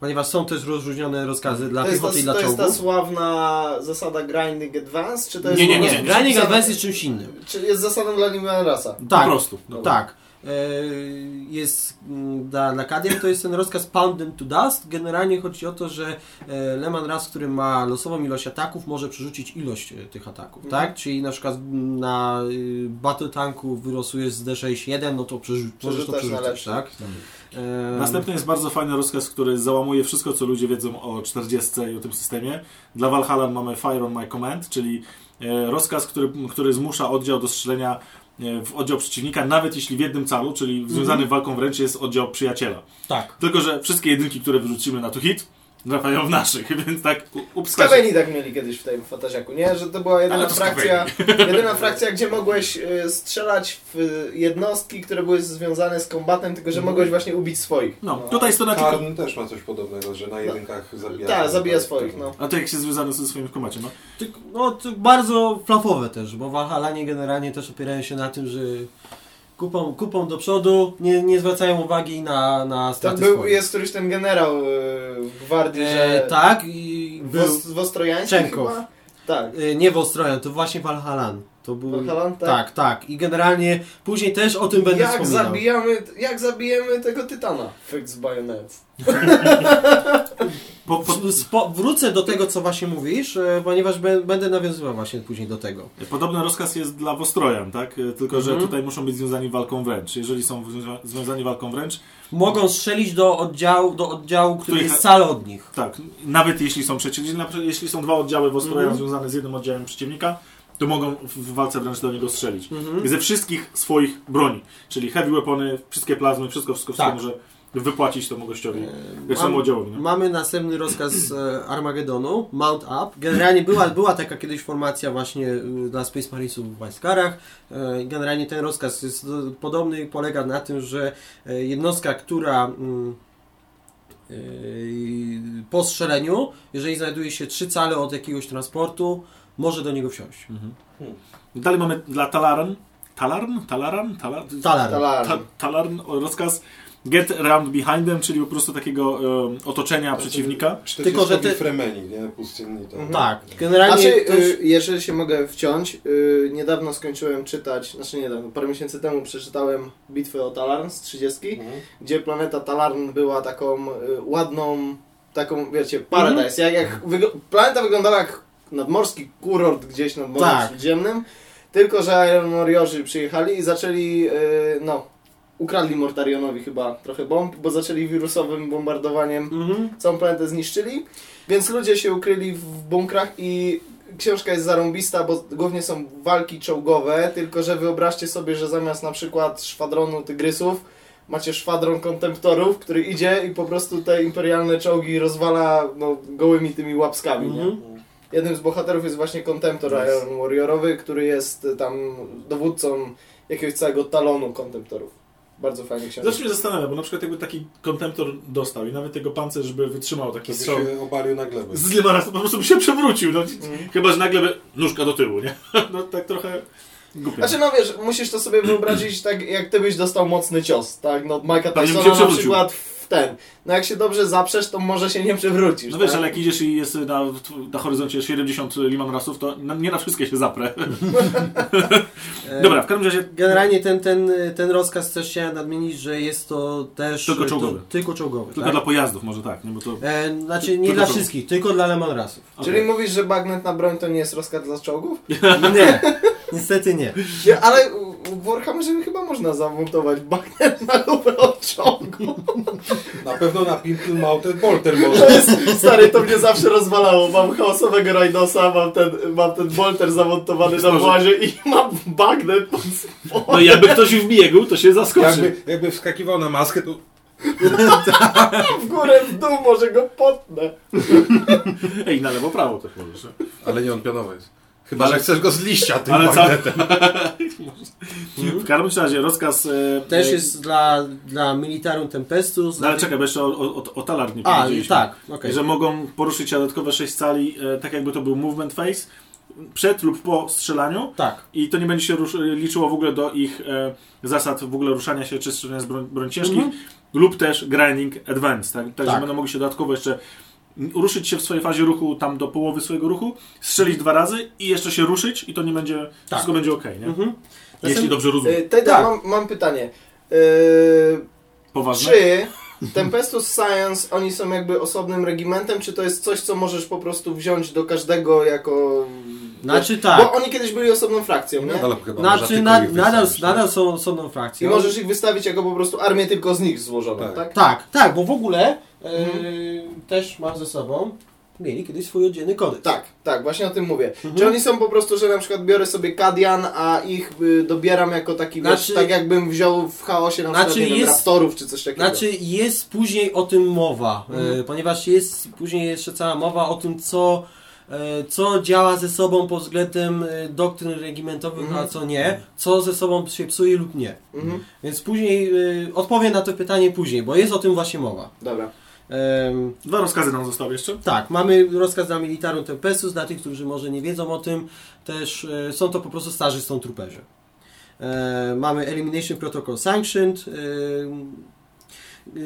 Speaker 4: ponieważ są też rozróżnione rozkazy dla
Speaker 3: To jest, ta,
Speaker 4: piechoty i dla
Speaker 3: to jest ta
Speaker 4: czołgów.
Speaker 3: sławna zasada grinding advance, czy to jest...
Speaker 1: Nie, nie, nie.
Speaker 3: prostu
Speaker 4: Grinding
Speaker 3: zasada-
Speaker 4: Advance jest czymś innym.
Speaker 3: Czy jest zasadą dla Newman Rasa?
Speaker 4: Tak,
Speaker 1: Po prostu. No.
Speaker 4: tak. E, Jest mm, dla, dla Kadiem to jest ten rozkaz Pound to Dust. Generalnie chodzi o to, że e, Leman Ras, który ma losową ilość ataków, może przerzucić ilość e, tych ataków,
Speaker 3: Mhm.
Speaker 4: tak? Czyli na przykład na y, Battle Tanku wylosujesz z D6 1, no to przerzu- możesz to przerzucić, tak? E,
Speaker 1: Następny jest bardzo fajny rozkaz, który załamuje wszystko, co ludzie wiedzą o 40 i o tym systemie. Dla Valhalla mamy Fire on My Command, czyli e, rozkaz, który, który zmusza oddział do strzelenia e, w oddział przeciwnika, nawet jeśli w jednym calu, czyli związany walką wręcz jest oddział przyjaciela.
Speaker 4: Tak.
Speaker 1: Tylko, że wszystkie jedynki, które wyrzucimy na to hit, trafiają w naszych, więc tak u- upska się.
Speaker 3: Skaweni tak mieli kiedyś w tym fantasiaku, nie? Że to była jedyna
Speaker 1: to
Speaker 3: frakcja, jedyna frakcja, gdzie mogłeś y, strzelać w jednostki, które były związane z kombatem, tylko że mogłeś właśnie ubić swoich.
Speaker 1: No, tutaj jest to na tylko...
Speaker 2: Karn też ma coś podobnego, że na jedynkach zabija.
Speaker 3: Tak, zabija swoich, no.
Speaker 1: A to jak się związane ze swoim komacie, no.
Speaker 4: Tylko, no, to bardzo flafowe też, bo Valhallanie generalnie też opierają się na tym, że kupą, kupą do przodu, nie, nie zwracają uwagi na, na
Speaker 3: Tam
Speaker 4: straty
Speaker 3: był,
Speaker 4: swoich.
Speaker 3: jest któryś ten generał y, w gwardii,
Speaker 4: E,
Speaker 3: że...
Speaker 4: tak, i był
Speaker 3: Wos, Wostrojański
Speaker 4: Czemkow.
Speaker 3: chyba? Tak.
Speaker 4: e, nie Wostrojan, to właśnie Valhallan. To był...
Speaker 3: Tak?
Speaker 4: tak, tak. I generalnie później też o tym będę
Speaker 3: Jak
Speaker 4: wspominał.
Speaker 3: zabijamy, jak zabijemy tego tytana? Fix bayonet.
Speaker 1: Po, po,
Speaker 4: Spo, wrócę do tego, co właśnie mówisz, e, ponieważ be, będę nawiązywał właśnie później do tego.
Speaker 1: Podobny rozkaz jest dla Wostrojan, tak? E, Tylko, że
Speaker 4: Mhm.
Speaker 1: tutaj muszą być związani walką wręcz. Jeżeli są związa- związani walką wręcz,
Speaker 4: Mogą strzelić do oddziału, do oddziału który
Speaker 1: Których-
Speaker 4: jest wcale od nich.
Speaker 1: tak, nawet jeśli są przeciwni, jeśli są dwa oddziały Wostrojan
Speaker 4: Mhm.
Speaker 1: związane z jednym oddziałem przeciwnika, to mogą w, walce wręcz do niego strzelić.
Speaker 4: Mhm.
Speaker 1: Ze wszystkich swoich broni, czyli heavy weapony, wszystkie plazmy, wszystko, wszystko, wszystko
Speaker 4: Tak.
Speaker 1: może wypłacić temu gościowi,
Speaker 4: Mam-
Speaker 1: temu oddziałowi. No?
Speaker 4: Mamy następny rozkaz e, Armagedonu, Mount Up. Generalnie była, była taka kiedyś formacja właśnie y, dla Space Marinesów w Wajskarach. E, Generalnie ten rozkaz jest e, podobny, polega na tym, że e, jednostka, która mm, e, po strzeleniu, jeżeli znajduje się trzy cale od jakiegoś transportu, może do niego wsiąść.
Speaker 1: Dalej mamy dla Talarn, Talarn? Talarn? Talar?
Speaker 4: Talar.
Speaker 3: Talarn.
Speaker 1: Ta, talarn rozkaz get around behind them, czyli po prostu takiego e, otoczenia przeciwnika.
Speaker 4: Tylko, że ty-
Speaker 2: Fremeni, nie? Pustynni to...
Speaker 4: Tak, generalnie
Speaker 3: Znaczy,
Speaker 4: też-
Speaker 3: y, jeżeli się mogę wciąć, y, niedawno skończyłem czytać, znaczy niedawno, parę miesięcy temu przeczytałem Bitwę o Talarn z 30,
Speaker 2: Mhm.
Speaker 3: gdzie planeta Talarn była taką y, ładną, taką, wiecie, paradise. Jak, jak wygl- planeta wyglądała jak nadmorski kurort gdzieś nad Morzem
Speaker 4: Tak.
Speaker 3: Śródziemnym, tylko że Iron Warriorzy przyjechali i zaczęli, y, no, ukradli Mortarionowi chyba trochę bomb, bo zaczęli wirusowym bombardowaniem
Speaker 4: Mhm.
Speaker 3: całą planetę zniszczyli, więc ludzie się ukryli w bunkrach i książka jest zarąbista, bo głównie są walki czołgowe, tylko że wyobraźcie sobie, że zamiast na przykład szwadronu tygrysów macie szwadron kontemptorów, który idzie i po prostu te imperialne czołgi rozwala no, gołymi tymi łapskami, nie? Jednym z bohaterów jest właśnie Contemptor
Speaker 2: Nice.
Speaker 3: Iron Warriorowy, który jest y, tam dowódcą jakiegoś całego talonu Contemptorów. Bardzo fajny książka.
Speaker 1: Zawsze mnie zastanawia, bo na przykład jakby taki kontemptor dostał i nawet tego pancerz by wytrzymał taki
Speaker 2: To by
Speaker 1: strzał.
Speaker 2: się obalił na glebę.
Speaker 1: Z razy po prostu by się przewrócił. No,
Speaker 3: Mhm.
Speaker 1: Chyba, że nagle by nóżka do tyłu, nie? No tak trochę głupio.
Speaker 3: Znaczy no wiesz, musisz to sobie wyobrazić tak jak ty byś dostał mocny cios, tak? No Mike'a
Speaker 1: się
Speaker 3: Tysona na
Speaker 1: przewrócił.
Speaker 3: przykład ten. No jak się dobrze zaprzesz, to może się nie przewrócisz.
Speaker 1: No wiesz,
Speaker 3: tak?
Speaker 1: ale jak idziesz i jest na, na horyzoncie 70 liman rasów, to na, nie na wszystkie się zaprę. Dobra, w każdym razie
Speaker 4: Generalnie ten, ten, ten rozkaz też chciałem nadmienić, że jest to też...
Speaker 1: Tylko
Speaker 4: to-
Speaker 1: czołgowy.
Speaker 4: tylko czołgowy,
Speaker 1: tylko
Speaker 4: tak?
Speaker 1: dla pojazdów może tak, nie? Bo to...
Speaker 4: E, znaczy nie dla
Speaker 1: czołg.
Speaker 4: wszystkich, tylko dla Lemon Rasów.
Speaker 3: Czyli mówisz, że bagnet na broń to nie jest rozkaz dla czołgów?
Speaker 4: Nie, niestety nie.
Speaker 3: Nie, ale Warhammerze chyba można zamontować bagnet na czołgu.
Speaker 2: Na pewno na Pimple Mounted Bolter może.
Speaker 3: stary, to mnie zawsze rozwalało. Mam chaosowego Rhinosa, mam ten, mam ten bolter zamontowany na
Speaker 1: Może.
Speaker 3: włazie i mam bagnet pod spodem.
Speaker 1: No jakby ktoś w biegu, to się zaskoczy.
Speaker 2: Jakby, jakby wskakiwał na maskę, to
Speaker 3: w górę, w dół, może go potnę.
Speaker 1: Ej, na lewo, prawo też możesz.
Speaker 2: Ale nie on pionowy jest. Chyba, że chcesz go z liścia tym
Speaker 1: Ale co?
Speaker 2: magnetem.
Speaker 1: W każdym razie rozkaz... E,
Speaker 4: Też
Speaker 1: e,
Speaker 4: jest dla, dla Militarum Tempestus.
Speaker 1: No ale czekaj, bo jeszcze o, o, o talar nie
Speaker 4: A, tak, okej.
Speaker 1: Że mogą poruszyć się dodatkowe 6 cali, e, tak jakby to był movement phase, przed lub po strzelaniu.
Speaker 4: Tak.
Speaker 1: I to nie będzie się rusz, liczyło w ogóle do ich e, zasad w ogóle ruszania się czy strzelania z broń, broń ciężkich,
Speaker 4: Mhm.
Speaker 1: lub też grinding advance. Tak? Także
Speaker 4: Tak.
Speaker 1: będą mogli się dodatkowo jeszcze ruszyć się w swojej fazie ruchu tam do połowy swojego ruchu, strzelić dwa razy i jeszcze się ruszyć i to nie będzie, wszystko będzie ok, nie?
Speaker 4: Mhm.
Speaker 1: Jeśli dobrze rozumiem.
Speaker 3: Yy, Teda,
Speaker 4: Tak.
Speaker 3: mam, mam pytanie. Yy,
Speaker 1: Poważne?
Speaker 3: czy Tempestus Science, oni są jakby osobnym regimentem, czy to jest coś, co możesz po prostu wziąć do każdego jako...
Speaker 4: Znaczy tak.
Speaker 3: Bo oni kiedyś byli osobną frakcją, nie?
Speaker 2: Nadal chyba
Speaker 4: Znaczy na, nadal,
Speaker 2: tak?
Speaker 4: nadal są osobną
Speaker 3: I
Speaker 4: frakcją.
Speaker 3: możesz ich wystawić jako po prostu armię tylko z nich złożoną,
Speaker 2: Tak.
Speaker 3: tak?
Speaker 4: Tak, tak, bo w ogóle
Speaker 3: Mhm.
Speaker 4: też mam ze sobą, mieli kiedyś swój oddzielny kodeks.
Speaker 3: Tak, tak, właśnie o tym mówię.
Speaker 4: Mhm.
Speaker 3: Czy oni są po prostu, że na przykład biorę sobie Kadian, a ich y, dobieram jako taki, wiesz,
Speaker 4: Znaczy-
Speaker 3: tak jakbym wziął w chaosie na przykład,
Speaker 4: Znaczy
Speaker 3: wiem,
Speaker 4: jest-
Speaker 3: Raptorów czy coś takiego.
Speaker 4: Znaczy jest później o tym mowa,
Speaker 3: Mhm.
Speaker 4: e, ponieważ jest później jeszcze cała mowa o tym, co, e, co działa ze sobą pod względem e, doktryn regimentowych,
Speaker 3: Mhm.
Speaker 4: a co nie, co ze sobą się psuje lub nie.
Speaker 3: Mhm.
Speaker 4: Więc później e, odpowiem na to pytanie później, bo jest o tym właśnie mowa.
Speaker 3: Dobra.
Speaker 1: Dwa rozkazy nam zostały jeszcze.
Speaker 4: Tak, mamy rozkaz dla Militarum Tempestus, dla tych, którzy może nie wiedzą o tym, też e, są to po prostu starzy są truperzy. E, mamy Elimination Protocol Sanctioned. E,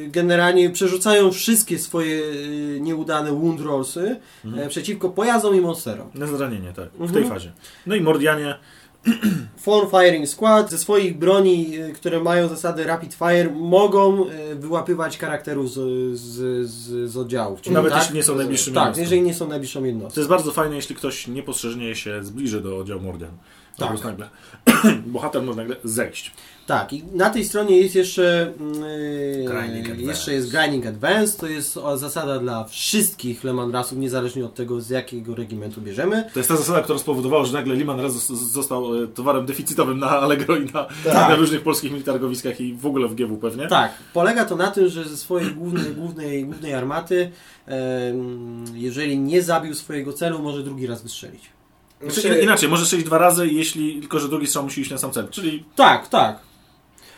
Speaker 4: generalnie przerzucają wszystkie swoje nieudane wound rollsy e, przeciwko pojazdom i monsterom.
Speaker 1: Na zranienie, tak. W
Speaker 4: Mhm.
Speaker 1: tej fazie. No i Mordianie.
Speaker 4: Form Firing Squad ze swoich broni, e, które mają zasady Rapid Fire, mogą e, wyłapywać charakterów z, z, z, z oddziałów. Czyli
Speaker 1: Nawet
Speaker 4: tak,
Speaker 1: jeśli nie są najbliższymi
Speaker 4: tak,
Speaker 1: jednostką.
Speaker 4: jeżeli nie są najbliższą jednostką.
Speaker 1: To jest bardzo fajne, jeśli ktoś niepostrzeżnie się zbliży do oddziału Mordian.
Speaker 4: Tak.
Speaker 1: nagle. Bohater może nagle zejść.
Speaker 4: Tak, i na tej stronie jest jeszcze yy, jeszcze jest Grinding Advance, to jest zasada dla wszystkich Leman Rasów, niezależnie od tego z jakiego regimentu bierzemy.
Speaker 1: To jest ta zasada, która spowodowała, że nagle Liman raz zos- został e, towarem deficytowym na Allegro i na, na różnych polskich militargowiskach i w ogóle w GW pewnie.
Speaker 4: Tak, polega to na tym, że ze swojej głównej, głównej, głównej armaty, em, jeżeli nie zabił swojego celu, może drugi raz wystrzelić.
Speaker 1: Znaczy, inaczej, może strzelić dwa razy, jeśli tylko, że drugi strzał musi iść na sam cel. Czyli
Speaker 4: Tak, tak.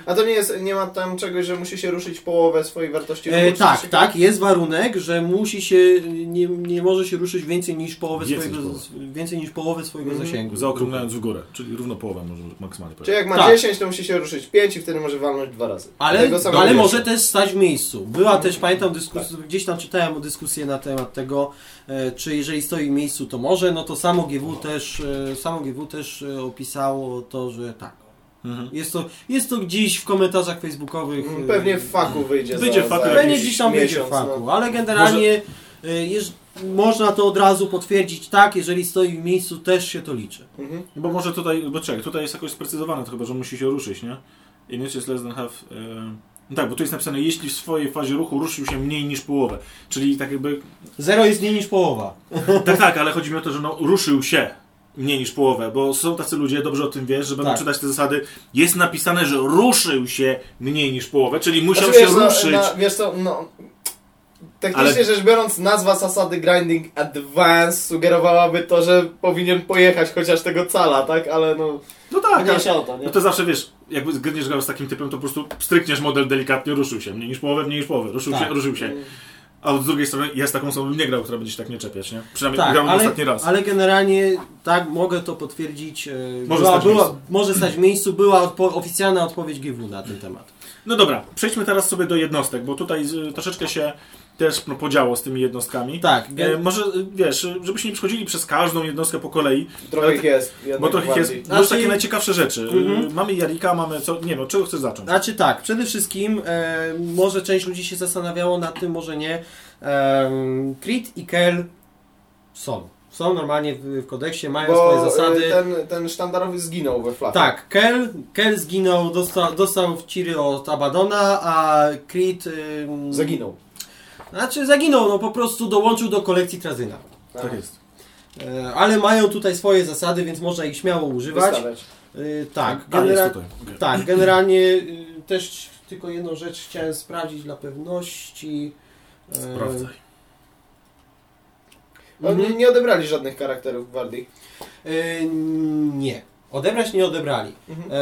Speaker 3: A to nie jest, nie ma tam czegoś, że musi się ruszyć połowę swojej wartości
Speaker 4: E,
Speaker 3: ruchu, czy
Speaker 4: tak,
Speaker 3: coś
Speaker 4: tak, jest warunek, że musi się, nie, nie może się ruszyć więcej niż połowę
Speaker 1: Więcej
Speaker 4: swojego,
Speaker 1: niż
Speaker 4: więcej niż połowę swojego
Speaker 3: Mhm.
Speaker 4: zasięgu.
Speaker 1: zaokrąglając w górę, czyli równo połowę może maksymalnie
Speaker 3: Czyli jak ma
Speaker 4: Tak.
Speaker 3: 10, to musi się ruszyć 5 i wtedy może walnąć dwa razy.
Speaker 4: Ale, ale może też stać w miejscu. Była też, pamiętam, dyskusja, gdzieś tam czytałem o dyskusję na temat tego, e, czy jeżeli stoi w miejscu, to może, no to samo GW też, e, samo GW też e, opisało to, że tak.
Speaker 1: Mhm.
Speaker 4: Jest to, jest to gdzieś w komentarzach facebookowych. e,
Speaker 3: Pewnie w faku wyjdzie
Speaker 1: Wyjdzie
Speaker 3: za,
Speaker 1: w faku
Speaker 3: za
Speaker 4: Pewnie gdzieś tam wyjdzie w faku,
Speaker 3: no.
Speaker 4: ale generalnie e, jeż, można to od razu potwierdzić tak, jeżeli stoi w miejscu, też się to liczy.
Speaker 3: Mhm.
Speaker 1: Bo może tutaj, bo czekaj, tutaj jest jakoś sprecyzowane to chyba, że musi się ruszyć, nie? Init is less than half... e, No tak, bo tu jest napisane, jeśli w swojej fazie ruchu ruszył się mniej niż połowę. Czyli tak jakby...
Speaker 4: Zero jest mniej niż połowa.
Speaker 1: Tak, tak, ale chodzi mi o to, że no, ruszył się mniej niż połowę, bo są tacy ludzie, dobrze o tym wiesz, że będą
Speaker 4: Tak.
Speaker 1: czytać te zasady. Jest napisane, że ruszył się mniej niż połowę, czyli musiał
Speaker 3: Znaczy,
Speaker 1: się
Speaker 3: wiesz, no,
Speaker 1: ruszyć.
Speaker 3: na, wiesz co, no... Technicznie
Speaker 1: Ale-
Speaker 3: rzecz biorąc, nazwa zasady Grinding Advance sugerowałaby to, że powinien pojechać chociaż tego cala, tak? Ale no,
Speaker 1: No tak,
Speaker 3: nie
Speaker 1: ale,
Speaker 3: się o to, nie?
Speaker 1: no to zawsze wiesz, jakby zgryniesz grał z takim typem, to po prostu strykniesz model delikatnie, ruszył się, mniej niż połowę, mniej niż połowę, ruszył
Speaker 4: Tak.
Speaker 1: się, ruszył się. A z drugiej strony ja z taką osobą nie grał, która będzie się tak nie czepiać, nie? Przynajmniej
Speaker 4: Tak,
Speaker 1: grałem
Speaker 4: ale,
Speaker 1: ostatni raz.
Speaker 4: ale generalnie tak mogę to potwierdzić. e,
Speaker 1: Może
Speaker 4: była,
Speaker 1: stać
Speaker 4: była,
Speaker 1: miejscu.
Speaker 4: może stać w miejscu, była odpo- oficjalna odpowiedź GW na ten temat.
Speaker 1: No dobra, przejdźmy teraz sobie do jednostek, bo tutaj troszeczkę się też no, podziało z tymi jednostkami.
Speaker 4: Tak,
Speaker 1: E, może, e, wiesz, żebyśmy nie przechodzili przez każdą jednostkę po kolei,
Speaker 7: Trochę ich jest.
Speaker 1: bo ich jest no, już
Speaker 4: Znaczy-
Speaker 1: takie najciekawsze rzeczy. E,
Speaker 4: Mhm.
Speaker 1: Mamy Jarika, mamy co, nie wiem, od czego chcesz zacząć?
Speaker 4: Znaczy tak, przede wszystkim e, może część ludzi się zastanawiało nad tym, może nie. E, Crit i Kel są. Są normalnie w, w kodeksie, mają
Speaker 7: Bo
Speaker 4: swoje zasady.
Speaker 7: y, ten, ten sztandarowy zginął we flafie.
Speaker 4: Tak, Kel, Kel zginął, dostał, dostał w ciry od Abadona, a Crit... ym,
Speaker 7: Zaginął.
Speaker 4: Znaczy zaginął, no po prostu dołączył do kolekcji Trazyna.
Speaker 1: Tak jest.
Speaker 4: E, ale mają tutaj swoje zasady, więc można ich śmiało używać.
Speaker 7: Wystawiać.
Speaker 4: E, tak, genera- tak, generalnie y, też tylko jedną rzecz chciałem sprawdzić dla pewności. E,
Speaker 1: Sprawdzaj.
Speaker 7: Oni
Speaker 4: mhm.
Speaker 7: nie odebrali żadnych charakterów gwardii.
Speaker 4: E, nie. Odebrać nie odebrali.
Speaker 7: Mhm.
Speaker 4: E,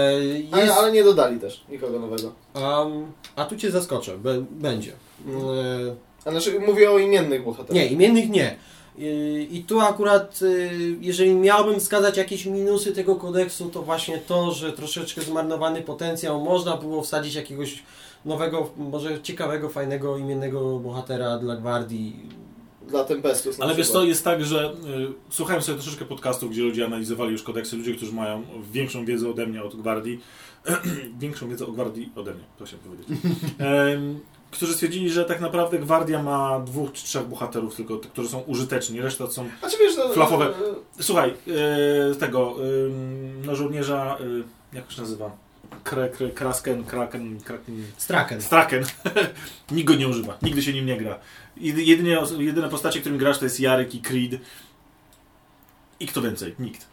Speaker 7: Ale,
Speaker 4: jest,
Speaker 7: ale nie dodali też nikogo nowego.
Speaker 4: am, a tu cię zaskoczę, be, będzie. E,
Speaker 7: A znaczy mówię o imiennych bohaterach.
Speaker 4: nie, imiennych nie. I i tu akurat, y, jeżeli miałbym wskazać jakieś minusy tego kodeksu, to właśnie to, że troszeczkę zmarnowany potencjał, można było wsadzić jakiegoś nowego, może ciekawego, fajnego, imiennego bohatera dla gwardii.
Speaker 7: Dla Tempestus
Speaker 1: Ale wiesz to jest tak, że y, słuchałem sobie troszeczkę podcastów, gdzie ludzie analizowali już kodeksy, ludzie, którzy mają większą wiedzę ode mnie od gwardii, większą wiedzę o gwardii ode mnie, to chciałem powiedzieć, którzy stwierdzili, że tak naprawdę gwardia ma dwóch czy trzech bohaterów tylko, którzy są użyteczni, reszta są...
Speaker 7: Znaczy wiesz, to,
Speaker 1: Flafowe. Słuchaj, y, tego, y, no żołnierza, y, jak to się nazywa? Kre, kre, krasken, kraken, kraken,
Speaker 4: Straken.
Speaker 1: Straken. Nikt go nie używa. Nigdy się nim nie gra. Jedy- Jedynie, jedyne postacie, którym grasz, to jest Jarek i Creed. I kto więcej? Nikt.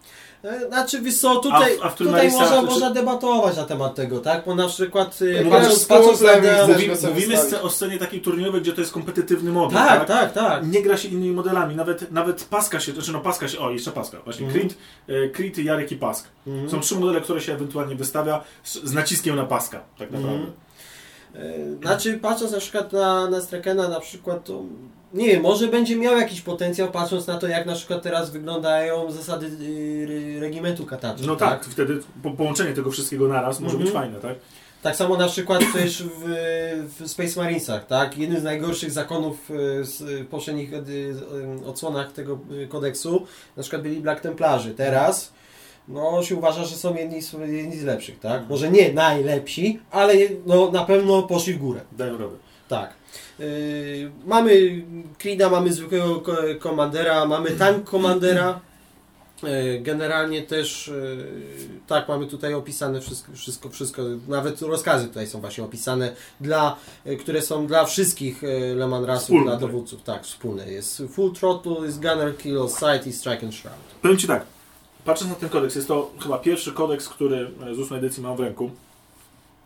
Speaker 4: Znaczy, wiesz co, tutaj,
Speaker 1: A w- a w
Speaker 4: tutaj
Speaker 1: Marisa-
Speaker 4: można,
Speaker 1: czy-
Speaker 4: można debatować na temat tego, tak? Bo na przykład y, patrząc, patrząc na...
Speaker 1: Mówi, mówimy o scenie takiej turniejowej, gdzie to jest kompetytywny model,
Speaker 4: Tak, tak, tak.
Speaker 1: Nie gra się innymi modelami, nawet, nawet Paska się, znaczy no Paska się, o jeszcze Paska, właśnie
Speaker 4: Mhm.
Speaker 1: Creed, e, Creed, Jarek i Pask.
Speaker 4: Mhm.
Speaker 1: Są trzy modele, które się ewentualnie wystawia z, z naciskiem na Paska, tak naprawdę.
Speaker 4: E, Znaczy, patrząc na przykład na, na Strakena na przykład, to nie wiem, może będzie miał jakiś potencjał, patrząc na to, jak na przykład teraz wyglądają zasady y, re- regimentu kataczy.
Speaker 1: No tak, wtedy po, połączenie tego wszystkiego naraz może być
Speaker 4: Mhm.
Speaker 1: fajne, tak?
Speaker 4: Tak samo na przykład też w, w Space Marinesach, tak? Jednym z najgorszych zakonów y, z poprzednich y, y, odsłonach tego y, kodeksu, na przykład byli Black Templarzy. Teraz no, się uważa, że są jedni z, jedni z lepszych, tak? Może nie najlepsi, ale no, na pewno poszli w górę.
Speaker 1: Dają radę.
Speaker 4: Tak. Yy, mamy Creed'a, mamy zwykłego ko- komandera, mamy tank komandera. Yy, Generalnie też yy, tak, mamy tutaj opisane wszystko, wszystko, wszystko, nawet rozkazy tutaj są właśnie opisane, dla, yy, które są dla wszystkich Leman Rasów, dla dowódców, tak, wspólne. Jest Full Throttle, jest Gunner Kill, Sight i Strike and Shroud.
Speaker 1: Powiem Ci tak, patrząc na ten kodeks, jest to chyba pierwszy kodeks, który e, z ósmej edycji mam w ręku.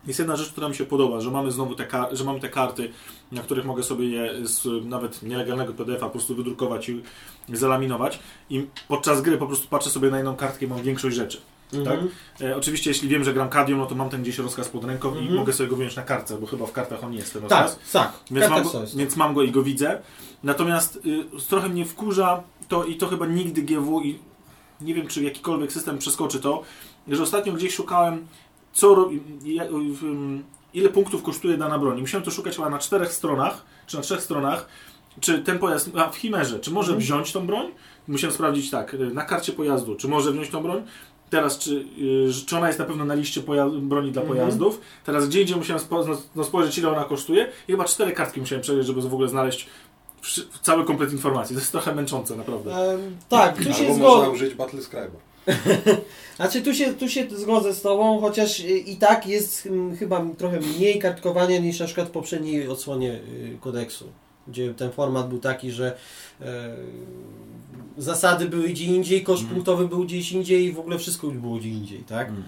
Speaker 1: Jest jedna rzecz, która mi się podoba, że mamy znowu te, że mamy te karty, na których mogę sobie je z nawet nielegalnego PDF-a po prostu wydrukować i zalaminować. I podczas gry po prostu patrzę sobie na jedną kartkę i mam większość rzeczy.
Speaker 4: Mhm.
Speaker 1: E, oczywiście jeśli wiem, że gram Kadium, no to mam ten gdzieś rozkaz pod ręką i
Speaker 4: Mhm.
Speaker 1: mogę sobie go wyjąć na kartce, bo chyba w kartach on nie jest ten
Speaker 4: Tak,
Speaker 1: rozkaz.
Speaker 4: tak.
Speaker 1: Więc mam, go, więc mam go i go widzę. Natomiast y, trochę mnie wkurza to i to chyba nigdy GW i nie wiem, czy jakikolwiek system przeskoczy to, że ostatnio gdzieś szukałem, co ile punktów kosztuje dana broń. Musiałem to szukać chyba na czterech stronach, czy na trzech stronach, czy ten pojazd, a w Chimerze, czy może
Speaker 4: Mhm.
Speaker 1: wziąć tą broń? Musiałem sprawdzić tak, y, na karcie pojazdu, czy może wziąć tą broń? Teraz, czy, y, czy ona jest na pewno na liście broni dla
Speaker 4: Mhm.
Speaker 1: pojazdów? Teraz gdzie indziej musiałem spo, no, no, spojrzeć, ile ona kosztuje. I chyba cztery kartki musiałem przejrzeć, żeby w ogóle znaleźć wszy- cały komplet informacji. To jest trochę męczące, naprawdę.
Speaker 4: Em, tak, tu się
Speaker 6: Albo
Speaker 4: zgodzę.
Speaker 6: można użyć Battle Scribe'a.
Speaker 4: Znaczy tu się, tu się zgodzę z Tobą, chociaż i tak jest mm, chyba trochę mniej kartkowania niż na przykład w poprzedniej odsłonie y, kodeksu, gdzie ten format był taki, że e, zasady były gdzie indziej, koszt
Speaker 1: Mhm.
Speaker 4: punktowy był gdzieś indziej i w ogóle wszystko było gdzie indziej, tak?
Speaker 1: Mm.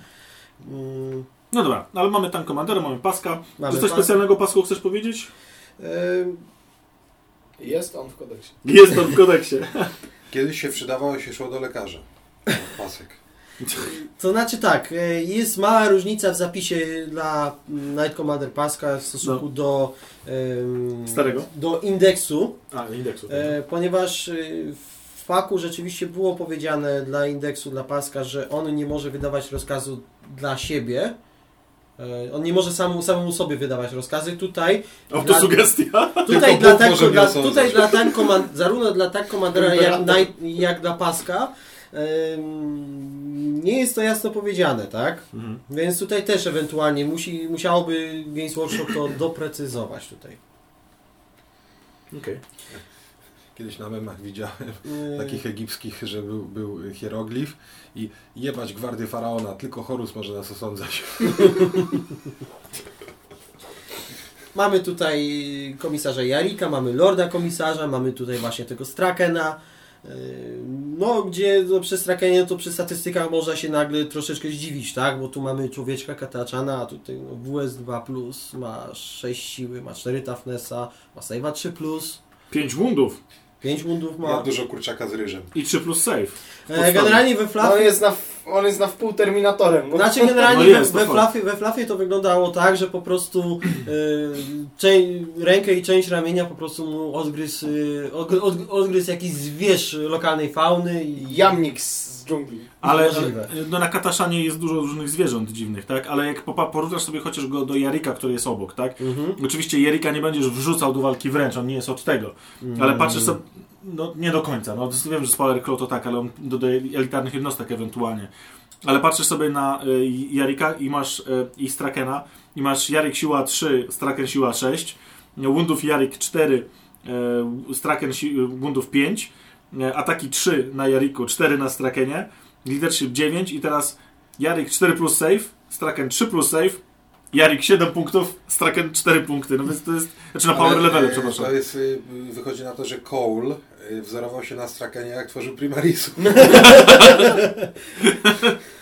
Speaker 4: Mm,
Speaker 1: No dobra, ale mamy tam komandera, mamy paska.
Speaker 4: Mamy
Speaker 1: Czy coś
Speaker 4: pas-
Speaker 1: specjalnego pasku chcesz powiedzieć?
Speaker 4: em,
Speaker 7: Jest on w kodeksie.
Speaker 1: Jest to w kodeksie.
Speaker 6: Kiedyś się przydawało, się szło do lekarza. Pasek.
Speaker 4: To znaczy tak, e, jest mała różnica w zapisie dla Night Commander Paska w stosunku do em,
Speaker 1: Starego?
Speaker 4: do indeksu.
Speaker 1: A, indeksu.
Speaker 4: E, ponieważ y, w faku rzeczywiście było powiedziane dla indeksu, dla paska, że on nie może wydawać rozkazu dla siebie, E, On nie może sam, samemu sobie wydawać rozkazy. Tutaj,
Speaker 1: Autosugestia.
Speaker 4: tutaj, dla,
Speaker 2: może
Speaker 4: tank,
Speaker 2: mnie
Speaker 4: dla, tutaj dla zarówno dla tank komandera jak, jak dla paska nie jest to jasno powiedziane, tak?
Speaker 1: Mhm.
Speaker 4: Więc tutaj też ewentualnie musi, musiałoby Games Workshop to doprecyzować tutaj.
Speaker 1: Okej.
Speaker 2: Kiedyś na memach widziałem
Speaker 4: E,
Speaker 2: takich egipskich, że był, był hieroglif i jebać gwardię faraona, tylko Horus może nas osądzać.
Speaker 4: Mamy tutaj komisarza Jarika, mamy Lorda Komisarza, mamy tutaj właśnie tego Strakena. Yy, No, gdzie no, przy Strakenie to przy statystykach można się nagle troszeczkę zdziwić, tak? Bo tu mamy człowieczka Kataczana, a tutaj no, WS2+, ma 6 siły, ma 4 toughnessa, ma save'a 3+,
Speaker 1: 5 wundów
Speaker 4: 5 wundów
Speaker 2: Ma
Speaker 4: ma.
Speaker 2: dużo kurczaka z ryżem.
Speaker 1: i 3 plus save.
Speaker 4: E, generalnie we
Speaker 3: On
Speaker 4: Fluffy...
Speaker 3: jest na, on jest na wpół terminatorem. No.
Speaker 4: Znaczy generalnie
Speaker 1: No jest,
Speaker 4: we,
Speaker 1: to
Speaker 4: we. Fluffy, we Fluffy to wyglądało tak, że po prostu y, czę- rękę i część ramienia po prostu mu odgryzł, y, od, od, odgryzł jakiś zwierz lokalnej fauny i
Speaker 3: Jamnik z dżungli.
Speaker 1: Ale no, na Kataszanie jest dużo różnych zwierząt dziwnych, tak? Ale jak porównasz sobie chociaż go do Jarika, który jest obok, tak?
Speaker 4: Mhm.
Speaker 1: Oczywiście Jarika nie będziesz wrzucał do walki wręcz, on nie jest od tego. Ale patrzysz sobie, no nie do końca, no wiem, że Spoiler Claw to tak, ale on do, do elitarnych jednostek ewentualnie. Ale patrzysz sobie na y, Jarika i masz y, i Strakena i masz Jarik siła 3, Straken siła 6, Wundów Jarik 4, y, Straken si- Wundów 5, y, ataki 3 na Jariku, 4 na Strakenie, leadership 9 i teraz Jarik 4 plus save, Straken 3 plus save, Jarik 7 punktów, Straken 4 punkty. No więc to jest, znaczy na power
Speaker 2: Ale,
Speaker 1: levelu,
Speaker 2: e,
Speaker 1: przepraszam.
Speaker 2: To jest, y, wychodzi na to, że Cole y, wzorował się na Strakenie, jak tworzył Primarisu.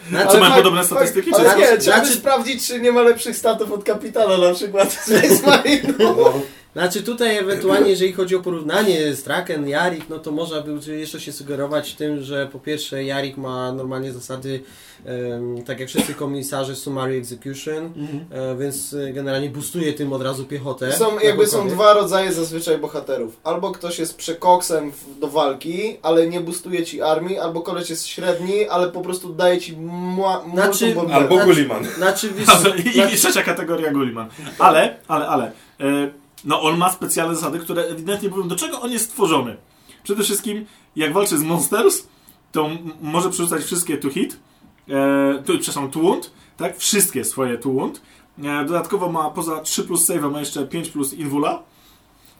Speaker 4: Znaczy,
Speaker 1: Co, mają
Speaker 3: fakt-
Speaker 1: podobne statystyki,
Speaker 3: fakt-
Speaker 1: czy
Speaker 3: Ale nie, trzeba by
Speaker 4: Znaczy-
Speaker 3: sprawdzić, czy nie ma lepszych statów od kapitana na przykład.
Speaker 2: No,
Speaker 4: Znaczy tutaj ewentualnie, jeżeli chodzi o porównanie Straken, Jarik, no to można by jeszcze się sugerować tym, że po pierwsze Jarik ma normalnie zasady, em, tak jak wszyscy komisarze Summary Execution, e, więc e, generalnie boostuje tym od razu piechotę.
Speaker 3: Są, jakby są dwa rodzaje zazwyczaj bohaterów. Albo ktoś jest przekoksem w, do walki, ale nie boostuje ci armii, albo koleś jest średni, ale po prostu daje ci mła,
Speaker 4: Znaczy-.
Speaker 2: Albo
Speaker 4: Znaczy-
Speaker 2: Gulliman.
Speaker 4: Znaczy, wiesz,
Speaker 1: I, I trzecia kategoria Gulliman. Ale, ale, ale. E, no on ma specjalne zasady, które ewidentnie mówią, do czego on jest stworzony. Przede wszystkim, jak walczy z Monsters, to m- może przerzucać wszystkie to hit, e, tu, przepraszam, to wound, tak? Wszystkie swoje to wound. E, dodatkowo ma poza 3 plus save ma jeszcze 5 plus invula.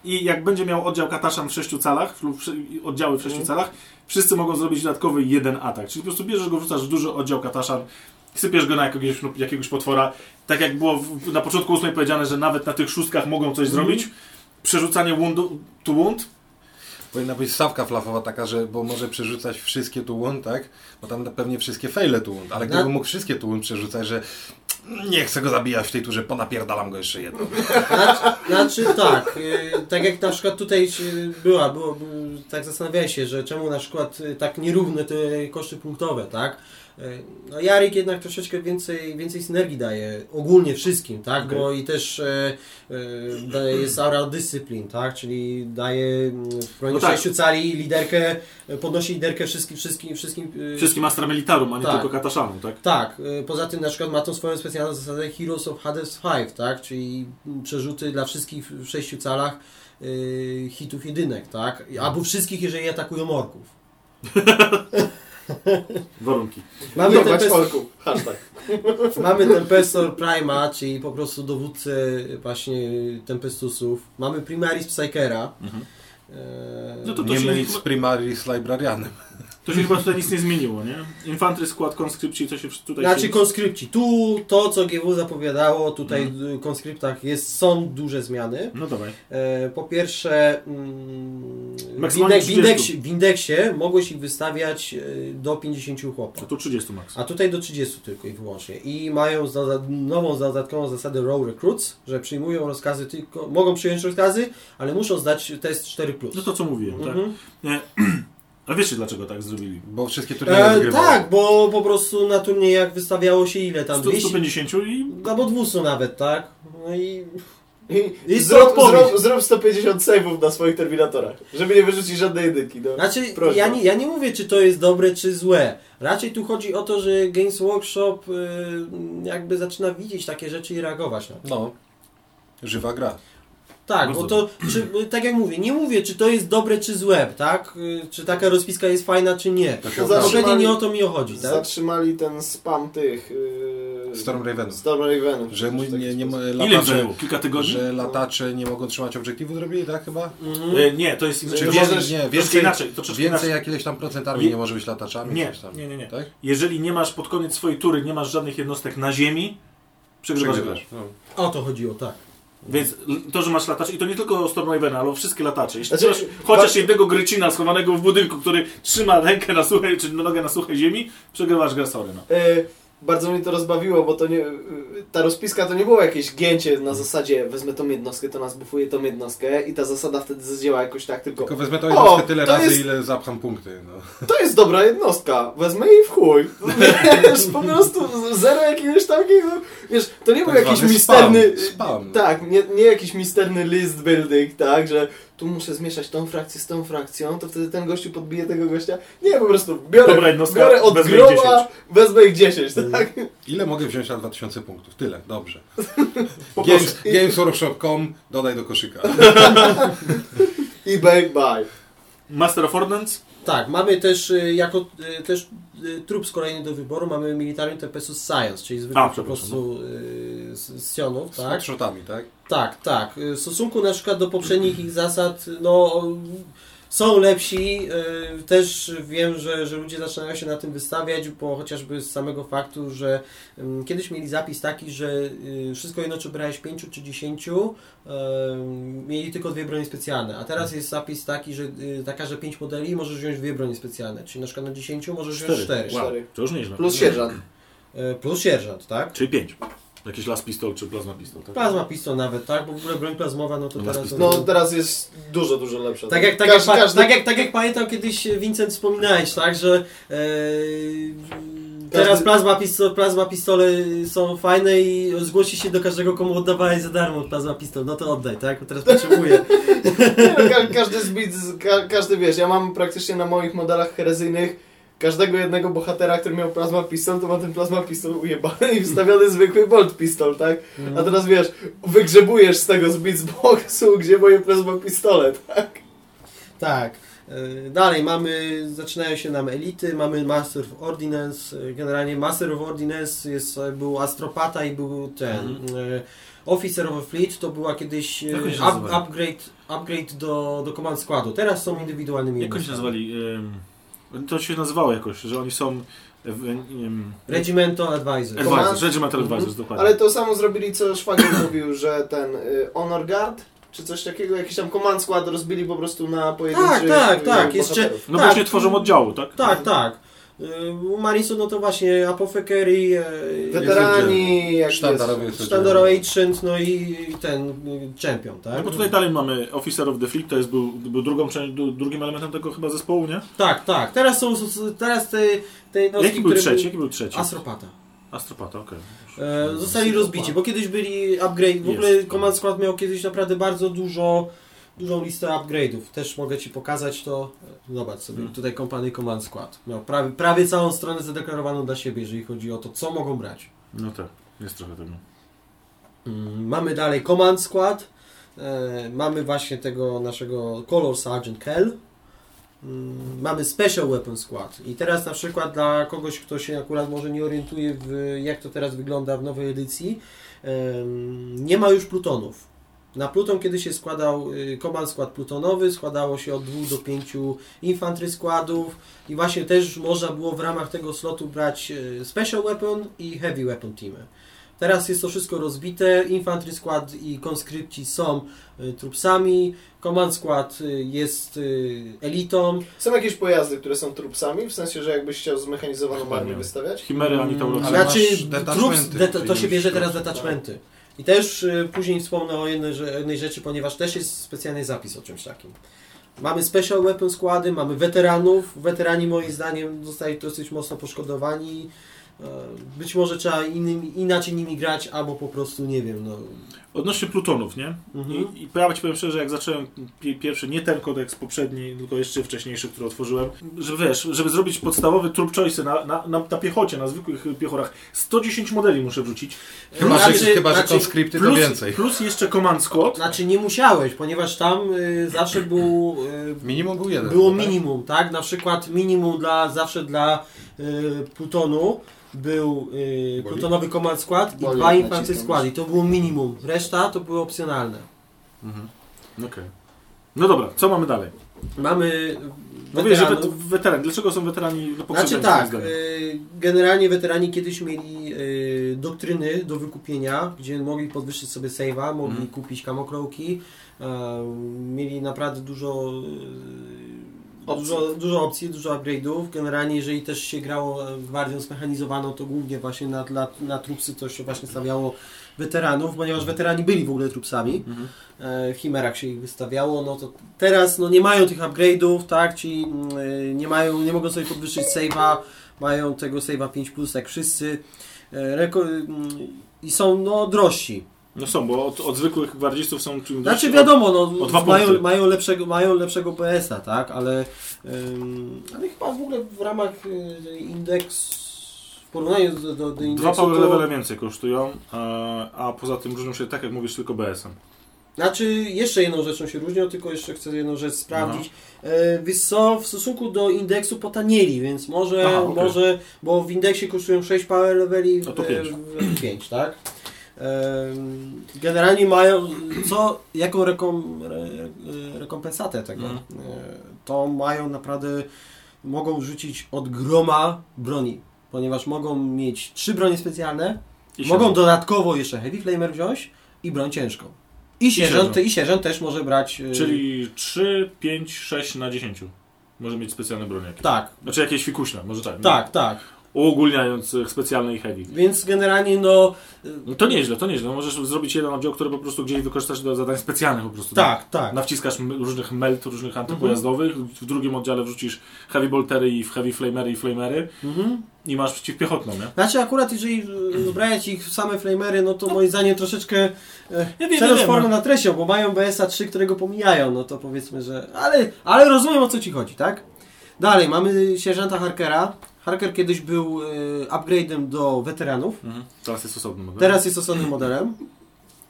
Speaker 1: I jak będzie miał oddział Kataszan w 6 calach, lub oddziały w 6 calach, wszyscy mogą zrobić dodatkowy jeden atak. Czyli po prostu bierzesz go, wrzucasz w duży oddział Kataszan, sypiesz go na jakiegoś, jakiegoś potwora. Tak jak było w, na początku ósmej powiedziane, że nawet na tych szóstkach mogą coś zrobić. Przerzucanie woundu, to wound.
Speaker 2: Powinna być stawka flafowa taka, że bo może przerzucać wszystkie tułun, tak? Bo tam pewnie wszystkie fejle tułun, ale gdybym
Speaker 4: Na-
Speaker 2: mógł wszystkie tułun przerzucać, że nie chcę go zabijać w tej turze, ponapierdalam go jeszcze jedną.
Speaker 4: Znaczy, znaczy tak, y, tak jak na przykład tutaj była, było, był- tak zastanawiałem się, że czemu na przykład y, tak nierówne te koszty punktowe, tak? Y, No Jarik jednak troszeczkę więcej, więcej synergii daje ogólnie wszystkim, tak?
Speaker 1: Okej.
Speaker 4: Bo i też e, e, daje, jest aura dyscyplin, tak? Czyli daje mm, w broni
Speaker 1: No tak.
Speaker 4: sześciu cali liderkę, e, podnosi liderkę wszystkim, wszystkim, wszystkim, y,
Speaker 1: Wszystkim Astra Militarum, a nie
Speaker 4: Tak.
Speaker 1: tylko Kataszanom, tak?
Speaker 4: tak, y, poza tym na przykład ma tą swoją specjalną zasadę Heroes of Hades 5, tak? Czyli przerzuty dla wszystkich w sześciu calach hitów jedynek, tak? Albo wszystkich, jeżeli atakują orków.
Speaker 1: Warunki.
Speaker 4: Mamy,
Speaker 3: Jebać
Speaker 4: tempest,
Speaker 3: orków. Hashtag.
Speaker 4: mamy Tempestor Prima, czyli po prostu dowódcę właśnie Tempestusów. Mamy Primaris Psykera.
Speaker 1: Mhm.
Speaker 4: E,
Speaker 1: No to to
Speaker 2: Nie mylić z Primaris Librarianem.
Speaker 1: To się chyba tutaj nic nie zmieniło, nie? Infantry skład conscripcji, co się tutaj
Speaker 4: Znaczy
Speaker 1: się...
Speaker 4: konskrypci. Tu to, co GW zapowiadało, tutaj w konskryptach jest, są duże zmiany.
Speaker 1: No dawaj.
Speaker 4: E, Po pierwsze, mm, w, indek, w,
Speaker 1: 30.
Speaker 4: indeksie, w indeksie mogłeś ich wystawiać e, do 50 chłopa,
Speaker 1: To tu 30 max.
Speaker 4: a tutaj do 30 tylko i wyłącznie. I mają za, nową dodatkową zasadę Row Recruits, że przyjmują rozkazy tylko, mogą przyjąć rozkazy, ale muszą zdać test 4+.
Speaker 1: No to co mówiłem, tak?
Speaker 4: Mhm.
Speaker 1: Nie. A wiecie dlaczego tak zrobili?
Speaker 2: Bo wszystkie turnieje
Speaker 4: E,
Speaker 2: wygrywały.
Speaker 4: tak, bo po prostu na turniejach wystawiało się ile tam?
Speaker 1: 100,
Speaker 4: 200,
Speaker 1: 150 i...
Speaker 4: albo 200 nawet, tak? No i
Speaker 3: I zrób, zrób, zrób 150 save'ów na swoich Terminatorach, żeby nie wyrzucić żadnej jedynki. No.
Speaker 4: Znaczy, ja nie, ja nie mówię, czy to jest dobre, czy złe. Raczej tu chodzi o to, że Games Workshop y, jakby zaczyna widzieć takie rzeczy i reagować na to.
Speaker 2: No. Żywa gra.
Speaker 4: Tak, bo to, czy, tak jak mówię, nie mówię, czy to jest dobre, czy złe, tak? Y, Czy taka rozpiska jest fajna, czy nie. Kompletnie nie o to mi chodzi, tak?
Speaker 3: Zatrzymali ten spam tych... Yy...
Speaker 2: Storm Ravenów.
Speaker 3: Storm Ravenów.
Speaker 2: Że mój, nie, nie, ma-
Speaker 1: Ile
Speaker 2: latacze,
Speaker 1: zajęło? Kilka tygodni?
Speaker 2: że latacze nie mogą trzymać obiektywu zrobili, tak chyba?
Speaker 4: Mhm.
Speaker 1: E, Nie, to jest znaczy,
Speaker 3: nie
Speaker 1: wie-
Speaker 3: możesz-
Speaker 2: nie, więcej,
Speaker 1: inaczej. To
Speaker 2: więcej
Speaker 1: inaczej.
Speaker 2: jak ileś tam procentami
Speaker 1: Je-
Speaker 2: nie może być lataczami.
Speaker 1: Nie,
Speaker 2: tam.
Speaker 1: nie, nie, nie.
Speaker 2: Tak?
Speaker 1: Jeżeli nie masz pod koniec swojej tury, nie masz żadnych jednostek na ziemi, przegrywasz.
Speaker 2: No.
Speaker 4: O to chodziło, tak.
Speaker 1: Więc to, że masz latacze, i to nie tylko Stormravena, ale wszystkie latacze. Jeśli
Speaker 3: Znaczy,
Speaker 1: masz chociaż
Speaker 3: wa-
Speaker 1: jednego grycina schowanego w budynku, który trzyma rękę na suchej, czy nogę na suchej ziemi, przegrywasz grę, sorry. No.
Speaker 3: E, bardzo mnie to rozbawiło, bo to nie, e, ta rozpiska to nie było jakieś gięcie na zasadzie wezmę tą jednostkę, to nas bufuje tą jednostkę i ta zasada wtedy zadziała jakoś tak, tylko
Speaker 2: Tylko wezmę to
Speaker 3: O,
Speaker 2: jednostkę tyle
Speaker 3: to
Speaker 2: razy,
Speaker 3: jest-
Speaker 2: ile zapcham punkty. No.
Speaker 3: to jest dobra jednostka, wezmę jej w chuj. Wiesz, po prostu zero jakiegoś takiego, wiesz, to nie był
Speaker 2: Tak
Speaker 3: jakiś
Speaker 2: zwany
Speaker 3: misterny,
Speaker 2: spam, spam.
Speaker 3: tak, nie, nie jakiś misterny list building, tak, że tu muszę zmieszać tą frakcję z tą frakcją, to wtedy ten gościu podbije tego gościa. Nie, po prostu biorę,
Speaker 1: Dobra jednostka,
Speaker 3: biorę od
Speaker 1: wezmę ich
Speaker 3: groba,
Speaker 1: 10.
Speaker 3: wezmę ich 10, tak?
Speaker 2: Ile mogę wziąć na 2000 punktów? Tyle, dobrze. Games, gamesworkshop.com, dodaj do koszyka.
Speaker 3: eBay, buy.
Speaker 1: Master of Ordnance?
Speaker 4: Tak, mamy też y, jako y, też y, trup z kolejny do wyboru, mamy Military Tempesus Science, czyli zwykły
Speaker 1: A,
Speaker 4: po prostu z, z sionów,
Speaker 2: Z
Speaker 4: tak?
Speaker 2: shotami, tak?
Speaker 4: Tak, tak. W stosunku na przykład do poprzednich ich zasad, no są lepsi. y, Też wiem, że, że ludzie zaczynają się na tym wystawiać, bo chociażby z samego faktu, że kiedyś mieli zapis taki, że y, wszystko jedno czy brałeś 5 czy 10, ym, mieli tylko dwie broni specjalne. A teraz jest zapis taki, że y, taka, że 5 modeli i możesz wziąć dwie broni specjalne. Czyli na przykład na 10 możesz wziąć 4.
Speaker 1: Wow,
Speaker 3: Cztery.
Speaker 1: to już nieźle.
Speaker 3: Plus sierżant.
Speaker 4: Plus sierżant, tak?
Speaker 1: Czyli 5. Jakiś las pistol czy plazma pistol, tak?
Speaker 4: Plazma pistol nawet, tak? Bo w ogóle broń plazmowa, no to
Speaker 1: No,
Speaker 4: teraz...
Speaker 3: No teraz jest dużo, dużo lepsza.
Speaker 4: Tak jak, tak,
Speaker 3: Każdy-
Speaker 4: jak,
Speaker 3: każdy-
Speaker 4: tak, jak, tak jak pamiętam kiedyś Vincent wspominałeś, tak, że e, teraz plazma, pistol, plazma pistole są fajne i zgłosi się do każdego, komu oddawałeś za darmo plazma pistol, no to oddaj, tak, bo teraz potrzebuję.
Speaker 3: Nie, no, ka każdy zbit, z- ka każdy wiesz, ja mam praktycznie na moich modelach herezyjnych każdego jednego bohatera, który miał plazma pistol, to ma ten plazma pistol ujebany i wstawiony zwykły bolt pistol, tak? A teraz wiesz, wygrzebujesz z tego z boksu, gdzie moje plazma pistolet, tak?
Speaker 4: Tak. E, Dalej mamy, zaczynają się nam elity, mamy Master of Ordnance, E, generalnie Master of Ordnance jest, e, był Astropata i był ten e, Officer of a Fleet, to była kiedyś up, upgrade, upgrade do, do Command Składu, teraz są indywidualnymi
Speaker 1: Jak oni się nazwali? Ym, to się nazywało jakoś, że oni są... w- ym,
Speaker 4: Regimental Advisor.
Speaker 1: Advisors,
Speaker 3: Command-
Speaker 1: Regimental
Speaker 3: Mhm.
Speaker 1: Advisors, dokładnie.
Speaker 3: Ale to samo zrobili, co Szwagier mówił, że ten y, Honor Guard, czy coś takiego, jakiś tam command squad rozbili po prostu na pojedynczych
Speaker 4: tak,
Speaker 3: y,
Speaker 4: tak, jeszcze-
Speaker 3: bohaterów.
Speaker 1: No
Speaker 4: tak.
Speaker 1: bo już nie tworzą oddziału, tak?
Speaker 4: Tak, tak. Y, U Marisu no to właśnie Apothecary, e,
Speaker 3: Weterani,
Speaker 2: Sztandarowy
Speaker 4: Ancient, no i ten y, Champion, tak?
Speaker 1: No bo tutaj dalej mamy Officer of the Fleet, to jest był, był drugą, drugim elementem tego chyba zespołu, nie?
Speaker 4: Tak, tak. Teraz są, teraz te, te jednostki,
Speaker 1: Jaki był trzeci?
Speaker 4: były-
Speaker 1: Jaki był trzeci?
Speaker 4: Astropata.
Speaker 1: Astropata, okej.
Speaker 4: E, zostali rozbici, bo kiedyś byli upgrade, w ogóle
Speaker 1: Jest.
Speaker 4: Command Squad miał kiedyś naprawdę bardzo dużo, dużą listę upgrade'ów. Też mogę Ci pokazać to. Zobacz sobie,
Speaker 1: Hmm.
Speaker 4: tutaj Company Command Squad. Miał prawie, prawie całą stronę zadeklarowaną dla siebie, jeżeli chodzi o to, co mogą brać.
Speaker 1: No tak, jest trochę tego.
Speaker 4: Mm, Mamy dalej Command Squad. E, mamy właśnie tego naszego Color Sergeant Kell. Mm, Mamy Special Weapon Squad. I teraz na przykład dla kogoś, kto się akurat może nie orientuje w jak to teraz wygląda w nowej edycji, nie ma już plutonów. Na pluton kiedy się składał y, Command Squad plutonowy, składało się od 2 do 5 infantry składów i właśnie też można było w ramach tego slotu brać y, Special Weapon i Heavy Weapon teamy. Teraz jest to wszystko rozbite. Infantry Squad i konskrypci są y, trupsami. Command Squad y, jest elitą.
Speaker 3: Są jakieś pojazdy, które są trupsami, w sensie, że jakbyś chciał zmechanizowaną armię wystawiać?
Speaker 1: Chimery ani Taurosy.
Speaker 2: Ale
Speaker 4: Znaczy, det, to się bierze teraz detachmenty. I też y, później wspomnę o jednej, jednej rzeczy, ponieważ też jest specjalny zapis o czymś takim. Mamy special weapon składy, mamy weteranów. Weterani moim zdaniem zostali dosyć mocno poszkodowani. E, Być może trzeba innym, inaczej nimi grać, albo po prostu nie wiem, no.
Speaker 1: Odnośnie plutonów, nie?
Speaker 4: Mhm.
Speaker 1: I, I ja ci powiem szczerze, jak zacząłem pi- pierwszy, nie ten kodeks poprzedni, tylko jeszcze wcześniejszy, który otworzyłem, że wiesz, żeby zrobić podstawowy troop choice na, na, na, na piechocie, na zwykłych piechorach, 110 modeli muszę wrzucić.
Speaker 6: Chyba,
Speaker 4: Znaczy-
Speaker 6: że, chyba, że
Speaker 4: znaczy,
Speaker 6: konskrypty to
Speaker 1: Plus,
Speaker 6: więcej.
Speaker 1: plus jeszcze command squad.
Speaker 4: Znaczy nie musiałeś, ponieważ tam y, zawsze był, y,
Speaker 6: Minimum był jeden.
Speaker 4: było
Speaker 6: tak?
Speaker 4: minimum, tak? Na przykład minimum dla zawsze dla y, Plutonu był y,
Speaker 6: Boli?
Speaker 4: Plutonowy Command Squad i dwa Infantry i to było minimum. Reszta to były opcjonalne.
Speaker 1: Okej. No dobra, co mamy dalej?
Speaker 4: Mamy
Speaker 1: wiesz, że wet, weteran, dlaczego są weterani no,
Speaker 4: Znaczy tak, y, generalnie weterani kiedyś mieli y, doktryny do wykupienia, gdzie mogli podwyższyć sobie save'a, mogli
Speaker 1: Mhm.
Speaker 4: kupić kamokrołki, y, mieli naprawdę dużo, y. dużo, dużo opcji, dużo upgrade'ów. Generalnie jeżeli też się grało e, gwardią zmechanizowaną, to głównie właśnie na, na, na trupsy to się właśnie stawiało weteranów, ponieważ weterani byli w ogóle trupsami.
Speaker 1: Mhm.
Speaker 4: E, w Chimerach się ich wystawiało, no to teraz no, nie mają tych upgrade'ów, tak, ci mm, y, nie mają, nie mogą sobie podwyższyć save'a, mają tego save'a 5 plus jak wszyscy e, reko- mm, i są no drożsi.
Speaker 1: No są, bo od, od zwykłych gwardzistów są...
Speaker 4: Znaczy wiadomo,
Speaker 1: o
Speaker 4: no,
Speaker 1: dwa
Speaker 4: mają, mają, lepszego, mają lepszego PS-a, tak, ale, ym, ale chyba w ogóle w ramach y, indeks w porównaniu do, do, do
Speaker 1: Dwa
Speaker 4: indeksu
Speaker 1: power
Speaker 4: to,
Speaker 1: levele więcej kosztują, a, a poza tym różnią się, tak jak mówisz, tylko BS-em.
Speaker 4: Znaczy, jeszcze jedną rzeczą się różnią, tylko jeszcze chcę jedną rzecz sprawdzić. E, Wiesz co, w stosunku do indeksu potanieli, więc może,
Speaker 1: Aha, okej.
Speaker 4: może bo w indeksie kosztują 6 power leveli,
Speaker 1: No to
Speaker 4: w-
Speaker 1: pięć.
Speaker 4: w 5, tak? Generalnie mają, co, jaką rekom, re, rekompensatę tego,
Speaker 1: Mhm.
Speaker 4: e, to mają naprawdę, mogą rzucić od groma broni, ponieważ mogą mieć trzy bronie specjalne,
Speaker 1: I
Speaker 4: mogą dodatkowo jeszcze Heavy Flamer wziąć i broń ciężką. I sierżant, i sierżant też może brać. y,
Speaker 1: Czyli 3, 5, 6 na 10. Może mieć specjalne bronie jakieś.
Speaker 4: Tak,
Speaker 1: Znaczy jakieś fikuśne, może tak.
Speaker 4: tak, tak.
Speaker 1: Uogólniając e, specjalne i heavy.
Speaker 4: Więc generalnie no.
Speaker 1: No to nieźle, to nieźle. No możesz zrobić jeden oddział, który po prostu gdzieś wykorzystasz do zadań specjalnych po prostu.
Speaker 4: Tak, tak.
Speaker 1: Nawciskasz różnych melt, różnych antypojazdowych, w drugim oddziale wrzucisz heavy boltery i heavy flamery i flamery
Speaker 4: Mhm.
Speaker 1: i masz przeciwpiechotną, nie?
Speaker 4: Znaczy akurat jeżeli y, zbrać ich w same flamery, no to moim zdaniem troszeczkę e,
Speaker 1: Ja wiem, ja
Speaker 4: przerost
Speaker 1: wiem,
Speaker 4: formę
Speaker 1: no.
Speaker 4: na treścią, bo mają BSA 3, którego pomijają, no to powiedzmy, że. Ale, ale rozumiem o co ci chodzi, tak? Dalej, mamy sierżanta Harkera. Harker kiedyś był y, upgrade'em do weteranów.
Speaker 1: Mhm. Teraz jest osobny model.
Speaker 4: Teraz jest osobnym modelem.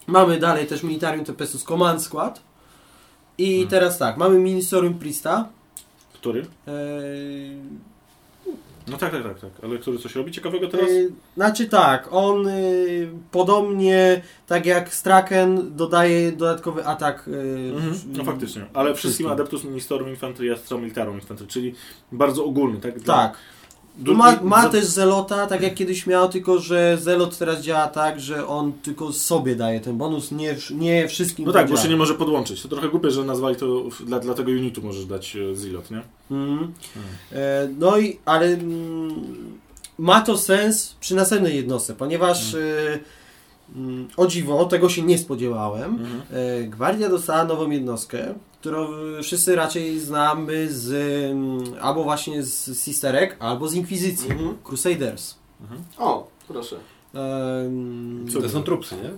Speaker 4: Mamy dalej też Militarium Tempestus Command Squad. I
Speaker 1: Mhm.
Speaker 4: teraz tak, mamy Ministerium Priesta.
Speaker 1: Który?
Speaker 4: Eee,
Speaker 1: No tak, tak, tak, tak. Ale który coś robi ciekawego teraz?
Speaker 4: eee, znaczy tak, on eee, podobnie tak jak Straken dodaje dodatkowy atak. eee,
Speaker 1: Mhm. No faktycznie. Ale wszystkim
Speaker 4: wszystkim.
Speaker 1: Adeptus Ministerum Infantry Astra Militarum Infantry, czyli bardzo ogólny, tak? Dla-
Speaker 4: Tak. Ma, ma też Zelota, tak jak kiedyś miał, tylko że Zelot teraz działa tak, że on tylko sobie daje ten bonus, nie, nie wszystkim.
Speaker 1: No tak, bo się nie może podłączyć. To trochę głupie, że nazwali to dla, dla tego unitu możesz dać e, Zilot, nie?
Speaker 4: Mhm. E, No i, ale mm, ma to sens przy następnej jednostce, ponieważ e, mm, o dziwo, tego się nie spodziewałem.
Speaker 1: Mhm.
Speaker 4: E, Gwardia dostała nową jednostkę, którą e, wszyscy raczej znamy z mm, albo właśnie z Sisterek, albo z Inkwizycji.
Speaker 7: Mhm.
Speaker 4: Crusaders.
Speaker 7: O, proszę.
Speaker 1: Co
Speaker 6: To są trupsy, nie?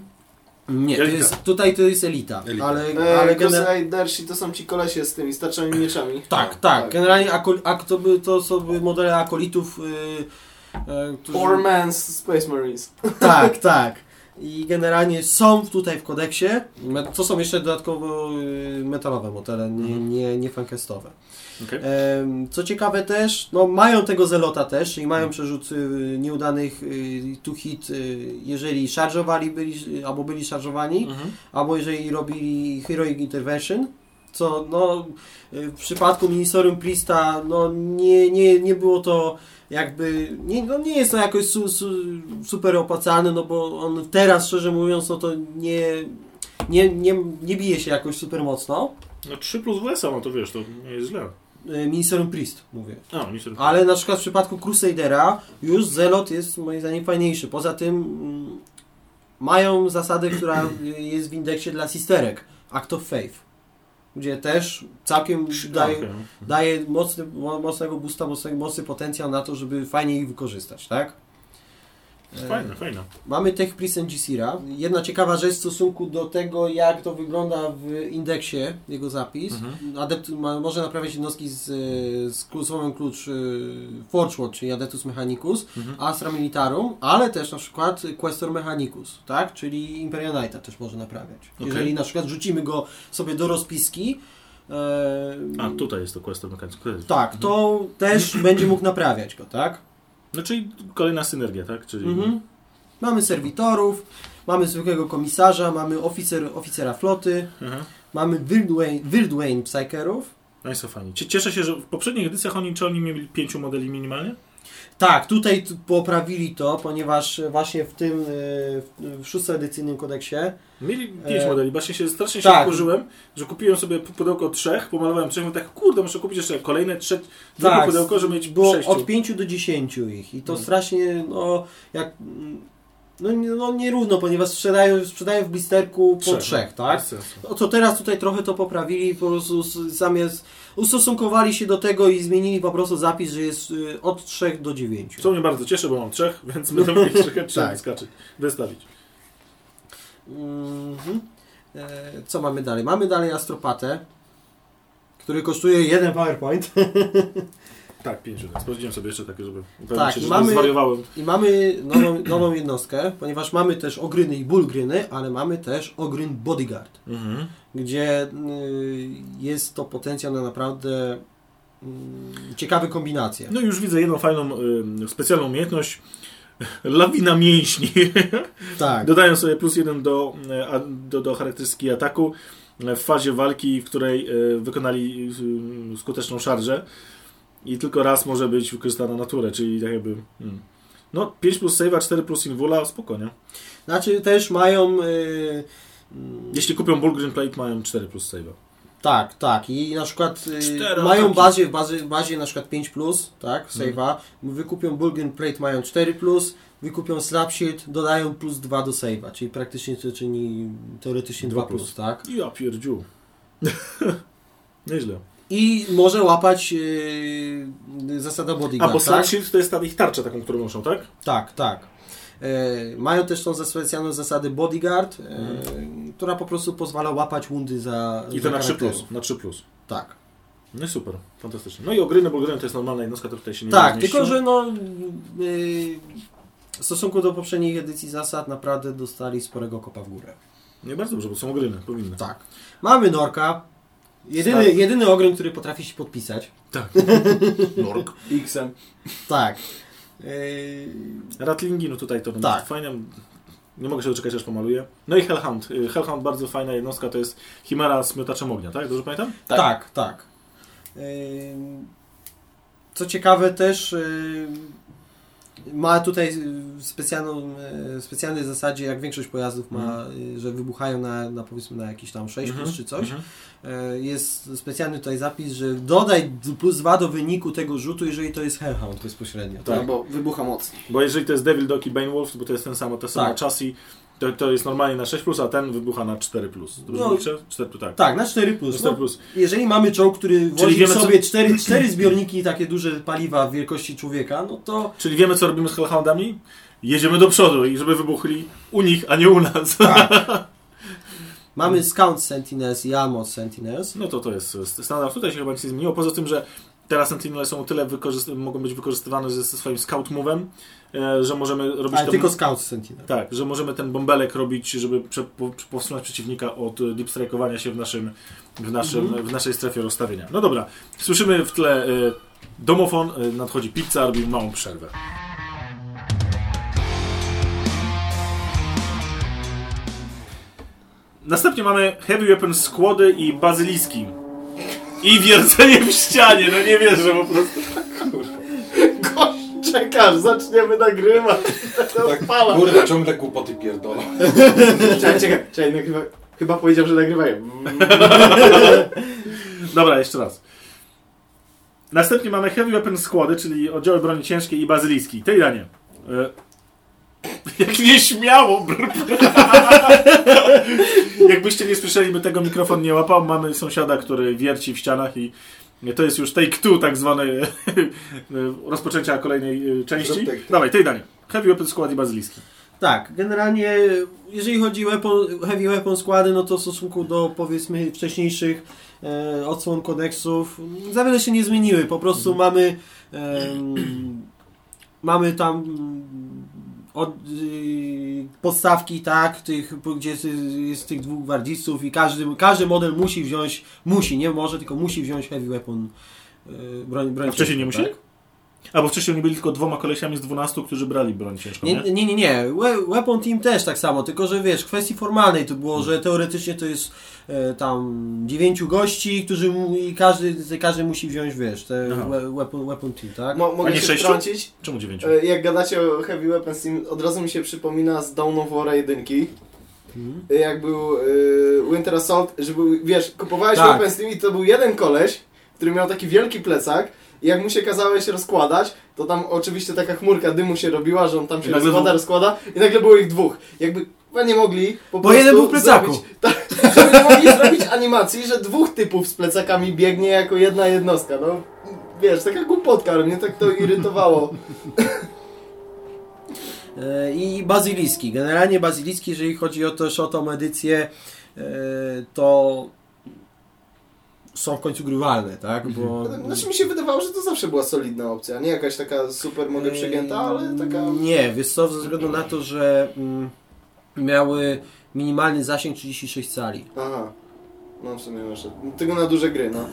Speaker 4: nie, to jest, tutaj to jest elita,
Speaker 6: Elita.
Speaker 4: ale,
Speaker 7: E,
Speaker 4: ale gener-
Speaker 7: Crusadersi to są ci kolesie z tymi starczymi mieczami.
Speaker 4: tak, tak, generalnie akol, ak, to, by, to są modele akolitów, y, y, którzy...
Speaker 7: Poor Man's Space Marines.
Speaker 4: Tak, tak. I generalnie są tutaj w kodeksie. To są jeszcze dodatkowo y, metalowe modele, nie, nie, nie frankestowe.
Speaker 1: Okej.
Speaker 4: Em, Co ciekawe też, no mają tego zelota też, czyli mają przerzut y, nieudanych y, to hit, jeżeli szarżowali byli, albo byli szarżowani,
Speaker 1: Mhm.
Speaker 4: albo jeżeli robili Heroic Intervention, co no y, w przypadku Ministerium Priesta no nie, nie, nie było to jakby, nie, no nie jest to jakoś su, su, super opłacalne, no bo on teraz szczerze mówiąc no to nie, nie, nie, nie bije się jakoś super mocno.
Speaker 1: No 3 plus WSA, no to wiesz, to nie jest źle.
Speaker 4: Y, Ministerium Priest mówię.
Speaker 1: A, nie
Speaker 4: Ale na przykład w przypadku Crusadera już Zelot jest moim zdaniem fajniejszy. Poza tym mm, mają zasadę, która jest w indeksie dla sisterek. Act of Faith. Gdzie też całkiem daje, daje mocny, mo- mocnego boosta, mocny, mocny potencjał na to, żeby fajnie ich wykorzystać, tak?
Speaker 1: Fajne, fajne.
Speaker 4: Mamy Tech Priest Gisira. Jedna ciekawa rzecz w stosunku do tego, jak to wygląda w indeksie, jego zapis. Adept ma, może naprawiać jednostki z, z słowem klucz e, Forgeword, czyli Adeptus Mechanicus, Astra Militarum, ale też na przykład Questor Mechanicus, tak? czyli Imperial Knighta też może naprawiać.
Speaker 1: Okej.
Speaker 4: Jeżeli na przykład rzucimy go sobie do rozpiski, e,
Speaker 1: A, tutaj jest to Questor Mechanics.
Speaker 4: tak, to też będzie mógł naprawiać go, tak?
Speaker 1: No czyli kolejna synergia, tak? Czyli
Speaker 4: Mhm. Mamy serwitorów, mamy zwykłego komisarza, mamy oficer, oficera floty,
Speaker 1: Mhm.
Speaker 4: mamy Wirdwayne, Wirdwayne Psykerów.
Speaker 1: No i fajnie. Cie- Cieszę się, że w poprzednich edycjach oni, czy oni mieli pięciu modeli minimalnie?
Speaker 4: Tak, tutaj poprawili to, ponieważ właśnie w tym, e, w- w szóstoedycyjnym kodeksie
Speaker 1: Mieli pięć
Speaker 4: E,
Speaker 1: modeli. Właśnie się strasznie się
Speaker 4: tak.
Speaker 1: wkurzyłem, że kupiłem sobie pudełko trzech, pomalowałem trzech, mówię tak, kurde, muszę kupić jeszcze kolejne trzecie,
Speaker 4: Tak,
Speaker 1: pudełko, żeby mieć
Speaker 4: było
Speaker 1: sześciu.
Speaker 4: od 5 do 10 ich i to
Speaker 1: Mhm.
Speaker 4: strasznie, no, jak, no, no nierówno, ponieważ sprzedają, sprzedają w blisterku po
Speaker 1: Trzech,
Speaker 4: trzech,
Speaker 1: no.
Speaker 4: tak? No to teraz tutaj trochę to poprawili, po prostu zamiast ustosunkowali się do tego i zmienili po prostu zapis, że jest y, od 3 do 9.
Speaker 1: Co mnie bardzo cieszy, bo mam trzech, więc będę trochę trzeba
Speaker 4: Tak.
Speaker 1: wyskoczyć, wystawić.
Speaker 4: Mhm. E, Co mamy dalej? Mamy dalej Astropatę, który kosztuje jeden PowerPoint
Speaker 1: Tak, pięciu. Tak. Sprawdziłem sobie jeszcze takie, żeby
Speaker 4: Tak,
Speaker 1: się,
Speaker 4: i
Speaker 1: że
Speaker 4: mamy-
Speaker 1: zwariowałem.
Speaker 4: i mamy nową, nową jednostkę, ponieważ mamy też ogryny i bulgryny, ale mamy też ogryn Bodyguard,
Speaker 1: Mhm.
Speaker 4: gdzie y, jest to potencjał na naprawdę y, ciekawe kombinacje.
Speaker 1: No i już widzę jedną fajną, y, specjalną umiejętność. Lawina mięśni.
Speaker 4: Tak.
Speaker 1: Dodają sobie plus jeden do, e, do, do charakterystyki ataku w fazie walki, w której e, wykonali e, skuteczną szarżę i tylko raz może być wykorzystana na turę, czyli tak jakby... Hmm. No, 5 plus save'a, 4 plus invula, spokojnie.
Speaker 4: Znaczy też mają... y, mm,
Speaker 1: Jeśli kupią Bullgreen Plate, mają 4 plus save'a.
Speaker 4: Tak, tak. I na przykład y,
Speaker 1: Cztery
Speaker 4: mają
Speaker 1: ataki.
Speaker 4: bazie, w bazie, bazie na przykład 5, tak,
Speaker 1: Mhm.
Speaker 4: save'a. Wykupią Bulgarian Plate, mają 4, wykupią Slap Shield, dodają plus 2 do save'a, czyli praktycznie to czyni teoretycznie 2,
Speaker 1: Dwa plus.
Speaker 4: tak.
Speaker 1: I ja pierdziu. Nieźle.
Speaker 4: I może łapać y, zasada
Speaker 1: A,
Speaker 4: bodyguard,
Speaker 1: bo
Speaker 4: tak?
Speaker 1: Slap Shield to jest ta ich tarcza taką, którą muszą, tak?
Speaker 4: Tak, tak. E, mają też tą specjalną zasadę bodyguard, e, która po prostu pozwala łapać wundy za.
Speaker 1: I
Speaker 4: za
Speaker 1: to na 3
Speaker 4: charakteru.
Speaker 1: plus. Na 3 plus.
Speaker 4: Tak.
Speaker 1: No i super, fantastycznie. No i ogryny, bo ogryny to jest normalna jednostka, to tutaj się nie
Speaker 4: Tak,
Speaker 1: zmieściło.
Speaker 4: tylko że no yy, w stosunku do poprzedniej edycji zasad naprawdę dostali sporego kopa w górę.
Speaker 1: Nie bardzo dobrze, bo są ogryny, powinny.
Speaker 4: Tak. Mamy Norka. Jedyny, jedyny ogryn, który potrafi się podpisać.
Speaker 1: Tak. Nork.
Speaker 7: Xem.
Speaker 4: Tak. Yy,
Speaker 1: Ratlingi, no tutaj to
Speaker 4: Tak.
Speaker 1: tak. fajnie. Nie mogę się doczekać, aż pomaluję. No i Hellhound. Y, Hellhound bardzo fajna jednostka, to jest Chimera z miotaczem ognia, tak? Dobrze pamiętam?
Speaker 4: tak, tak. tak. Yy, co ciekawe też yy, ma tutaj yy, specjalną, yy, specjalnej zasadzie, jak większość pojazdów ma, yy, że wybuchają na, na powiedzmy na jakiś tam 6 plus czy coś.
Speaker 1: Mhm.
Speaker 4: E, jest specjalny tutaj zapis, że dodaj plus 2 do wyniku tego rzutu, jeżeli to jest Hellhound bezpośrednio.
Speaker 1: Tak.
Speaker 7: No bo wybucha mocniej.
Speaker 1: Bo jeżeli to jest Devil Dog i Bane Wolf, bo to jest ten samo, to samo
Speaker 4: Tak.
Speaker 1: chassis, to, to jest normalnie na 6+, plus, a ten wybucha na 4+. Plus.
Speaker 4: No.
Speaker 1: liczę? 4 plus, tak.
Speaker 4: Tak, na 4 plus.
Speaker 1: 4
Speaker 4: No,
Speaker 1: plus.
Speaker 4: jeżeli mamy czołg, który
Speaker 1: wiemy, co-
Speaker 4: sobie 4, 4 zbiorniki takie duże paliwa wielkości człowieka, no to
Speaker 1: Czyli wiemy, co robimy z Hellhoundami? Jedziemy do przodu i żeby wybuchli u nich, a nie u nas.
Speaker 4: mamy Scout Sentinels i Armored Sentinels.
Speaker 1: No to to jest standard. Tutaj się chyba nic nie zmieniło. Poza tym, że teraz Sentinele są o tyle mogą być wykorzystywane ze, ze swoim scout move'em, e, że możemy robić
Speaker 4: Ale
Speaker 1: ten-
Speaker 4: tylko Scout Sentinel.
Speaker 1: Tak, że możemy ten bąbelek robić, żeby prze, po, powstrzymać przeciwnika od deep strike'owania się w, naszym, w, naszym,
Speaker 4: Mhm.
Speaker 1: w naszej strefie rozstawienia. No dobra, słyszymy w tle e, domofon, e, nadchodzi pizza, robimy małą przerwę. Następnie mamy Heavy Weapon Skłody i Bazyliski. I wiercenie w ścianie, no nie wierzę po prostu.
Speaker 7: Gość, czekasz, zaczniemy nagrywać.
Speaker 6: Tak,
Speaker 7: Odpala.
Speaker 6: kurde, ciągle głupoty pierdolą.
Speaker 7: Czekaj, czekaj, czekaj, nagrywa... Chyba powiedział, że nagrywają.
Speaker 1: Dobra, jeszcze raz. Następnie mamy Heavy Weapon Składy, czyli oddziały broni ciężkiej i bazylijskiej. Tej danie. E, Jak nieśmiało! brr, brr. Jakbyście nie słyszeli, by tego mikrofon nie łapał, mamy sąsiada, który wierci w ścianach i to jest już take two tak zwane rozpoczęcia kolejnej e, części.
Speaker 6: Zrób.
Speaker 1: Dawaj, tej danie. Heavy Weapon Squad i Bazyliski.
Speaker 4: Tak, generalnie jeżeli chodzi o weapon, Heavy Weapon składy, no to w stosunku do powiedzmy wcześniejszych e, odsłon kodeksów za wiele się nie zmieniły. Po prostu mamy em, mamy tam od, y, podstawki, tak, tych, gdzie jest, jest tych dwóch gwardzistów i każdy, każdy model musi wziąć, musi, nie może, tylko musi wziąć Heavy Weapon y, broń, broń
Speaker 1: A wcześniej nie
Speaker 4: ciężką,
Speaker 1: musieli? Albo wcześniej oni byli tylko dwoma kolesiami z 12, którzy brali broń ciężką, nie?
Speaker 4: Nie, nie, nie, nie. We- Weapon Team też tak samo, tylko że wiesz, w kwestii formalnej to było, że teoretycznie to jest e, tam dziewięciu gości, którzy mu, i każdy, każdy musi wziąć, wiesz, te
Speaker 1: Aha.
Speaker 4: we, weapon, weapon Team, tak?
Speaker 3: Mo- mogę
Speaker 1: nie
Speaker 3: się
Speaker 1: sześciu?
Speaker 3: wtrącić?
Speaker 1: Czemu dziewięciu?
Speaker 3: E, Jak gadacie o Heavy Weapons Team, od razu mi się przypomina z Dawn of War 1.
Speaker 4: Mhm.
Speaker 3: Jak był y, Winter Assault, że był, wiesz, kupowałeś
Speaker 4: Tak.
Speaker 3: Weapons Team i to był jeden koleś, który miał taki wielki plecak i jak mu się kazałeś rozkładać, to tam oczywiście taka chmurka dymu się robiła, że on tam się rozkłada,
Speaker 1: dwóch.
Speaker 3: rozkłada i nagle było ich dwóch. Jakby chyba nie mogli po
Speaker 4: Bo jeden był w plecaku.
Speaker 3: Zrobić, tak, żeby nie mogli zrobić animacji, że dwóch typów z plecakami biegnie jako jedna jednostka, no. Wiesz, taka głupotka, ale mnie tak to irytowało.
Speaker 4: E, I bazyliski. Generalnie bazyliski, jeżeli chodzi o też o tą edycję, e, to są w końcu grywalne, tak? Bo,
Speaker 3: Znaczy mi się wydawało, że to zawsze była solidna opcja, nie jakaś taka super mogę przegięta, ale taka...
Speaker 4: Nie, wiesz co, ze względu na to, że mm, miały minimalny zasięg 36 cali.
Speaker 3: Aha. No w sumie masz. Tylko na duże gry, no.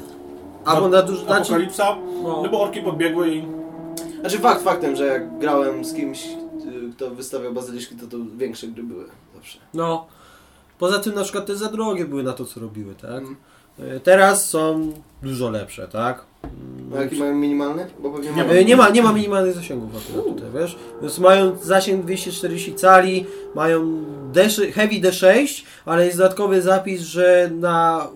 Speaker 4: Albo na duży... Znaczy,
Speaker 1: Apokalipsa,
Speaker 4: no,
Speaker 1: no bo orki podbiegły i...
Speaker 3: Znaczy fakt faktem, że jak grałem z kimś, y, kto wystawiał bazyliszki, to to większe gry były zawsze.
Speaker 4: no, poza tym na przykład te za drogie były na to, co robiły, tak?
Speaker 3: Mm.
Speaker 4: E, Teraz są dużo lepsze, tak?
Speaker 3: A jaki mają minimalny? Bo pewnie
Speaker 1: Nie.
Speaker 4: E, Nie ma, nie ma minimalnych zasięgów akurat tutaj, wiesz? Więc mają zasięg 240 cali, mają D6, Heavy D6, ale jest dodatkowy zapis, że na,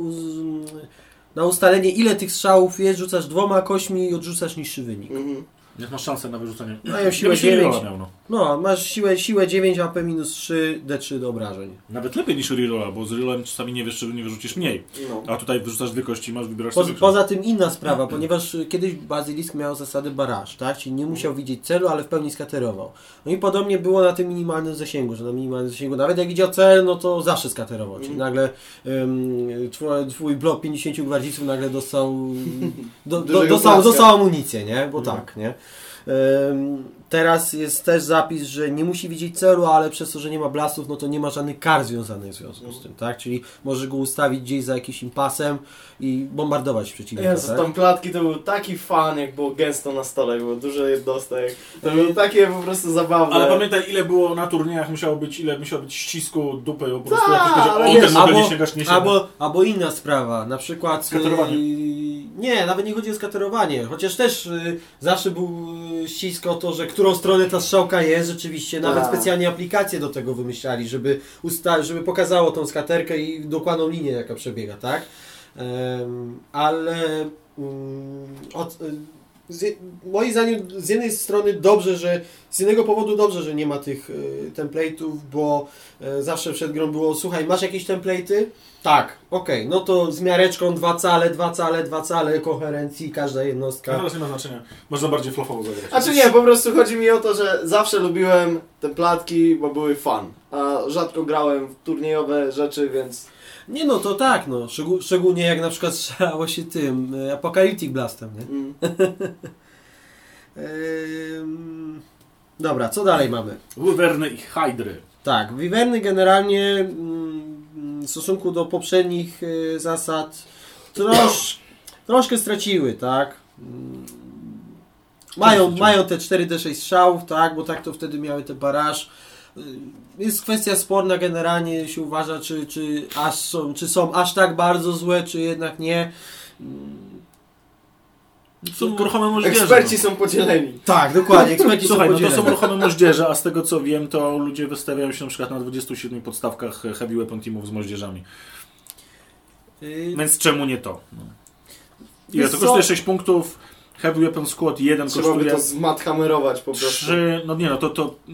Speaker 4: na ustalenie ile tych strzałów jest, rzucasz dwoma kośćmi i odrzucasz niższy wynik.
Speaker 3: Mhm.
Speaker 1: Jak masz szansę na wyrzucenie.
Speaker 4: Mają siłę
Speaker 1: Ja bym się
Speaker 4: 9.
Speaker 1: rerolla miał, no.
Speaker 4: No, masz siłę, siłę 9, AP minus 3, D3 do obrażeń.
Speaker 1: Nawet lepiej niż rerolla, bo z rerollem czasami nie wiesz, czy nie wyrzucisz mniej.
Speaker 3: No.
Speaker 1: A tutaj wyrzucasz dwie kości i masz wybierać
Speaker 4: Po,
Speaker 1: sobie.
Speaker 4: poza tym inna sprawa, ponieważ kiedyś Bazylisk miał zasady baraż, tak? Czyli nie musiał widzieć celu, ale w pełni skaterował. No i podobnie było na tym minimalnym zasięgu, że na minimalnym zasięgu nawet jak widział cel, no to zawsze skaterował. Czyli nagle um, twój, twój blok 50 gwardziców nagle dostał, do, do, dostał, dostał amunicję, nie? Bo tak, nie? Teraz jest też zapis, że nie musi widzieć celu, ale przez to, że nie ma blastów, no to nie ma żadnych kar związanych w związku z tym, tak? Czyli możesz go ustawić gdzieś za jakimś impasem i bombardować przeciwnika,
Speaker 3: Jezu,
Speaker 4: tak?
Speaker 3: tam klatki to był taki fan, jak było gęsto na stole, było dużo jednostek. To było takie po prostu zabawne.
Speaker 1: Ale pamiętaj, ile było na turniejach, musiało być, ile musiało być ścisku dupy, po prostu jak ktoś
Speaker 3: ale
Speaker 1: powiedział, o
Speaker 3: wiesz,
Speaker 1: ten
Speaker 4: albo-
Speaker 1: nie sięgasz, nie sięgasz.
Speaker 4: Albo, albo inna sprawa, na przykład... nie, nawet nie chodzi o skaterowanie, chociaż też yy, zawsze był yy, ścisk o to, że którą stronę ta strzałka jest, rzeczywiście nawet
Speaker 3: Tak.
Speaker 4: specjalnie aplikacje do tego wymyślali, żeby, usta- żeby pokazało tą skaterkę i dokładną linię jaka przebiega, tak? Em, ale mm, od, y, z, moim zdaniem z jednej strony dobrze, że z jednego powodu dobrze, że nie ma tych y, template'ów, bo y, zawsze przed grą było, słuchaj, masz jakieś template'y? Tak, okej, no to z miareczką dwa cale, dwa cale, dwa cale koherencji, każda jednostka.
Speaker 1: teraz nie ma znaczenia. Można bardziej flufowo zagrać.
Speaker 3: A czy nie, po prostu chodzi mi o to, że zawsze lubiłem te platki, bo były fan. A rzadko grałem w turniejowe rzeczy, więc...
Speaker 4: Nie no, to tak, no, szczegó- szczególnie jak na przykład strzelało się tym y, Apocalyptic Blastem, nie?
Speaker 3: Mm.
Speaker 4: Ym, dobra, co dalej mamy?
Speaker 1: Wywerny i Hydry.
Speaker 4: Tak, Wiwerny generalnie mm, w stosunku do poprzednich y, zasad trosz, troszkę straciły, tak? Mm, Mają, mają te 4D6 strzałów, tak? Bo tak to wtedy miały te baraż. Y, Jest kwestia sporna generalnie się uważa, czy, czy, aż są, czy są aż tak bardzo złe, czy jednak nie. Mm,
Speaker 1: Są ruchome moździerze.
Speaker 3: Eksperci
Speaker 1: no.
Speaker 3: są podzieleni.
Speaker 4: Tak, dokładnie, eksperci
Speaker 1: Słuchaj,
Speaker 4: są
Speaker 1: no to są
Speaker 4: podzieleni.
Speaker 1: ruchome moździerze, a z tego co wiem, to ludzie wystawiają się na przykład na 27 podstawkach Heavy Weapon Teamów z moździerzami.
Speaker 4: Y,
Speaker 1: Więc czemu nie to? No. Ile
Speaker 4: Wiesz
Speaker 1: to
Speaker 4: co?
Speaker 1: kosztuje 6 punktów? Heavy Weapon Squad 1
Speaker 3: Trzeba by
Speaker 1: kosztuje
Speaker 3: to zmadhamerować po prostu.
Speaker 1: 3, no nie no to, to y,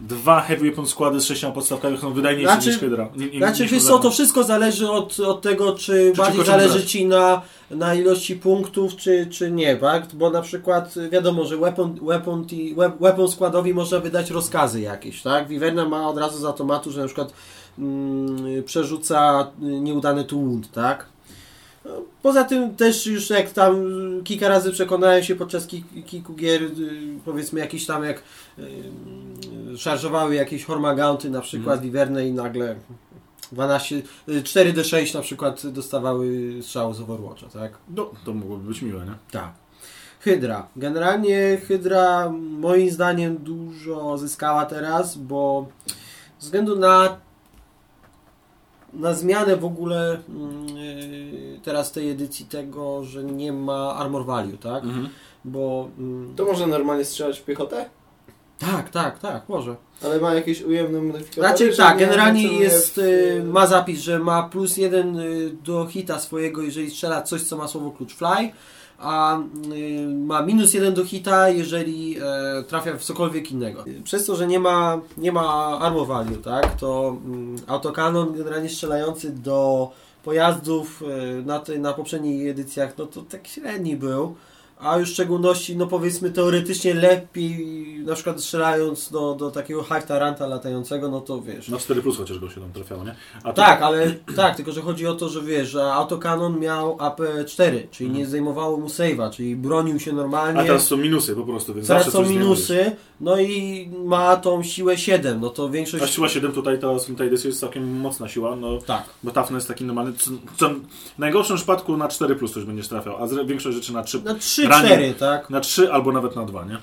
Speaker 1: dwa heavy weapon składy z sześcioma podstawkami są wydajniejsze
Speaker 4: Znaczy-
Speaker 1: niż Hydra. Nie, nie,
Speaker 4: Znaczy, wiesz co, to wszystko zależy od, od tego, czy, bardziej
Speaker 1: tylko czym
Speaker 4: zależy. Ci na, na ilości punktów, czy, czy nie, tak? Bo na przykład y, wiadomo, że weapon, weapon, ti- weapon składowi można wydać rozkazy jakieś, tak? Wiverna ma od razu z automatu, że na przykład mm, przerzuca y, nieudany tu wound, tak? Poza tym też już jak tam y, kilka razy przekonałem się podczas ki- kilku gier, y, powiedzmy jakieś tam jak y, y, szarżowały jakieś hormagounty na przykład mm. i nagle 12, y, 4D6 na przykład dostawały strzał z Overwatcha, tak?
Speaker 1: No, to mogłoby być miłe, nie?
Speaker 4: Tak. Hydra. Generalnie Hydra moim zdaniem dużo zyskała teraz, bo ze względu na na zmianę w ogóle mm, yy, teraz tej edycji tego, że nie ma armor value, tak?
Speaker 1: Mhm.
Speaker 4: Bo mm,
Speaker 7: To może normalnie strzelać w piechotę?
Speaker 4: tak, tak, tak, może.
Speaker 7: Ale ma jakieś ujemne modyfikatory?
Speaker 4: Znaczy
Speaker 7: że
Speaker 4: tak,
Speaker 7: nie
Speaker 4: generalnie jest,
Speaker 7: w-
Speaker 4: y, ma zapis, że ma plus jeden y, do hita swojego, jeżeli strzela coś, co ma słowo klucz fly, a y, ma minus jeden do hita, jeżeli e, trafia w cokolwiek innego. Przez to, że nie ma, nie ma armor value, tak, to mm, autokanon generalnie strzelający do pojazdów y, na, tej, na poprzednich edycjach, no to tak średni był. A już w szczególności, no powiedzmy teoretycznie lepiej, na przykład strzelając do, do takiego Hive Taranta latającego, no to wiesz.
Speaker 1: Na 4 plus chociaż go się tam trafiało, nie? To-
Speaker 4: Tak, ale tak, tylko że chodzi o to, że wiesz, że autokanon miał AP4, czyli nie zdejmowało mu save'a, czyli bronił się normalnie.
Speaker 1: Mhm. A teraz są minusy po prostu, więc
Speaker 4: Teraz są
Speaker 1: coś
Speaker 4: minusy, no i ma tą siłę 7, no to większość...
Speaker 1: A siła 7 tutaj w tej edycji jest całkiem mocna siła, no
Speaker 4: Tak.
Speaker 1: bo Tafne jest taki normalny, co, co, w najgorszym przypadku na 4 plus już będziesz trafiał, a większość rzeczy na 3,
Speaker 4: Na 3-4,
Speaker 1: Ranie.
Speaker 4: tak?
Speaker 1: na 3 albo nawet na 2, nie?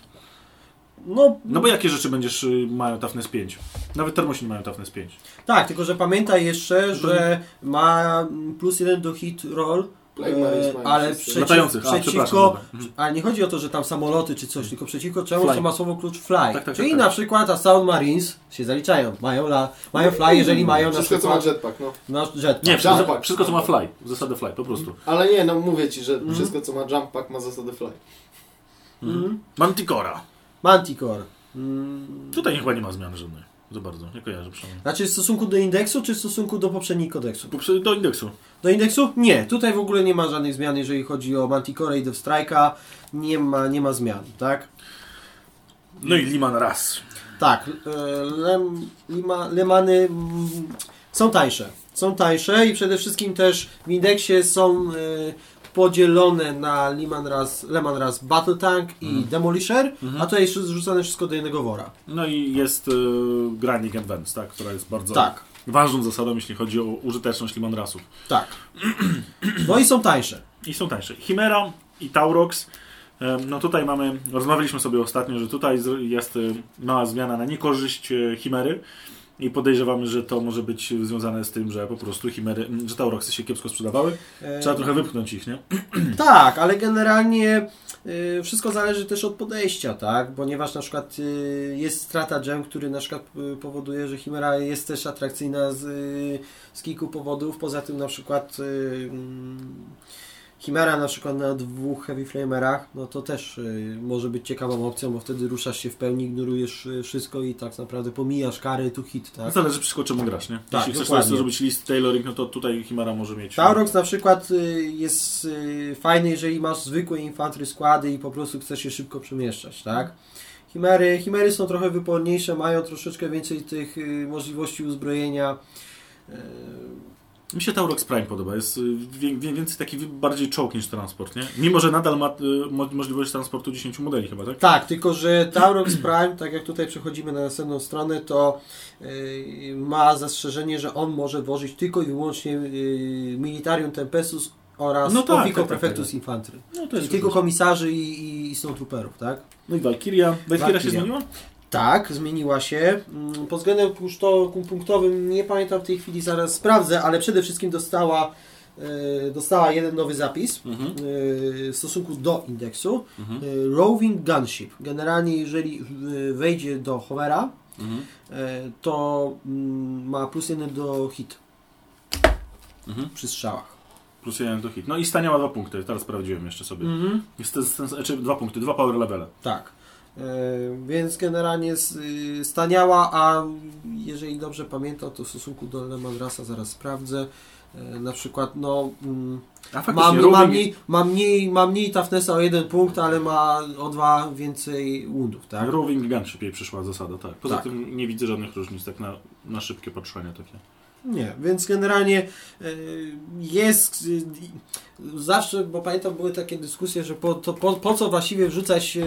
Speaker 4: No,
Speaker 1: No bo jakie rzeczy będziesz y, mają Toughness 5? Nawet termosiny mają Toughness 5.
Speaker 4: tak, tylko że pamiętaj jeszcze, że ma plus 1 do hit roll, E, ale
Speaker 7: wszyscy.
Speaker 4: przeciw,
Speaker 1: a,
Speaker 4: przeciwko.
Speaker 1: Mhm.
Speaker 4: ale nie chodzi o to, że tam samoloty czy coś, tylko przeciwko czemuś, to ma słowo klucz fly.
Speaker 1: Tak, tak,
Speaker 4: Czyli
Speaker 1: tak,
Speaker 4: na
Speaker 1: tak.
Speaker 4: przykład Assault Marines się zaliczają, mają, la, mają fly, jeżeli mają na
Speaker 7: Wszystko co ma jetpack, no.
Speaker 4: jetpack.
Speaker 1: Nie, wszystko,
Speaker 7: Jumppack.
Speaker 1: wszystko co ma fly, zasady fly, po prostu.
Speaker 7: Ale nie, no mówię ci, że
Speaker 4: Mhm.
Speaker 7: wszystko co ma jump pack ma zasadę fly.
Speaker 4: Mhm.
Speaker 1: Manticora.
Speaker 4: Manticore. Mm,
Speaker 1: Tutaj chyba nie ma zmian żadnej. Za bardzo, nie kojarzę przynajmniej.
Speaker 4: Znaczy w stosunku do indeksu, czy w stosunku do poprzednich kodeksów?
Speaker 1: Poprze- Do indeksu.
Speaker 4: Do indeksu? Nie. Tutaj w ogóle nie ma żadnych zmian, jeżeli chodzi o Manticore i Death Strike'a. Nie ma, nie ma zmian, tak?
Speaker 1: No i Liman raz.
Speaker 4: Tak. e, Lem, lima, lemany mm, są tańsze. Są tańsze i przede wszystkim też w indeksie są e, podzielone na Liman Raz, Leman Raz Battle Tank i Demolisher, a tutaj jest zrzucone wszystko do jednego wora.
Speaker 1: No i jest y, Grinding Advance, tak, która jest bardzo
Speaker 4: Tak.
Speaker 1: ważną zasadą, jeśli chodzi o użyteczność Liman rasów.
Speaker 4: Tak. No i są tańsze.
Speaker 1: I są tańsze. Chimera i Taurox. No tutaj mamy, rozmawialiśmy sobie ostatnio, że tutaj jest y, mała zmiana na niekorzyść y, Chimery i podejrzewamy, że to może być związane z tym, że po prostu Chimery, że Tauroxy się kiepsko sprzedawały.
Speaker 4: E,
Speaker 1: Trzeba trochę wypchnąć ich, nie?
Speaker 4: Tak, ale generalnie y, wszystko zależy też od podejścia, tak? Ponieważ na przykład y, jest strata gem, który na przykład y, powoduje, że Chimera jest też atrakcyjna z, z kilku powodów. Poza tym na przykład mm, Chimera na przykład na dwóch Heavy Flamerach, no to też y, może być ciekawą opcją, bo wtedy ruszasz się w pełni, ignorujesz y, wszystko i tak naprawdę pomijasz kary tu hit, tak?
Speaker 1: Zależy przeciwko czemu grasz, nie?
Speaker 4: Tak,
Speaker 1: Jeśli chcesz
Speaker 4: dokładnie.
Speaker 1: sobie zrobić list tailoring, no to tutaj Chimera może mieć.
Speaker 4: Taurox na przykład y, jest fajny, jeżeli masz zwykłe infantry składy i po prostu chcesz się szybko przemieszczać, tak? Chimery, chimery są trochę wyporniejsze, mają troszeczkę więcej tych możliwości uzbrojenia.
Speaker 1: Mi się Taurox Prime podoba. Jest y, więcej taki bardziej czołg niż transport, nie? Mimo, że nadal ma y, mo- możliwość transportu 10 modeli chyba, tak?
Speaker 4: Tak, tylko że Taurox Prime, tak jak tutaj przechodzimy na następną stronę, to y, ma zastrzeżenie, że on może włożyć tylko i wyłącznie Militarium Tempestus oraz
Speaker 1: No tak,
Speaker 4: Confico
Speaker 1: tak, tak,
Speaker 4: Prefectus
Speaker 1: tak.
Speaker 4: Infantry.
Speaker 1: No to jest
Speaker 4: tylko komisarzy i, i Snowtrooperów, tak?
Speaker 1: No i Valkyria. Valkyria się zmieniła?
Speaker 4: Tak, zmieniła się. Mm, Pod względem punktowym nie pamiętam w tej chwili, zaraz sprawdzę, ale przede wszystkim dostała, e, dostała jeden nowy zapis
Speaker 1: Mhm.
Speaker 4: e, w stosunku do indeksu.
Speaker 1: Mhm.
Speaker 4: E, Roving Gunship. Generalnie jeżeli wejdzie do Hovera,
Speaker 1: Mhm.
Speaker 4: to mm, ma plus jeden do hit
Speaker 1: Mhm.
Speaker 4: przy strzałach.
Speaker 1: Plus jeden do hit. No i staniała dwa punkty. Teraz sprawdziłem jeszcze sobie.
Speaker 4: Mhm.
Speaker 1: Jest jest, znaczy dwa punkty, dwa power levele.
Speaker 4: Tak. E, Więc generalnie y, staniała, a jeżeli dobrze pamiętam, to w stosunku do Lemandrasa zaraz sprawdzę. E, Na przykład, no, mm, ma, ma, mniej, ma, mniej, ma mniej toughnessa o jeden punkt, ale ma o dwa więcej woundów, tak?
Speaker 1: Roving Gigant szybciej przyszła zasada, tak. Poza
Speaker 4: Tak.
Speaker 1: tym nie widzę żadnych różnic, tak na, na szybkie patrzenie takie.
Speaker 4: Nie, więc generalnie e, jest e, zawsze, bo pamiętam były takie dyskusje, że po, to, po, po co właściwie wrzucać e,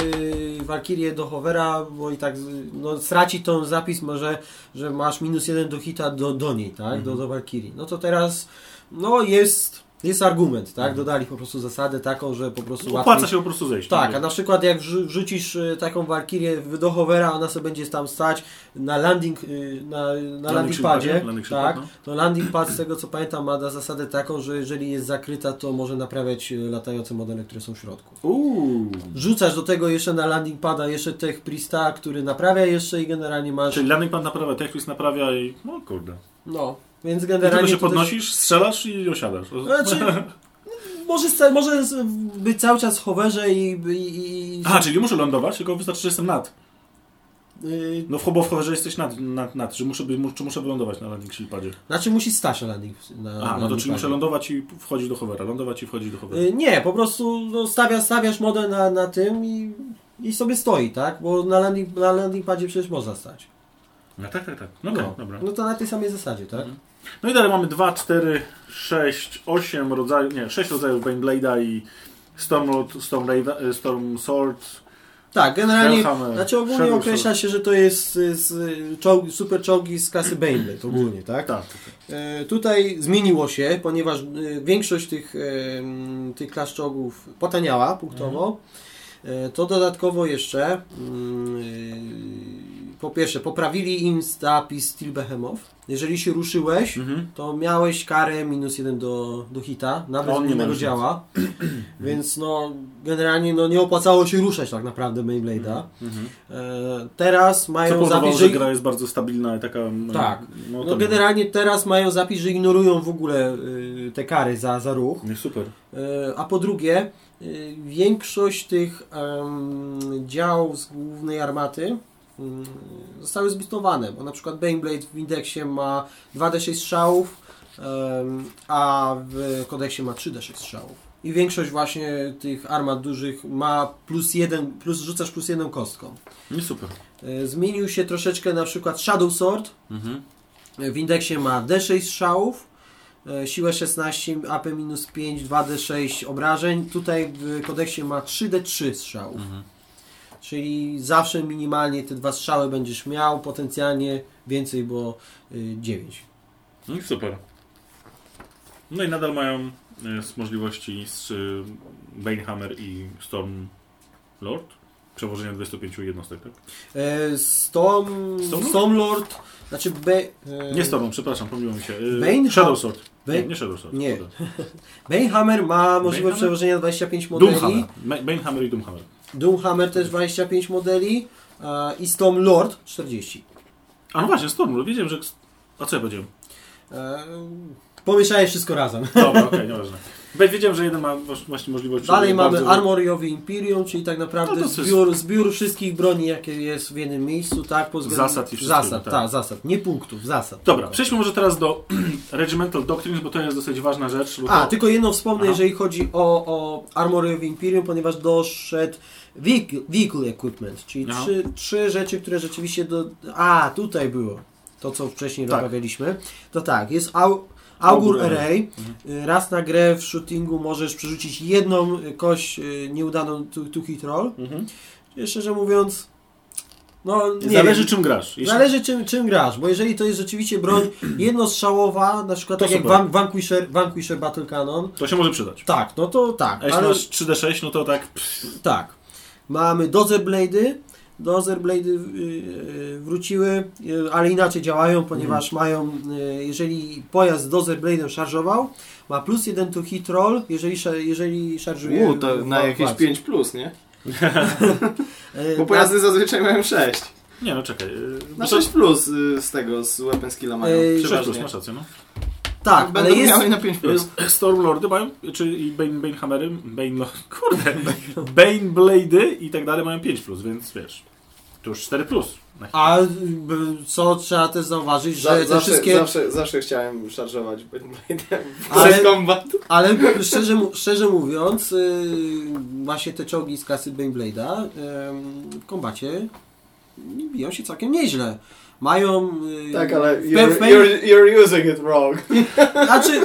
Speaker 4: Valkyrię do hovera, bo i tak no, straci tą zapis może, że masz minus jeden do hita do, do niej, tak, do, do Valkyrii. No to teraz no jest, jest argument, tak, dodali po prostu zasadę taką, że po prostu
Speaker 1: Opłaca
Speaker 4: łatwiej-
Speaker 1: się po prostu zejść.
Speaker 4: tak,
Speaker 1: nie?
Speaker 4: a na przykład jak wrzu- wrzucisz y, taką Valkyrię w- do hovera, ona sobie będzie tam stać na landing, y, na, na landing
Speaker 1: shield
Speaker 4: padzie,
Speaker 1: padzie, landing
Speaker 4: tak,
Speaker 1: pad, no.
Speaker 4: to landing pad z tego co pamiętam ma zasadę taką, że jeżeli jest zakryta, to może naprawiać y, latające modele, które są w środku.
Speaker 1: Uuu.
Speaker 4: Rzucasz do tego jeszcze na landing pada jeszcze tech Priesta, który naprawia jeszcze i generalnie masz,
Speaker 1: Czyli landing pan naprawia, Techris naprawia i... No kurde.
Speaker 4: no, więc
Speaker 1: I tylko
Speaker 4: generalnie
Speaker 1: się
Speaker 4: to też-
Speaker 1: podnosisz, strzelasz i osiadasz.
Speaker 4: Znaczy, może, może być cały czas w hoverze i, i, i
Speaker 1: Aha, czyli muszę lądować, tylko wystarczy, że jestem nad.
Speaker 4: y,
Speaker 1: No w hobo w hoverze jesteś nad, nad, nad że muszę, czy muszę wylądować na landing shielpadzie.
Speaker 4: Znaczy musi stać na landing. Na,
Speaker 1: A,
Speaker 4: na
Speaker 1: no to czyli muszę lądować i wchodzić do hovera, lądować i wchodzić do hovera.
Speaker 4: Y, Nie, po prostu no, stawia, stawiasz model na, na tym i, i sobie stoi, tak? Bo na landing, na landing padzie przecież można stać.
Speaker 1: No tak, tak, tak. No, okej,
Speaker 4: No,
Speaker 1: dobra.
Speaker 4: no to na tej samej zasadzie, tak?
Speaker 1: Mhm. No i dalej mamy 2, 4, 6, 8 rodzajów, nie, 6 rodzajów Baneblade'a i Storm, Storm, Raven- Storm Sword.
Speaker 4: Tak, generalnie,
Speaker 1: Hellhammer,
Speaker 4: znaczy ogólnie
Speaker 1: Shadow
Speaker 4: określa się, że to jest z, czołg, super czołgi z klasy Baneblade ogólnie, tak?
Speaker 1: Tak, tak, tak.
Speaker 4: E, Tutaj zmieniło się, ponieważ y, większość tych, e, tych klas czołgów potaniała punktowo. E, To dodatkowo jeszcze mm, y, po pierwsze poprawili im zapis Steel Behemoth. Jeżeli się ruszyłeś,
Speaker 1: Mhm.
Speaker 4: to miałeś karę minus jeden do, do hita, nawet
Speaker 1: On nie
Speaker 4: działa. Więc no generalnie no, nie opłacało się ruszać tak naprawdę Beyblade'a.
Speaker 1: Mhm.
Speaker 4: E, Teraz
Speaker 1: Co
Speaker 4: mają
Speaker 1: powodowało,
Speaker 4: zapis,
Speaker 1: że
Speaker 4: że...
Speaker 1: gra jest bardzo stabilna i taka...
Speaker 4: Tak.
Speaker 1: No,
Speaker 4: No generalnie teraz mają zapis, że ignorują w ogóle y, te kary za, za ruch.
Speaker 1: Nie, super.
Speaker 4: E, A po drugie, y, większość tych em, dział z głównej armaty zostały zbitowane, bo na przykład Baneblade w indeksie ma 2d6 strzałów, a w kodeksie ma 3d6 strzałów. I większość właśnie tych armat dużych ma plus jeden, plus rzucasz plus jedną kostką.
Speaker 1: Nie, super.
Speaker 4: E, Zmienił się troszeczkę na przykład Shadow Sword,
Speaker 1: Mhm.
Speaker 4: w indeksie ma D6 strzałów, e, siłę 16, AP minus 5, 2D6 obrażeń. Tutaj w kodeksie ma 3D3 strzałów.
Speaker 1: Mhm.
Speaker 4: Czyli zawsze minimalnie te dwa strzały będziesz miał, potencjalnie więcej, bo y, 9.
Speaker 1: No i super. No i nadal mają y, z możliwości z y, Banehammer i Storm Lord. Przewożenia 25 jednostek, tak?
Speaker 4: E, Storm,
Speaker 1: Stormlord?
Speaker 4: Stormlord, znaczy B, e,
Speaker 1: Nie Storm, przepraszam, pomyliło mi się. Y,
Speaker 4: Bane-
Speaker 1: Shadow Sword.
Speaker 4: Bane-
Speaker 1: Nie, nie Shadow Sword.
Speaker 4: Nie. Banehammer ma możliwość przewożenia 25 modeli.
Speaker 1: Doomhammer. Banehammer i Doomhammer.
Speaker 4: Doomhammer też 25 modeli e, i Stormlord 40.
Speaker 1: A no właśnie, Storm, wiedziałem, że... A co ja powiedziałem?
Speaker 4: E, pomieszałeś wszystko razem.
Speaker 1: Dobra, okej, nieważne. Be- Wiedziałem, że jeden ma właśnie możliwość...
Speaker 4: Dalej mamy
Speaker 1: bardzo-
Speaker 4: Armory of Imperium, czyli tak naprawdę
Speaker 1: No coś-
Speaker 4: zbiór, zbiór wszystkich broni, jakie jest w jednym miejscu, tak? Względem-
Speaker 1: Zasad i wszystkiego,
Speaker 4: Zasad,
Speaker 1: tak.
Speaker 4: tak, zasad. Nie punktów, zasad.
Speaker 1: Dobra,
Speaker 4: Tylko.
Speaker 1: przejdźmy może teraz do Regimental Doctrines, bo to jest dosyć ważna rzecz.
Speaker 4: A,
Speaker 1: to...
Speaker 4: tylko jedno wspomnę,
Speaker 1: Aha.
Speaker 4: jeżeli chodzi o, o Armory of Imperium, ponieważ doszedł vehicle, vehicle Equipment, czyli
Speaker 1: Aha.
Speaker 4: trzy, trzy rzeczy, które rzeczywiście do... A, tutaj było to, co wcześniej
Speaker 1: Tak.
Speaker 4: rozmawialiśmy. To tak, jest au, Augur
Speaker 1: Array.
Speaker 4: Y, Raz na grę w shootingu możesz przerzucić jedną kość y, nieudaną to, to hit roll.
Speaker 1: Mhm.
Speaker 4: Szczerze mówiąc, no nie
Speaker 1: Zależy
Speaker 4: wiem.
Speaker 1: czym grasz. Jeśli...
Speaker 4: Zależy czym, czym grasz, bo jeżeli to jest rzeczywiście broń jednostrzałowa, na przykład
Speaker 1: To
Speaker 4: tak jak
Speaker 1: super.
Speaker 4: Van, Vanquisher, Vanquisher Battle Cannon,
Speaker 1: To się może przydać.
Speaker 4: tak, no to tak,
Speaker 1: A jeśli
Speaker 4: ale
Speaker 1: masz 3D6, no to tak... Pff,
Speaker 4: tak. Mamy Dozer Blade'y, Dozer Blade'y yy, wróciły, yy, ale inaczej działają, ponieważ mają, yy, jeżeli pojazd Dozer Blade'em szarżował, ma plus jeden to hit roll, jeżeli, jeżeli szarżuje
Speaker 7: U, to na jakieś
Speaker 4: walce.
Speaker 7: 5 plus, nie? Bo pojazdy zazwyczaj mają 6.
Speaker 1: Nie, no czekaj.
Speaker 7: Na
Speaker 1: bo to-
Speaker 7: 6 plus y, z tego, z weapon skilla mają.
Speaker 4: Ej,
Speaker 1: 6 plus, masz rację, no.
Speaker 4: Tak,
Speaker 5: Będą
Speaker 4: ale jest...
Speaker 5: miały na 5 plus.
Speaker 1: Stormlordy mają, czy i Bane, Banehammery, Bane, kurde, Baneblade'y i tak dalej mają 5+, więc wiesz, to już 4+.
Speaker 4: A y, co trzeba też zauważyć, że
Speaker 7: Za,
Speaker 4: te
Speaker 7: zawsze,
Speaker 4: wszystkie...
Speaker 7: zawsze, zawsze chciałem szarżować
Speaker 4: Ale-
Speaker 7: kombat.
Speaker 4: Ale szczerze, szczerze mówiąc, yy, właśnie te czołgi z klasy Beyblade'a yy, w kombacie biją się całkiem nieźle. Mają... Yy,
Speaker 7: Tak, ale
Speaker 4: w
Speaker 7: you're,
Speaker 4: w
Speaker 7: you're, you're using it wrong.
Speaker 4: Znaczy,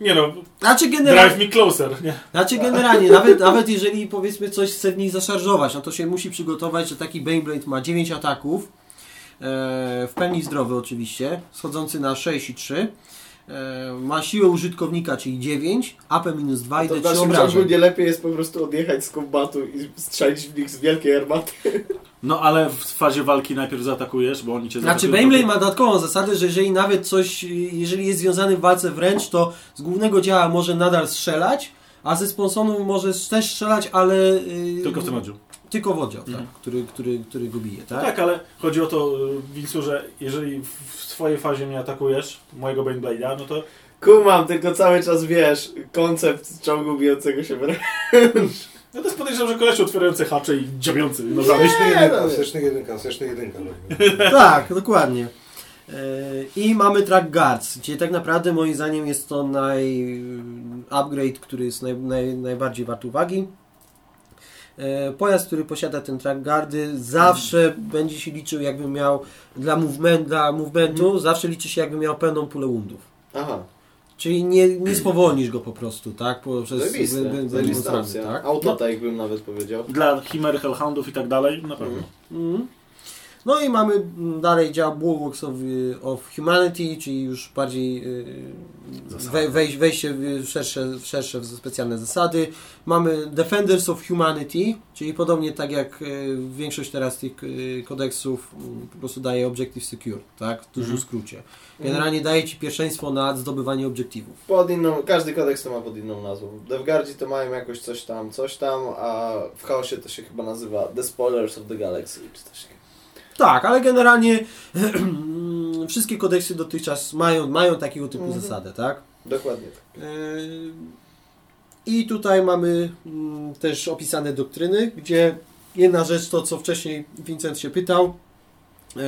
Speaker 1: Nie no,
Speaker 4: znaczy,
Speaker 1: drive
Speaker 4: generalnie,
Speaker 1: me closer, nie?
Speaker 4: znaczy generalnie, nawet, nawet jeżeli powiedzmy coś chce w niej zaszarżować, no to się musi przygotować, że taki Beyblade ma 9 ataków, e, w pełni zdrowy oczywiście, schodzący na 6 i 3. E, ma siłę użytkownika, czyli 9, AP minus 2 i
Speaker 7: To w
Speaker 4: D3
Speaker 7: naszym
Speaker 4: obrażeń.
Speaker 7: ciągu nie lepiej jest po prostu odjechać z kombatu i strzelić w nich z wielkiej armaty.
Speaker 1: No ale w fazie walki najpierw zaatakujesz, bo oni cię
Speaker 4: Znaczy. Beyblade ma dodatkową zasadę, że jeżeli nawet coś, jeżeli jest związany w walce wręcz, to z głównego działa może nadal strzelać, a ze sponsonu może też strzelać, ale... yy,
Speaker 1: Tylko w tym oddział.
Speaker 4: Tylko w oddział,
Speaker 1: Mhm.
Speaker 4: tak, który, który, który go bije,
Speaker 1: Tak?
Speaker 4: tak?
Speaker 1: ale chodzi o to, y, Wincu, że jeżeli w swojej fazie mnie atakujesz, mojego Baneblade'a, no to
Speaker 7: Kumam, tylko cały czas wiesz, koncept czołgu bijącego się w rękę.
Speaker 1: No to jest podejrzewam, że koleś otwierający hacze i dziobiący nożami.
Speaker 7: No
Speaker 6: jedynka,
Speaker 7: nie.
Speaker 6: wsteczny jedynka, wsteczny jedynka.
Speaker 4: Tak, dokładnie. Yy, I mamy track guards, gdzie tak naprawdę moim zdaniem jest to naj upgrade, który jest naj, naj, najbardziej wart uwagi. Yy, Pojazd, który posiada ten track guardy zawsze będzie się liczył jakby miał dla, movement, dla movementu, zawsze liczy się jakby miał pełną pulę wundów.
Speaker 7: Aha,
Speaker 4: Czyli nie, nie spowolnisz go po prostu, tak? Poprzez demonstrację, tak?
Speaker 7: Autotake bym nawet powiedział.
Speaker 1: Dla Chimery, Hellhoundów i tak dalej, na pewno.
Speaker 4: Mhm. No i mamy mm, dalej dział Bulwarks of, y, of Humanity, czyli już bardziej y, we, wejś, wejście w szersze, w szersze w specjalne zasady. Mamy Defenders of Humanity, czyli podobnie tak jak y, większość teraz tych y, kodeksów mm, po prostu daje Objective Secure, tak? W dużym
Speaker 1: Mhm.
Speaker 4: skrócie. Generalnie daje Ci pierwszeństwo nad zdobywanie obiektywów.
Speaker 7: Pod inną, każdy kodeks to ma pod inną nazwą. W to mają jakoś coś tam, coś tam, a w chaosie to się chyba nazywa The Spoilers of the Galaxy, czy coś takiego.
Speaker 4: Tak, ale generalnie wszystkie kodeksy dotychczas mają, mają takiego typu
Speaker 7: Mhm.
Speaker 4: zasadę, tak?
Speaker 7: Dokładnie tak.
Speaker 4: Yy, I tutaj mamy mm, też opisane doktryny, gdzie jedna rzecz, to co wcześniej Vincent się pytał, yy,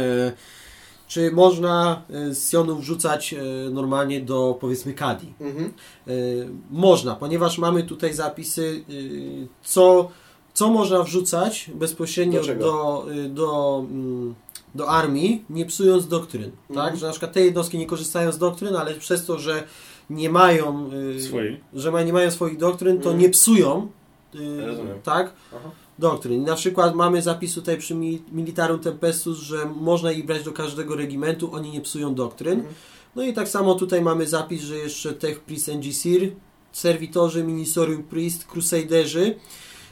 Speaker 4: czy można yy, z Sionu wrzucać normalnie do powiedzmy Kadi.
Speaker 7: Mhm.
Speaker 4: Można, ponieważ mamy tutaj zapisy, yy, co, co można wrzucać bezpośrednio
Speaker 7: Do
Speaker 4: do, yy, do, mm, do armii, nie psując doktryn. Tak?
Speaker 7: Mhm.
Speaker 4: Że na przykład te jednostki nie korzystają z doktryn, ale przez to, że nie mają,
Speaker 1: Swojej.
Speaker 4: że ma, nie mają swoich doktryn, to
Speaker 7: Mhm.
Speaker 4: nie psują
Speaker 7: Rozumiem.
Speaker 4: tak?
Speaker 7: Aha.
Speaker 4: doktryn. Na przykład mamy zapis tutaj przy Mi- Militarum Tempestus, że można ich brać do każdego regimentu, oni nie psują doktryn.
Speaker 7: Mhm.
Speaker 4: No i tak samo tutaj mamy zapis, że jeszcze Tech Priest Engisir, Servitorzy, Minisorium Priest, Crusaderzy,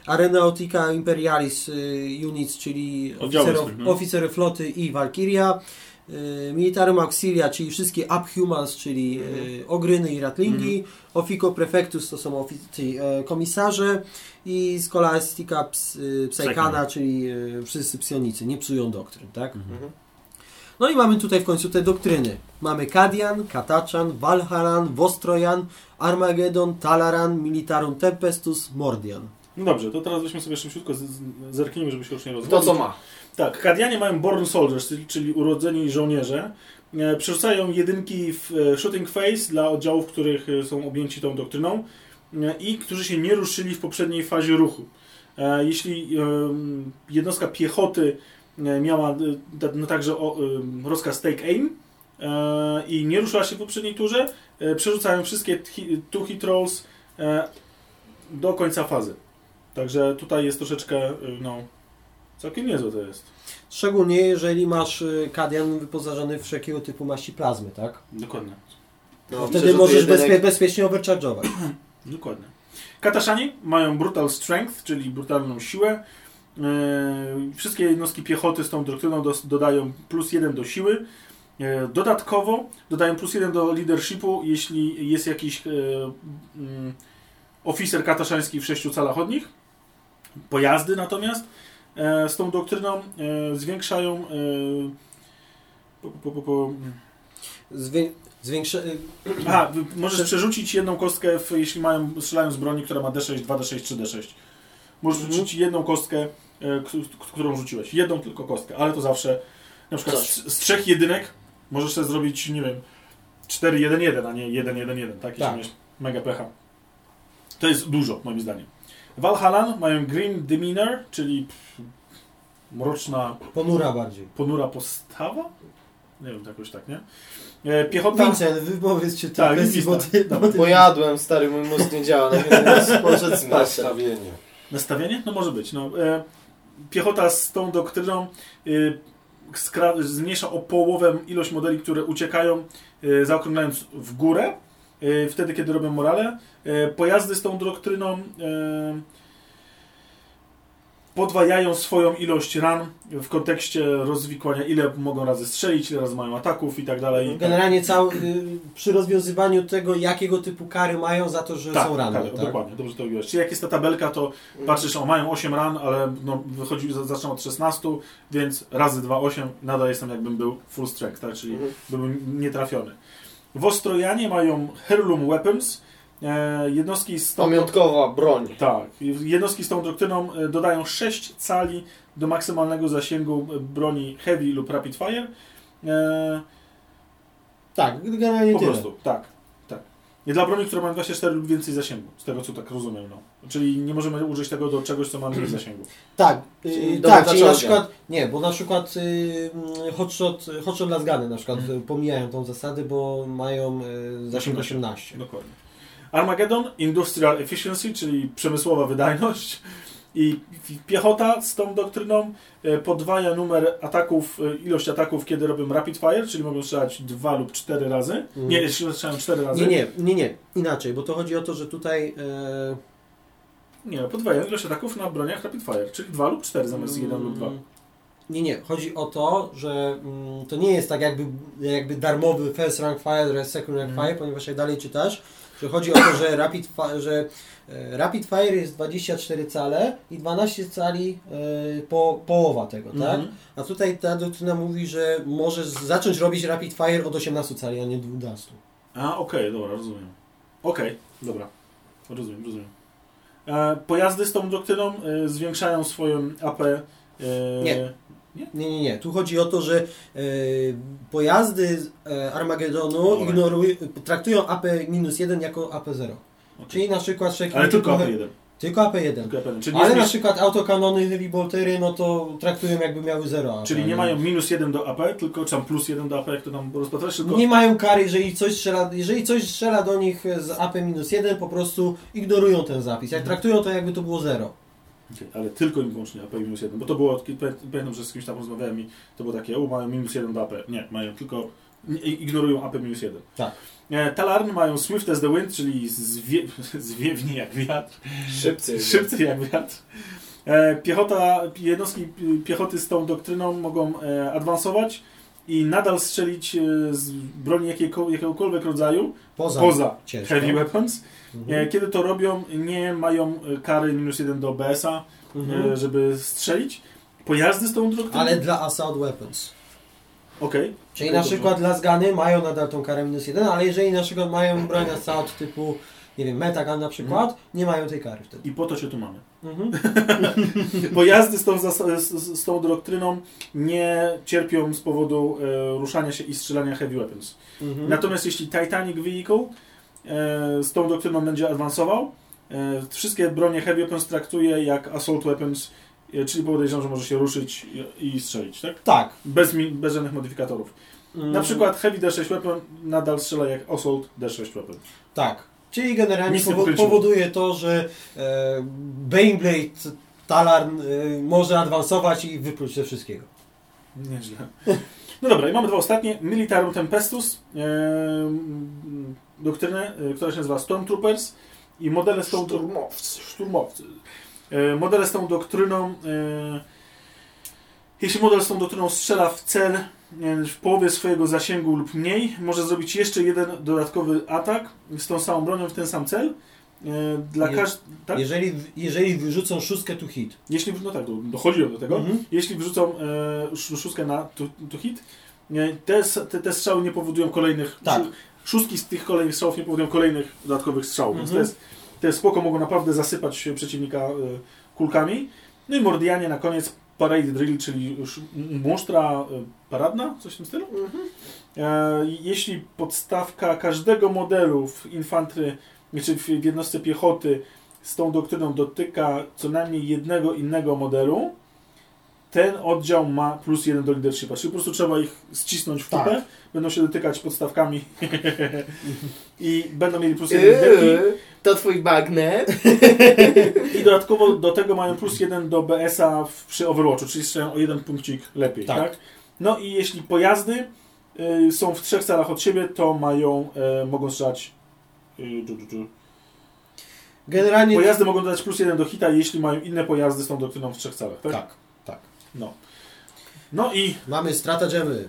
Speaker 4: Aeronautica Imperialis y, Units, czyli
Speaker 1: swoje, no.
Speaker 4: oficery floty i Valkyria, y, Militarum Auxilia, czyli wszystkie Abhumans, czyli y, Ogryny i Ratlingi, Officio Prefectus to są e, komisarze i Scholastica Ps, Psychana, czyli wszyscy psionicy, nie psują doktryn, tak?
Speaker 7: Mhm.
Speaker 4: No i mamy tutaj w końcu te doktryny. Mamy Kadian, Kataczan, Valharan, Vostrojan, Armageddon, Talaran, Militarum Tempestus, Mordian.
Speaker 1: No dobrze, to teraz weźmy sobie szybciutko, z- z- zerknijmy, żeby się już nie
Speaker 7: To
Speaker 1: rozwodzić.
Speaker 7: co ma?
Speaker 1: Tak, Kadianie mają Born Soldiers, czyli- urodzeni żołnierze. E, Przerzucają jedynki w e, Shooting Phase dla oddziałów, których e, są objęci tą doktryną i którzy się nie ruszyli w poprzedniej fazie ruchu. Jeśli jednostka piechoty miała no także o, rozkaz Take Aim i nie ruszyła się w poprzedniej turze, przerzucają wszystkie tchi- two hit rolls e, do końca fazy. Także tutaj jest troszeczkę, e, no, całkiem niezłe to jest.
Speaker 4: Szczególnie jeżeli masz y, Kadian wyposażony w wszelkiego typu maści plazmy, tak?
Speaker 1: Dokładnie.
Speaker 7: No,
Speaker 4: Wtedy możesz
Speaker 7: jedynek-
Speaker 4: bezpie, bezpiecznie overcharge'ować.
Speaker 1: Dokładnie. Kataszani mają Brutal Strength, czyli brutalną siłę. Yy, Wszystkie jednostki piechoty z tą doktryną dos- dodają plus jeden do siły. Yy, Dodatkowo dodają plus jeden do leadershipu, jeśli jest jakiś yy, oficer kataszański w sześciu calach od nich. Pojazdy natomiast e, z tą doktryną e, zwiększają e, po, po, po, po,
Speaker 4: Zwię... Zwiększe... y,
Speaker 1: Aha, możesz przerzucić jedną kostkę, w, jeśli mają, strzelają z broni, która ma D6, 2D6, 3D6. Możesz
Speaker 4: Mhm.
Speaker 1: rzucić jedną kostkę, którą rzuciłeś. Jedną tylko kostkę, ale to zawsze na przykład z, z trzech jedynek możesz sobie zrobić, nie wiem, 4-1-1, a nie 1-1-1, tak? Jeśli
Speaker 4: Tak.
Speaker 1: mega pecha. To jest dużo, moim zdaniem. Valhallan mają Green Demeanor, czyli mroczna,
Speaker 4: Ponura bardziej.
Speaker 1: ponura postawa? Nie wiem, jakoś tak, nie? E, Piechota...
Speaker 4: Vincent, wypowiedzcie to.
Speaker 1: Tak,
Speaker 4: Tak,
Speaker 1: Winston.
Speaker 4: bo ty, bo ty...
Speaker 7: Pojadłem, stary, mój mózg nie działa, poszedł spać.
Speaker 6: Nastawienie.
Speaker 1: Nastawienie? No może być. No, e, piechota z tą doktryną e, skra- zmniejsza o połowę ilość modeli, które uciekają, e, zaokrąglając w górę, wtedy kiedy robią morale. E, pojazdy z tą doktryną e, podwajają swoją ilość ran w kontekście rozwikłania, ile mogą razy strzelić, ile razy mają ataków i tak dalej.
Speaker 4: Generalnie cały, y, przy rozwiązywaniu tego, jakiego typu kary mają za to, że
Speaker 1: Tak,
Speaker 4: są ranne.
Speaker 1: tak,
Speaker 4: Tak,
Speaker 1: dokładnie, dobrze to mówiłeś. Czyli jak jest ta tabelka, to patrzysz, o mają 8 ran, ale no, wychodzi, za- zaczną od 16, więc razy 2, 8, nadal jestem jakbym był full strength, tak? czyli
Speaker 7: Mhm.
Speaker 1: byłbym nietrafiony. W Ostrojanie mają Heirloom Weapons, e, jednostki z tą,
Speaker 7: Pamiątkowa broń.
Speaker 1: tak, jednostki z tą doktryną e, dodają 6 cali do maksymalnego zasięgu broni Heavy lub Rapid Fire. E,
Speaker 4: tak generalnie
Speaker 1: po
Speaker 4: tyle.
Speaker 1: prostu, tak. Nie dla broni, które mają 24 lub więcej zasięgu, z tego co tak rozumiem. No. Czyli nie możemy użyć tego do czegoś, co ma mniej zasięgu.
Speaker 4: Tak, y,
Speaker 7: do
Speaker 4: tak, czyli na przykład, nie, bo na przykład y, mm, hotshot, hotshot las guny na przykład
Speaker 1: Mhm.
Speaker 4: pomijają tą zasadę, bo mają y, zasięg
Speaker 1: 18.
Speaker 4: 18.
Speaker 1: Dokładnie. Armageddon, Industrial Efficiency, czyli przemysłowa wydajność. I piechota z tą doktryną e, podwaja numer ataków, e, ilość ataków, kiedy robią rapid fire, czyli mogą strzelać dwa lub cztery razy.
Speaker 4: Mhm.
Speaker 1: Nie, jeśli strzelają cztery razy.
Speaker 4: Nie, nie, nie, nie, inaczej, bo to chodzi o to, że tutaj e,
Speaker 1: Nie, podwajają ilość ataków na broniach rapid fire, czyli dwa lub cztery zamiast jeden lub dwa.
Speaker 4: Mm, Nie, nie. Chodzi o to, że mm, to nie jest tak jakby, jakby darmowy first rank fire, second rank
Speaker 1: Mhm.
Speaker 4: fire, ponieważ jak dalej czytasz, że chodzi o to, że rapid, że rapid fire jest 24 cale i 12 cali e, po, połowa tego, tak?
Speaker 1: Mhm.
Speaker 4: A tutaj ta doktryna mówi, że możesz zacząć robić rapid fire od 18 cali, a nie 12.
Speaker 1: A, okej, dobra, rozumiem. Okej, dobra. Rozumiem, rozumiem. E, pojazdy z tą doktryną e, zwiększają swoją AP. E,
Speaker 4: Nie. Nie, nie, nie. Tu chodzi o to, że e, pojazdy z e, Armagedonu
Speaker 1: Dobra.
Speaker 4: ignorują, traktują AP-1 jako AP0.
Speaker 1: Okej.
Speaker 4: Czyli na przykład
Speaker 1: Ale tylko
Speaker 4: typowe-
Speaker 1: AP1.
Speaker 4: Tylko AP1.
Speaker 1: Tylko AP1. Czyli, nie
Speaker 4: Ale na przykład autokanony, heavy boltery, no to traktują jakby miały 0 AP.
Speaker 1: czyli nie mają minus 1 do AP, tylko czy tam plus 1 do AP, jak to tam rozpatrzysz, tylko...
Speaker 4: Nie mają kary, jeżeli coś strzela, jeżeli coś strzela do nich z AP-1, po prostu ignorują ten zapis. Jak traktują to jakby to było 0.
Speaker 1: Okej, ale tylko i wyłącznie AP minus 1, bo to było, pamię- pamiętam, że z kimś tam rozmawiałem i to było takie, u, mają minus 1 do AP. Nie, mają tylko, ignorują AP minus 1.
Speaker 4: Tak.
Speaker 1: E, Talarn mają Swift as the Wind, czyli zwie, zwiewnie jak wiatr,
Speaker 7: Szybciej.
Speaker 1: szybcy jak wiatr. E, Piechota, jednostki piechoty z tą doktryną mogą e, awansować i nadal strzelić z broni jakiego, jakiegokolwiek rodzaju,
Speaker 4: Poza,
Speaker 1: poza heavy weapons.
Speaker 4: Mhm.
Speaker 1: Kiedy to robią, nie mają kary minus 1 do BS-a,
Speaker 4: Mhm.
Speaker 1: żeby strzelić. Pojazdy z tą doktryną?
Speaker 4: Ale dla assault weapons.
Speaker 1: Okej.
Speaker 4: Czyli
Speaker 1: Okej,
Speaker 4: na
Speaker 1: dobrze.
Speaker 4: przykład lasgany mają nadal tą karę minus 1, ale jeżeli na przykład mają broń assault typu, nie wiem, metagun na przykład, nie mają tej kary wtedy.
Speaker 1: I po to się tu mamy.
Speaker 4: Mhm.
Speaker 1: Pojazdy z tą, z, z, tą doktryną nie cierpią z powodu e, ruszania się i strzelania heavy weapons.
Speaker 4: Mhm.
Speaker 1: Natomiast jeśli Titanic Vehicle e, z tą doktryną będzie awansował, e, wszystkie bronie heavy weapons traktuje jak assault weapons, czyli podejrzewam, że może się ruszyć i, strzelić, tak?
Speaker 4: Tak.
Speaker 1: Bez, bez żadnych modyfikatorów.
Speaker 4: Mhm.
Speaker 1: Na przykład Heavy D6 Weapon nadal strzela jak Assault D6 Weapon.
Speaker 4: Tak. Czyli generalnie powo- powoduje to, że e, Baneblade Talarn e, może awansować i wypluć ze wszystkiego.
Speaker 1: Nieźle. No dobra, i mamy dwa ostatnie. Militarum Tempestus, e, mm, doktrynę, e, która się nazywa Stormtroopers i modele tą...
Speaker 7: Szturmowcy.
Speaker 1: Szturmowcy. E, modele z tą doktryną... E, jeśli model z tą doktryną strzela w cel e, w połowie swojego zasięgu lub mniej, może zrobić jeszcze jeden dodatkowy atak z tą samą bronią w ten sam cel. Dla każdego... Tak?
Speaker 4: Jeżeli, jeżeli wyrzucą szóstkę to hit.
Speaker 1: Jeśli, no tak, do- dochodziłem do tego.
Speaker 4: Mhm.
Speaker 1: Jeśli wrzucą e, sz- szóstkę na to, to hit, te, te, te strzały nie powodują kolejnych.
Speaker 4: Tak.
Speaker 1: szóstki z tych kolejnych strzałów nie powodują kolejnych dodatkowych strzałów, więc to jest, jest spoko, mogą naprawdę zasypać przeciwnika y, kulkami. No i Mordianie na koniec Parade Drill, czyli już musztra y, paradna, coś w tym stylu. E, jeśli podstawka każdego modelu w infantry, czy w jednostce piechoty z tą doktryną dotyka co najmniej jednego innego modelu, ten oddział ma plus jeden do leadershipa, czyli po prostu trzeba ich ścisnąć w kupę,
Speaker 3: Tak.
Speaker 1: będą się dotykać podstawkami i będą mieli plus jeden liderki
Speaker 3: Yy, to twój bagnet.
Speaker 1: i dodatkowo do tego mają plus jeden do BS-a przy Overwatchu, czyli strzelają o jeden punkcik lepiej, tak?
Speaker 4: Tak.
Speaker 1: No i jeśli pojazdy y, są w trzech calach od siebie, to mają, e, mogą strzelać y, dżu, dżu, dżu.
Speaker 4: Generalnie...
Speaker 1: Pojazdy mogą dodać plus jeden do hita, jeśli mają inne pojazdy z tą doktryną w trzech calach, tak?
Speaker 4: Tak, tak.
Speaker 1: No. No i
Speaker 4: Mamy stratagemy.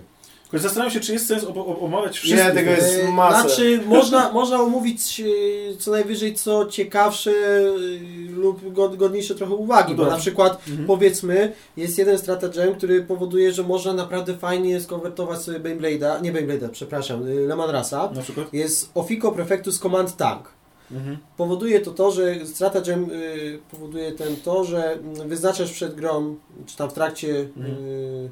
Speaker 1: tylko zastanawiam się, czy jest sens omawiać wszystkie.
Speaker 3: Nie, tego jest
Speaker 4: E,
Speaker 3: masę.
Speaker 4: Znaczy, można, można omówić e, co najwyżej co ciekawsze e, lub god- godniejsze trochę uwagi, bo
Speaker 1: Dobra.
Speaker 4: na przykład
Speaker 1: Mhm.
Speaker 4: powiedzmy jest jeden stratagem, który powoduje, że można naprawdę fajnie skonwertować sobie Beyblade'a, nie Beyblade'a, przepraszam, y, Lemanrasa.
Speaker 1: Na przykład?
Speaker 4: Jest Offico Prefectus Command Tank.
Speaker 1: Mhm.
Speaker 4: Powoduje to to, że stratagem y, powoduje ten to, że wyznaczasz przed grą, czy tam w trakcie...
Speaker 1: Mhm.
Speaker 4: Y,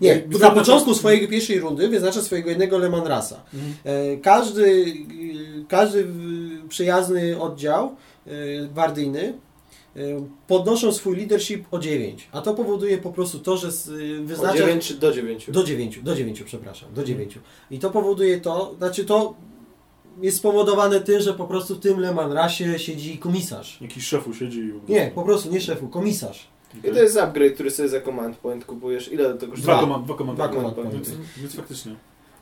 Speaker 4: nie, na początku swojej pierwszej rundy wyznaczasz swojego jednego Lemanrasa.
Speaker 1: Mhm.
Speaker 4: E, Każdy, y, każdy przyjazny oddział y, gwardyjny y, podnoszą swój leadership o 9, a to powoduje po prostu to, że y,
Speaker 3: Od
Speaker 4: wyznaczasz...
Speaker 3: 9 czy do 9?
Speaker 4: Do 9, do 9, przepraszam, do 9. I to powoduje to, znaczy to jest spowodowane tym, że po prostu w tym Leman Rasie siedzi komisarz.
Speaker 1: Jakiś szefu siedzi
Speaker 4: Nie, po prostu nie szefu, komisarz.
Speaker 3: I to jest upgrade, który sobie za command point kupujesz. Ile to
Speaker 1: Dwa
Speaker 3: kosztuje?
Speaker 1: komand, dwa komandy.
Speaker 4: Dwa command
Speaker 1: Więc,
Speaker 4: pointy.
Speaker 1: więc faktycznie.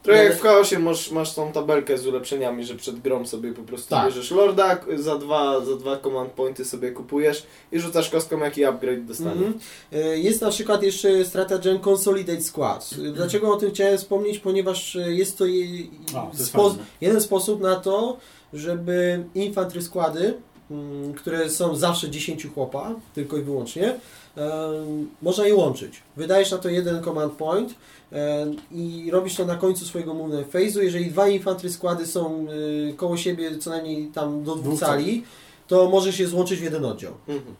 Speaker 3: Trochę jak w chaosie masz, masz tą tabelkę z ulepszeniami, że przed grą sobie po prostu
Speaker 4: Tak.
Speaker 3: bierzesz lorda, za dwa, za dwa command pointy sobie kupujesz i rzucasz kostką jaki upgrade dostanie.
Speaker 4: Mhm. E, Jest na przykład jeszcze stratagem Consolidate Squad. Dlaczego o tym chciałem wspomnieć? Ponieważ e, jest to je,
Speaker 1: A, to jest
Speaker 4: spo, jeden sposób na to, żeby infantry składy, mm, które są zawsze 10 chłopa, tylko i wyłącznie, można je łączyć. Wydajesz na to jeden command point i robisz to na końcu swojego movement phase'u. Jeżeli dwa infantry składy są y, koło siebie co najmniej tam do dwóch
Speaker 1: Dwóch
Speaker 4: cali, to możesz je złączyć w jeden oddział.
Speaker 3: Mhm.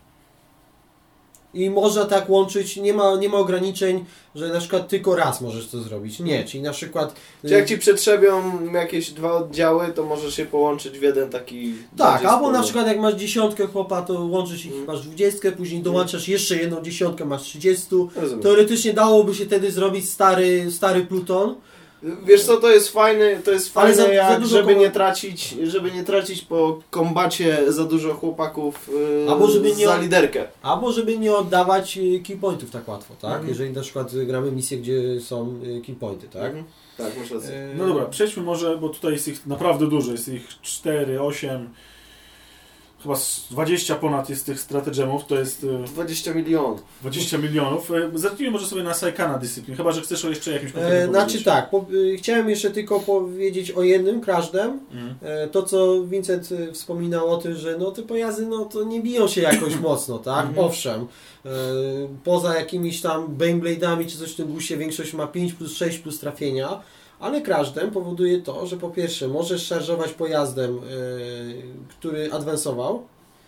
Speaker 4: I można tak łączyć, nie ma, nie ma ograniczeń, że na przykład tylko raz możesz to zrobić. Nie, czyli na przykład...
Speaker 3: Czy jak ci przetrzebią jakieś dwa oddziały, to możesz się połączyć w jeden taki...
Speaker 4: Tak, albo na przykład jak masz dziesiątkę chłopa, to łączysz ich,
Speaker 3: Mm.
Speaker 4: masz dwudziestkę, później dołączasz jeszcze jedną dziesiątkę, masz trzydziestu. Teoretycznie dałoby się wtedy zrobić stary, stary pluton.
Speaker 3: Wiesz co, to jest fajne, to jest fajne
Speaker 4: za- za
Speaker 3: jak,
Speaker 4: dużo
Speaker 3: żeby
Speaker 4: koło-
Speaker 3: nie tracić, żeby nie tracić po kombacie za dużo chłopaków yy,
Speaker 4: Albo żeby nie-
Speaker 3: za liderkę.
Speaker 4: Albo żeby nie oddawać y, key pointów tak łatwo, tak?
Speaker 3: Mhm.
Speaker 4: Jeżeli na przykład y, gramy misję, gdzie są y, key pointy, tak?
Speaker 3: Mhm. Tak, masz rację.
Speaker 4: E,
Speaker 1: No dobra, przejdźmy może, bo tutaj jest ich naprawdę dużo. Jest ich 4, 8, chyba z 20 ponad jest tych stratagemów. To jest y,
Speaker 3: 20 milionów.
Speaker 1: 20 milionów. Y, Zerknijmy może sobie na Saikana dyscyplin, chyba że chcesz o jeszcze jakimś
Speaker 4: E,
Speaker 1: konkretnym
Speaker 4: znaczy
Speaker 1: powiedzieć.
Speaker 4: tak, po, y, chciałem jeszcze tylko powiedzieć o jednym, każdym.
Speaker 1: Mhm.
Speaker 4: E, To, co Vincent y, wspominał o tym, że no, te pojazdy no, to nie biją się jakoś mocno, tak?
Speaker 1: Mhm.
Speaker 4: Owszem, e, poza jakimiś tam Baneblade'ami czy coś w tym guście, większość ma 5 plus 6 plus trafienia, ale każdym powoduje to, że po pierwsze możesz szarżować pojazdem, e, który adwansował,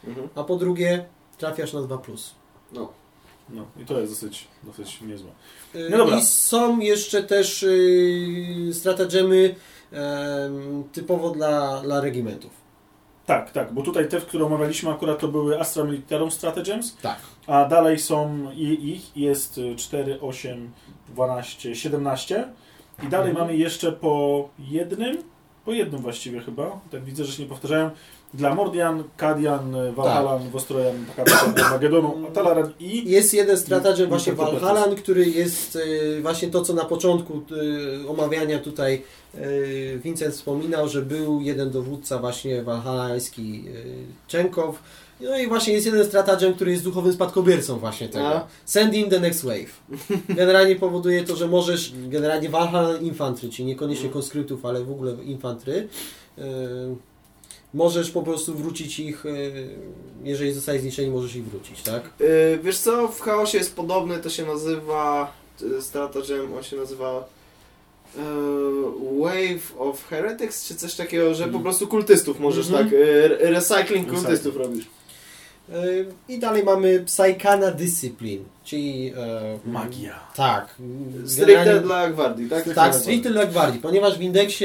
Speaker 3: Mhm.
Speaker 4: a po drugie trafiasz na 2 plus.
Speaker 3: No.
Speaker 1: No i to jest dosyć, dosyć niezłe.
Speaker 4: E,
Speaker 1: No dobra.
Speaker 4: I są jeszcze też y, stratagemy em, typowo dla, dla regimentów.
Speaker 1: Tak, tak, bo tutaj te, które omawialiśmy akurat to były Astra Militarum Stratagems,
Speaker 4: Tak.
Speaker 1: a dalej są i ich jest y, 4, 8, 12, 17 i dalej mamy jeszcze po jednym, po jednym właściwie chyba, tak widzę, że się nie powtarzają, dla Mordian, Kadian, Valhalan,
Speaker 4: Tak.
Speaker 1: Wostrojan, Magedonu, Talaran i
Speaker 4: Jest jeden stratagem właśnie Valhalan, który jest y, właśnie to, co na początku y, omawiania tutaj y, Vincent wspominał, że był jeden dowódca właśnie walhalański Czenkow. No i właśnie jest jeden stratagem, który jest duchowym spadkobiercą właśnie tego.
Speaker 3: A?
Speaker 4: Send in the next wave. Generalnie powoduje to, że możesz, generalnie Valhalla Infantry, czyli niekoniecznie konskryptów, ale w ogóle infantry, y, możesz po prostu wrócić ich, y, jeżeli zostali zniszczeni, możesz ich wrócić, tak?
Speaker 3: Yy, wiesz co, w chaosie jest podobny, to się nazywa yy, stratagem, on się nazywa Wave of Heretics, czy coś takiego, że po prostu kultystów możesz
Speaker 4: Mhm.
Speaker 3: tak, e, re- recycling
Speaker 1: Recycling.
Speaker 3: kultystów robisz.
Speaker 4: I dalej mamy Psychana Discipline, czyli... e,
Speaker 1: Magia.
Speaker 4: Tak.
Speaker 3: Stricte dla gwardii, tak?
Speaker 4: Tak, stricte dla gwardii, ponieważ w indeksie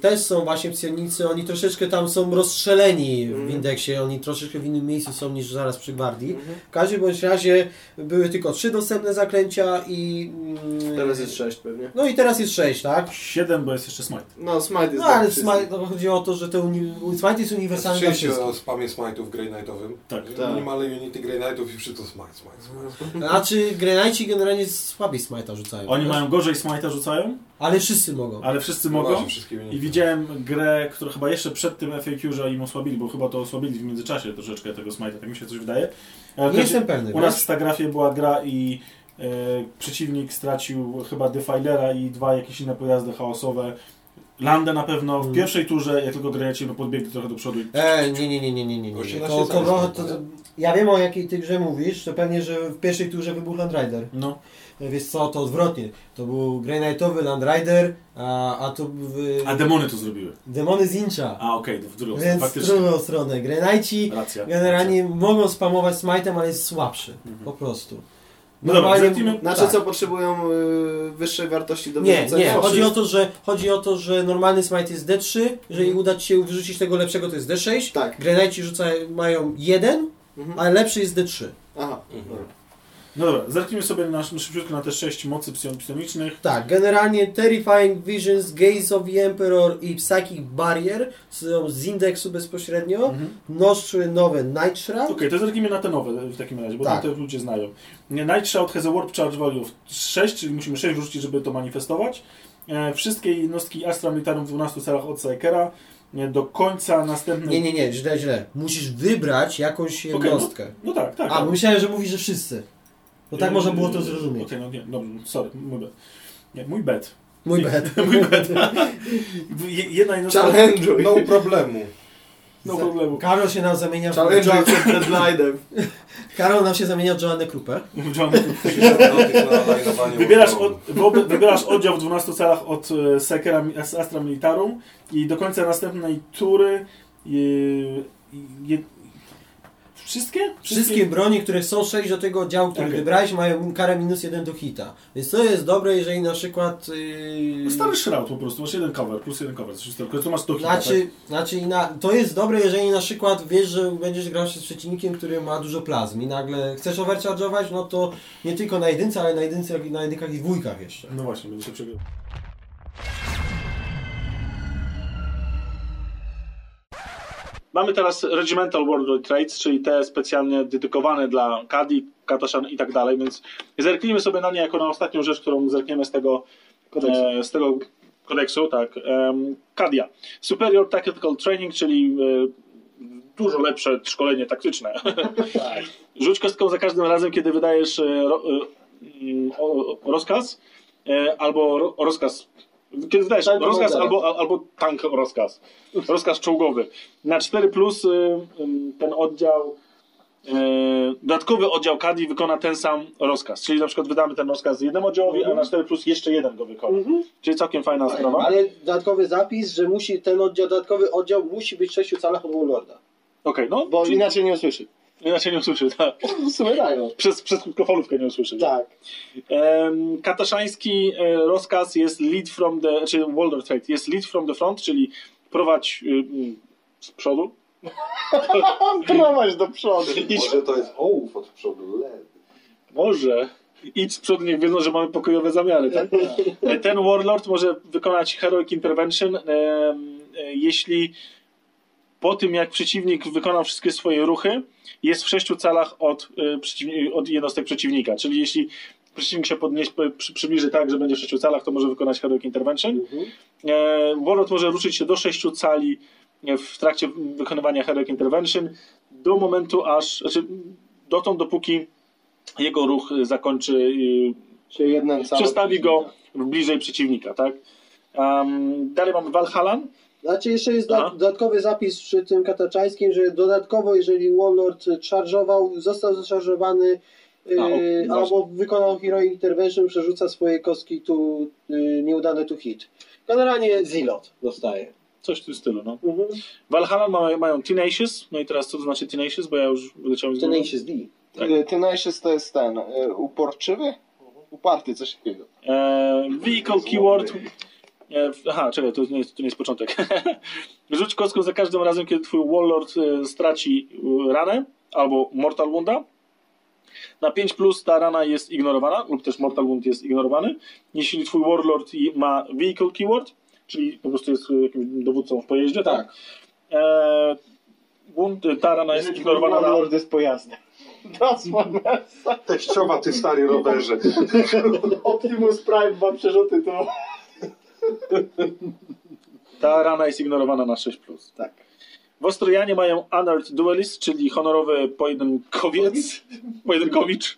Speaker 4: też są właśnie psionicy, oni troszeczkę tam są rozstrzeleni w
Speaker 3: Mhm.
Speaker 4: indeksie, oni troszeczkę w innym miejscu są niż zaraz przy gwardii.
Speaker 3: Mhm.
Speaker 4: W każdym bądź razie były tylko trzy dostępne zaklęcia i... mm,
Speaker 3: Teraz jest 6 pewnie.
Speaker 4: No i teraz jest sześć, tak?
Speaker 1: Siedem, bo jest jeszcze smite.
Speaker 3: No, Smite jest
Speaker 4: No ale. Smite, no, chodzi o to, że to uni- Smite jest uniwersalny dla
Speaker 2: o
Speaker 4: wszystkich.
Speaker 2: spamie smite'ów w Grey Knightowym?
Speaker 1: Tak.
Speaker 3: Tak.
Speaker 2: Minimalne unity Grey Knightów i wszyscy smite, smite, smite.
Speaker 4: Znaczy, Grenajci generalnie słabiej Smite'a rzucają.
Speaker 1: Oni mają gorzej smite'a rzucają,
Speaker 4: Ale wszyscy mogą.
Speaker 1: ale wszyscy mogą.
Speaker 2: Unity.
Speaker 1: I widziałem grę, która chyba jeszcze przed tym FAQ, że im osłabili, bo chyba to osłabili w międzyczasie troszeczkę tego smite'a, tak mi się coś wydaje. Ale
Speaker 4: Nie jestem pewny.
Speaker 1: U nas w Stagrafie była gra i e, przeciwnik stracił chyba Defilera i dwa jakieś inne pojazdy chaosowe. Landę na pewno w
Speaker 4: Mm.
Speaker 1: pierwszej turze, jak tylko grajecie, by podbiegli trochę do przodu. i-
Speaker 4: E, nie, nie, nie, nie, nie, nie, nie. To, to, to, to, ja wiem o jakiej ty grze mówisz, to pewnie, że w pierwszej turze wybuchł Land Rider.
Speaker 1: No,
Speaker 4: Wiesz co, to odwrotnie. To był Grey Knightowy Land Rider, a, a to w,
Speaker 1: a demony to zrobiły.
Speaker 4: demony z Incha.
Speaker 1: A okej, to w drugą stronę,
Speaker 4: Więc w
Speaker 1: faktycznie.
Speaker 4: drugą stronę. Grey Knighti
Speaker 1: Racja.
Speaker 4: generalnie mogą spamować smite'em, ale jest słabszy.
Speaker 1: Mhm.
Speaker 4: Po prostu.
Speaker 1: No dobra,
Speaker 3: Znaczy
Speaker 4: tak.
Speaker 3: co, potrzebują y, wyższej wartości do
Speaker 4: Nie, nie, chodzi o, to, że, chodzi o to, że normalny smite jest D3, jeżeli uda Ci się wyrzucić tego lepszego, to jest D6.
Speaker 3: Tak.
Speaker 4: Grenajci rzucają, mają 1,
Speaker 3: Mhm.
Speaker 4: ale lepszy jest D3.
Speaker 3: Aha.
Speaker 2: Mhm.
Speaker 1: No dobra, zerknijmy sobie na, szybciutko na te sześć mocy psion- psionicznych.
Speaker 4: Tak, generalnie Terrifying Visions, Gaze of the Emperor i Psychic Barrier są z indeksu bezpośrednio.
Speaker 1: Mhm.
Speaker 4: Noszły nowe Night Shroud.
Speaker 1: Okej, to zerknijmy na te nowe w takim razie, bo
Speaker 4: Tak.
Speaker 1: te ludzie znają. Night Shroud has a warp charge value of 6, czyli musimy 6 wrzucić, żeby to manifestować. E, wszystkie jednostki Astra Militarum w 12 celach od Psykera. E, do końca następnej...
Speaker 4: Nie, nie, nie, źle, źle. Musisz wybrać jakąś
Speaker 1: Okej,
Speaker 4: jednostkę.
Speaker 1: No tak, tak.
Speaker 4: A, bo myślałem, że mówisz, że wszyscy. Bo tak można było to zrozumieć.
Speaker 1: Okej, no nie, dobrze, sorry, mój bet. Nie, mój bet.
Speaker 4: Mój bet.
Speaker 1: mój bet. Je- Jedna jednostka...
Speaker 3: Challenge'uj.
Speaker 2: No problemu.
Speaker 1: No problemu.
Speaker 4: Karol się nam zamienia w
Speaker 3: Challenge'uj
Speaker 4: Jo-
Speaker 3: przed deadline'em.
Speaker 4: Karol nam się zamienia w Joannę Krupę.
Speaker 1: Wybierasz, od, wybierasz oddział w 12 calach od e, Sekera Astra Militarum i do końca następnej tury e, je, wszystkie?
Speaker 4: Wszystkie broni, które są 6 do tego oddziału, który
Speaker 1: Okej.
Speaker 4: wybrałeś, mają karę minus 1 do hita. Więc to jest dobre, jeżeli na przykład... Yy...
Speaker 1: No Stary shroud po prostu, masz jeden cover, plus jeden cover, coś tylko, to masz do hita,
Speaker 4: Znaczy, znaczy na, to jest dobre, jeżeli na przykład wiesz, że będziesz grał się z przeciwnikiem, który ma dużo plazm i nagle chcesz overcharge'ować, no to nie tylko na jedynce, ale na jedynce, na jedynkach i dwójkach jeszcze.
Speaker 1: tak? No właśnie, będzie się przegrał. Mamy teraz Regimental World Trades, czyli te specjalnie dedykowane dla Kadi, Kataszan i tak dalej, więc zerknijmy sobie na nie jako na ostatnią rzecz, którą zerkniemy z tego kodeksu, e, z tego kodeksu tak. Kadia. Superior Tactical Training, czyli e, dużo lepsze szkolenie taktyczne. Rzuć kostką za każdym razem, kiedy wydajesz e, e, rozkaz, albo ro, rozkaz kiedy wydajesz
Speaker 8: Tank
Speaker 1: rozkaz albo, albo tank rozkaz. Rozkaz czołgowy. Na 4 plus y, y, ten oddział, y, dodatkowy oddział Kadi wykona ten sam rozkaz. Czyli na przykład wydamy ten rozkaz jednemu oddziałowi, a na 4 plus jeszcze jeden go wykona. Czyli całkiem fajna sprawa.
Speaker 4: Ale dodatkowy zapis, że musi ten oddział, dodatkowy oddział musi być w 6 calach od Warlorda.
Speaker 1: Okej, no.
Speaker 8: Bo
Speaker 1: czyli-
Speaker 8: inaczej nie usłyszy.
Speaker 1: Inaczej nie usłyszy, tak.
Speaker 8: W sumie dają.
Speaker 1: Przez, przez krótkofalówkę nie usłyszy.
Speaker 8: Tak.
Speaker 1: Em, Kataszański e, rozkaz jest lead from the, czy Walder Trade, jest lead from the front, czyli prowadź y, z przodu.
Speaker 8: Prowadź do przodu.
Speaker 1: Idź,
Speaker 2: Może to jest ołów od przodu, led.
Speaker 1: może. Idź z przodu, niech wiedzą, że mamy pokojowe zamiary. Tak? Ten Warlord może wykonać Heroic Intervention, e, jeśli po tym, jak przeciwnik wykonał wszystkie swoje ruchy, jest w sześciu calach od, przeciwni- od jednostek przeciwnika. Czyli jeśli przeciwnik się podnieś, przy, przybliży tak, że będzie w sześciu calach, to może wykonać Heroic Intervention. E, Warlord może ruszyć się do sześciu cali e, w trakcie wykonywania Heroic Intervention do momentu aż, znaczy dotąd dopóki jego ruch zakończy, e,
Speaker 8: Się jeden cały
Speaker 1: przestawi go bliżej przeciwnika, tak? Um, dalej mamy Valhallan.
Speaker 4: Znaczy jeszcze jest dodatkowy zapis przy tym kataczańskim, że dodatkowo jeżeli Warlord charge'ował, został zaszarżowany Yy,
Speaker 1: A, o, właśnie.
Speaker 4: albo wykonał Hero Intervention, przerzuca swoje kostki tu yy, nieudane to hit. Generalnie Zilot dostaje.
Speaker 1: Coś w tym stylu, no.
Speaker 4: Mhm.
Speaker 1: Valhalla ma, mają Tenacious, no i teraz co to znaczy Tenacious, bo ja już wyleciałem z głowy.
Speaker 4: Tenacious D.
Speaker 1: Tak.
Speaker 3: Y, Tenacious to jest ten, y, uporczywy? Uparty, coś takiego.
Speaker 1: E, vehicle keyword. Aha, czekaj, to nie, jest, to nie jest początek. Rzuć kostką za każdym razem, kiedy twój Warlord e, straci e, ranę albo Mortal Wounda. Na 5 plus ta rana jest ignorowana, lub też Mortal Wound jest ignorowany. Jeśli twój Warlord ma Vehicle Keyword, czyli po prostu jest e, jakimś dowódcą w pojeździe, tak? E, wound, ta rana jest ignorowana na,
Speaker 3: Lord jest pojazdem.
Speaker 9: Teściowa, ty stary rowerze.
Speaker 3: Optimus Prime, dwa przerzuty to...
Speaker 1: Ta rana jest ignorowana na 6.
Speaker 3: Tak.
Speaker 1: W Ostrojanie mają Honored Duelist, czyli honorowy pojedynkowiec. Pojedynkowicz.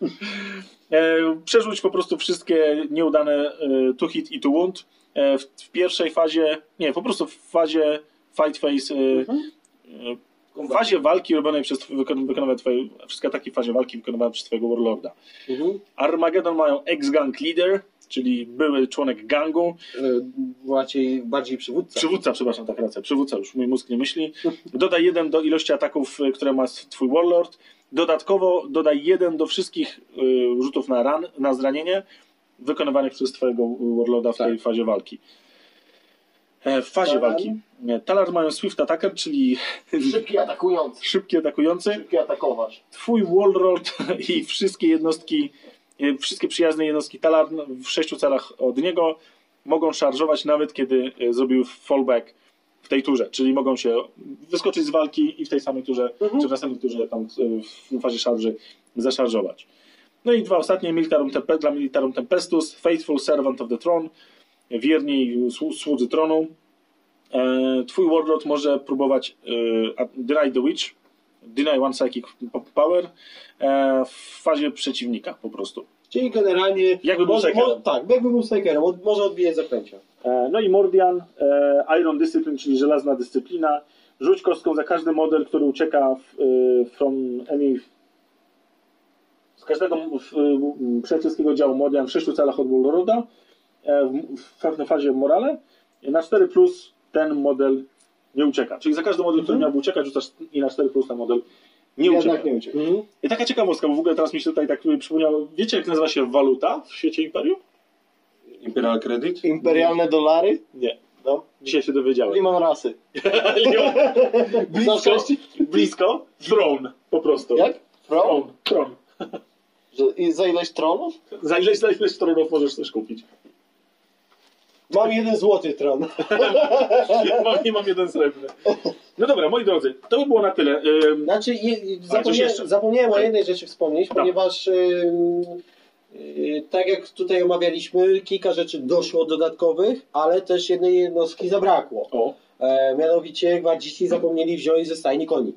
Speaker 1: E, przerzuć po prostu wszystkie nieudane e, to hit i to wound. E, w, w pierwszej fazie, nie, po prostu w fazie fight phase, e, e, w fazie walki robionej przez wykon- wykonywane twoje, wszystkie ataki w fazie walki wykonywane przez twojego warlorda.
Speaker 4: Mhm.
Speaker 1: Armageddon mają ex-gang leader, czyli były członek gangu.
Speaker 4: Yy, Bardziej, bardziej przywódca.
Speaker 1: Przywódca, przepraszam, tak rację. Przywódca, już mój mózg nie myśli. Dodaj jeden do ilości ataków, y, które ma twój Warlord. Dodatkowo dodaj jeden do wszystkich y, rzutów na ran, na zranienie wykonywanych przez twojego Warlorda w tej fazie walki. E, w fazie walki. Nie, Talar mają Swift Attacker, czyli
Speaker 3: Szybki atakujący.
Speaker 1: szybki atakujący.
Speaker 3: Szybki atakować.
Speaker 1: Twój Warlord i wszystkie jednostki, e, wszystkie przyjazne jednostki Talar w sześciu celach od niego mogą szarżować nawet kiedy e, zrobił fallback w tej turze, czyli mogą się wyskoczyć z walki i w tej samej turze, czy w następnej turze tam e, w fazie szarży zaszarżować. No i dwa ostatnie, Militarum Tempe, dla Militarum Tempestus, Faithful Servant of the Throne, wierni słu- słudzy tronu. E, Twój Warlord może próbować e, Deny the Witch, Deny One Psychic po- Power e, w fazie przeciwnika po prostu.
Speaker 4: Czyli generalnie...
Speaker 1: Jakby był
Speaker 4: Tak, jakby był Strikerem. Od- Może odbijać zaklęcia.
Speaker 1: E, No i Mordian, e, Iron Discipline, czyli żelazna dyscyplina. Rzuć kostką za każdy model, który ucieka w, from any... Z każdego m- w, m, przyjacielskiego działu Mordian w 6 celach od e, w, w pewnej fazie morale. Na 4 plus ten model nie ucieka. Czyli za każdy model, który miałby uciekać, rzucasz i na 4 plus ten model nie ucieka.
Speaker 3: Jednak nie ucieka.
Speaker 4: Mhm.
Speaker 1: I taka ciekawostka, bo w ogóle teraz mi się tutaj tak przypomniało. Wiecie, jak nazywa się waluta w świecie Imperium?
Speaker 9: Imperial Credit?
Speaker 3: Imperialne dolary?
Speaker 1: Nie.
Speaker 3: No.
Speaker 1: Dzisiaj się dowiedziałem.
Speaker 3: Limon rasy.
Speaker 1: blisko, blisko. Throne, po prostu.
Speaker 3: Jak? Tron?
Speaker 1: Throne. Tron.
Speaker 3: Że, I za ileś tronów?
Speaker 1: Za ileś, za ileś tronów możesz też kupić.
Speaker 4: Mam jeden złoty tron.
Speaker 1: mam, nie mam jeden srebrny. No dobra, moi drodzy, to by było na tyle. Ym,
Speaker 4: Znaczy, je,
Speaker 1: coś
Speaker 4: zapomniałem, o jednej rzeczy wspomnieć,
Speaker 1: Tak.
Speaker 4: ponieważ ym, y, tak jak tutaj omawialiśmy, kilka rzeczy doszło dodatkowych, ale też jednej jednostki zabrakło.
Speaker 1: O.
Speaker 4: E, mianowicie gwardziści zapomnieli wziąć ze stajni koni.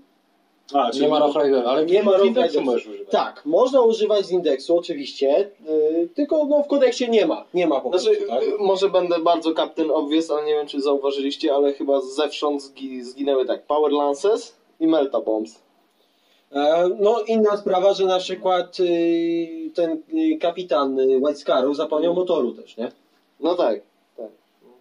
Speaker 1: A,
Speaker 2: Nie ma Rough Ridera, ale
Speaker 4: Nie ma Rough
Speaker 2: indeksu możesz używać.
Speaker 4: Tak, można używać z indeksu oczywiście, y, tylko no, w kodeksie nie ma. Nie ma po prostu,
Speaker 3: Znaczy,
Speaker 4: tak?
Speaker 3: y, może będę bardzo Captain Obvious, ale nie wiem, czy zauważyliście, ale chyba zewsząd zgi, zginęły tak Power Lances i Melta Bombs.
Speaker 4: E, No inna sprawa, że na przykład y, ten y, kapitan White Scarów zapomniał motoru też, nie?
Speaker 3: No tak, tak.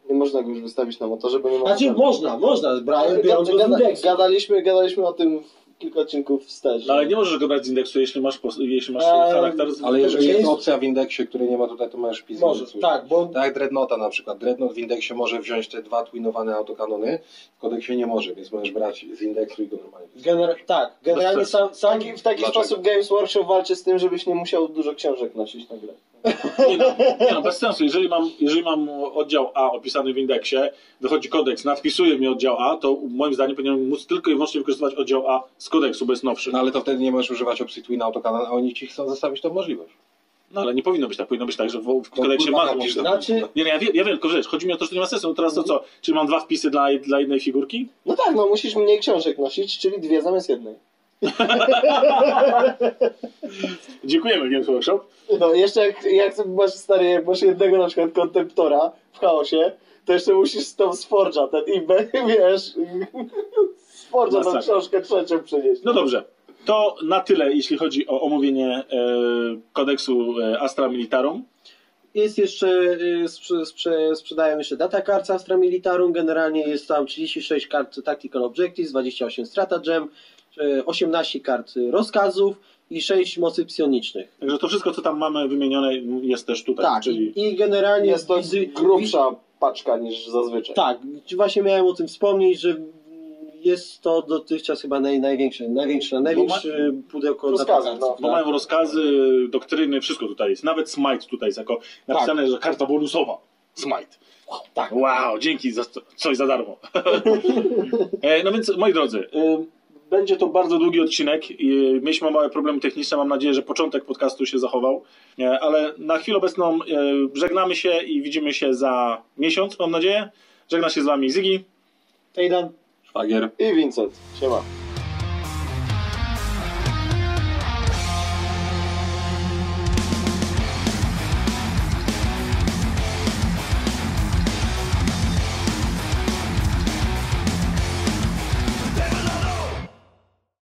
Speaker 3: Nie można go już wystawić na motorze, bo nie ma
Speaker 4: Znaczy
Speaker 3: motoru.
Speaker 4: można, można, Brian
Speaker 3: Ale
Speaker 4: biorąc go z indeksu.
Speaker 3: gadaliśmy, gadaliśmy o tym kilka odcinków wstecz.
Speaker 1: No ale nie możesz go brać z indeksu, jeśli masz, pos- jeśli masz
Speaker 4: Eee,
Speaker 1: charakter. z-
Speaker 2: Ale jeżeli
Speaker 4: Jest-
Speaker 2: jest opcja w indeksie, której nie ma tutaj, to możesz pisać.
Speaker 4: Może, tak, bo
Speaker 2: Tak jak Dreadnoughta na przykład. Dreadnought w indeksie może wziąć te dwa twinowane autokanony, w kodeksie nie może, więc możesz brać z indeksu i go normalnie
Speaker 4: gener- tak, generalnie sam,
Speaker 3: w
Speaker 4: sam
Speaker 3: taki, w taki
Speaker 2: Dlaczego?
Speaker 3: sposób Games Workshop walczy z tym, żebyś nie musiał dużo książek nosić na grę.
Speaker 1: Nie no, nie no, bez sensu. Jeżeli mam, jeżeli mam oddział A opisany w indeksie, wychodzi kodeks, nadpisuje mi oddział A, to moim zdaniem powinienem móc tylko i wyłącznie wykorzystywać oddział A z kodeksu, bo jest nowszy.
Speaker 2: No ale to wtedy nie możesz używać opcji Twin Autokanon, a oni ci chcą zostawić tą możliwość.
Speaker 1: No ale nie powinno być tak. Powinno być tak, że w, w kodeksie ma
Speaker 2: to.
Speaker 4: Znaczy,
Speaker 1: Nie, nie, ja wiem, ja wiem, tylko rzecz. Chodzi mi o to, że to nie ma sensu. No teraz to co? Czy mam dwa wpisy dla, dla jednej figurki?
Speaker 3: No tak, no musisz mniej książek nosić, czyli dwie zamiast jednej.
Speaker 1: Dziękujemy, Games Workshop.
Speaker 3: No jeszcze jak, jak masz stary, jak masz jednego na przykład kontemptora w chaosie, to jeszcze musisz tą z Forge'a, ten i be- wiesz, z Forge'a tą książkę trzecią przynieść.
Speaker 1: No dobrze. to na tyle, jeśli chodzi o omówienie e, kodeksu e, Astra Militarum.
Speaker 4: Jest jeszcze, y, sprze, sprze, sprzedają jeszcze data cards Astra Militarum, generalnie jest tam 36 kart Tactical Objectives, 28 Stratagem, 18 kart rozkazów i 6 mocy psionicznych.
Speaker 1: Także to wszystko, co tam mamy wymienione, jest też tutaj.
Speaker 4: Tak,
Speaker 1: czyli
Speaker 4: i, generalnie...
Speaker 3: Jest to
Speaker 4: wizy-
Speaker 3: grubsza paczka niż zazwyczaj.
Speaker 4: Tak, właśnie miałem o tym wspomnieć, że jest to dotychczas chyba naj, największe, największe, największe pudełko
Speaker 3: Rozkazy,
Speaker 4: data
Speaker 3: no.
Speaker 1: bo mają rozkazy, doktryny, wszystko tutaj jest. Nawet Smite tutaj jest jako napisane, że karta bonusowa. Smite. Tak. Wow, dzięki za to- coś za darmo. E, no więc, moi drodzy, e, będzie to bardzo długi odcinek. i Mieliśmy małe problemy techniczne. Mam nadzieję, że początek podcastu się zachował. E, Ale na chwilę obecną e, żegnamy się i widzimy się za miesiąc, mam nadzieję. Żegna się z wami Zygi.
Speaker 4: Ejdan.
Speaker 1: Szwagier.
Speaker 3: I Vincent. Siema.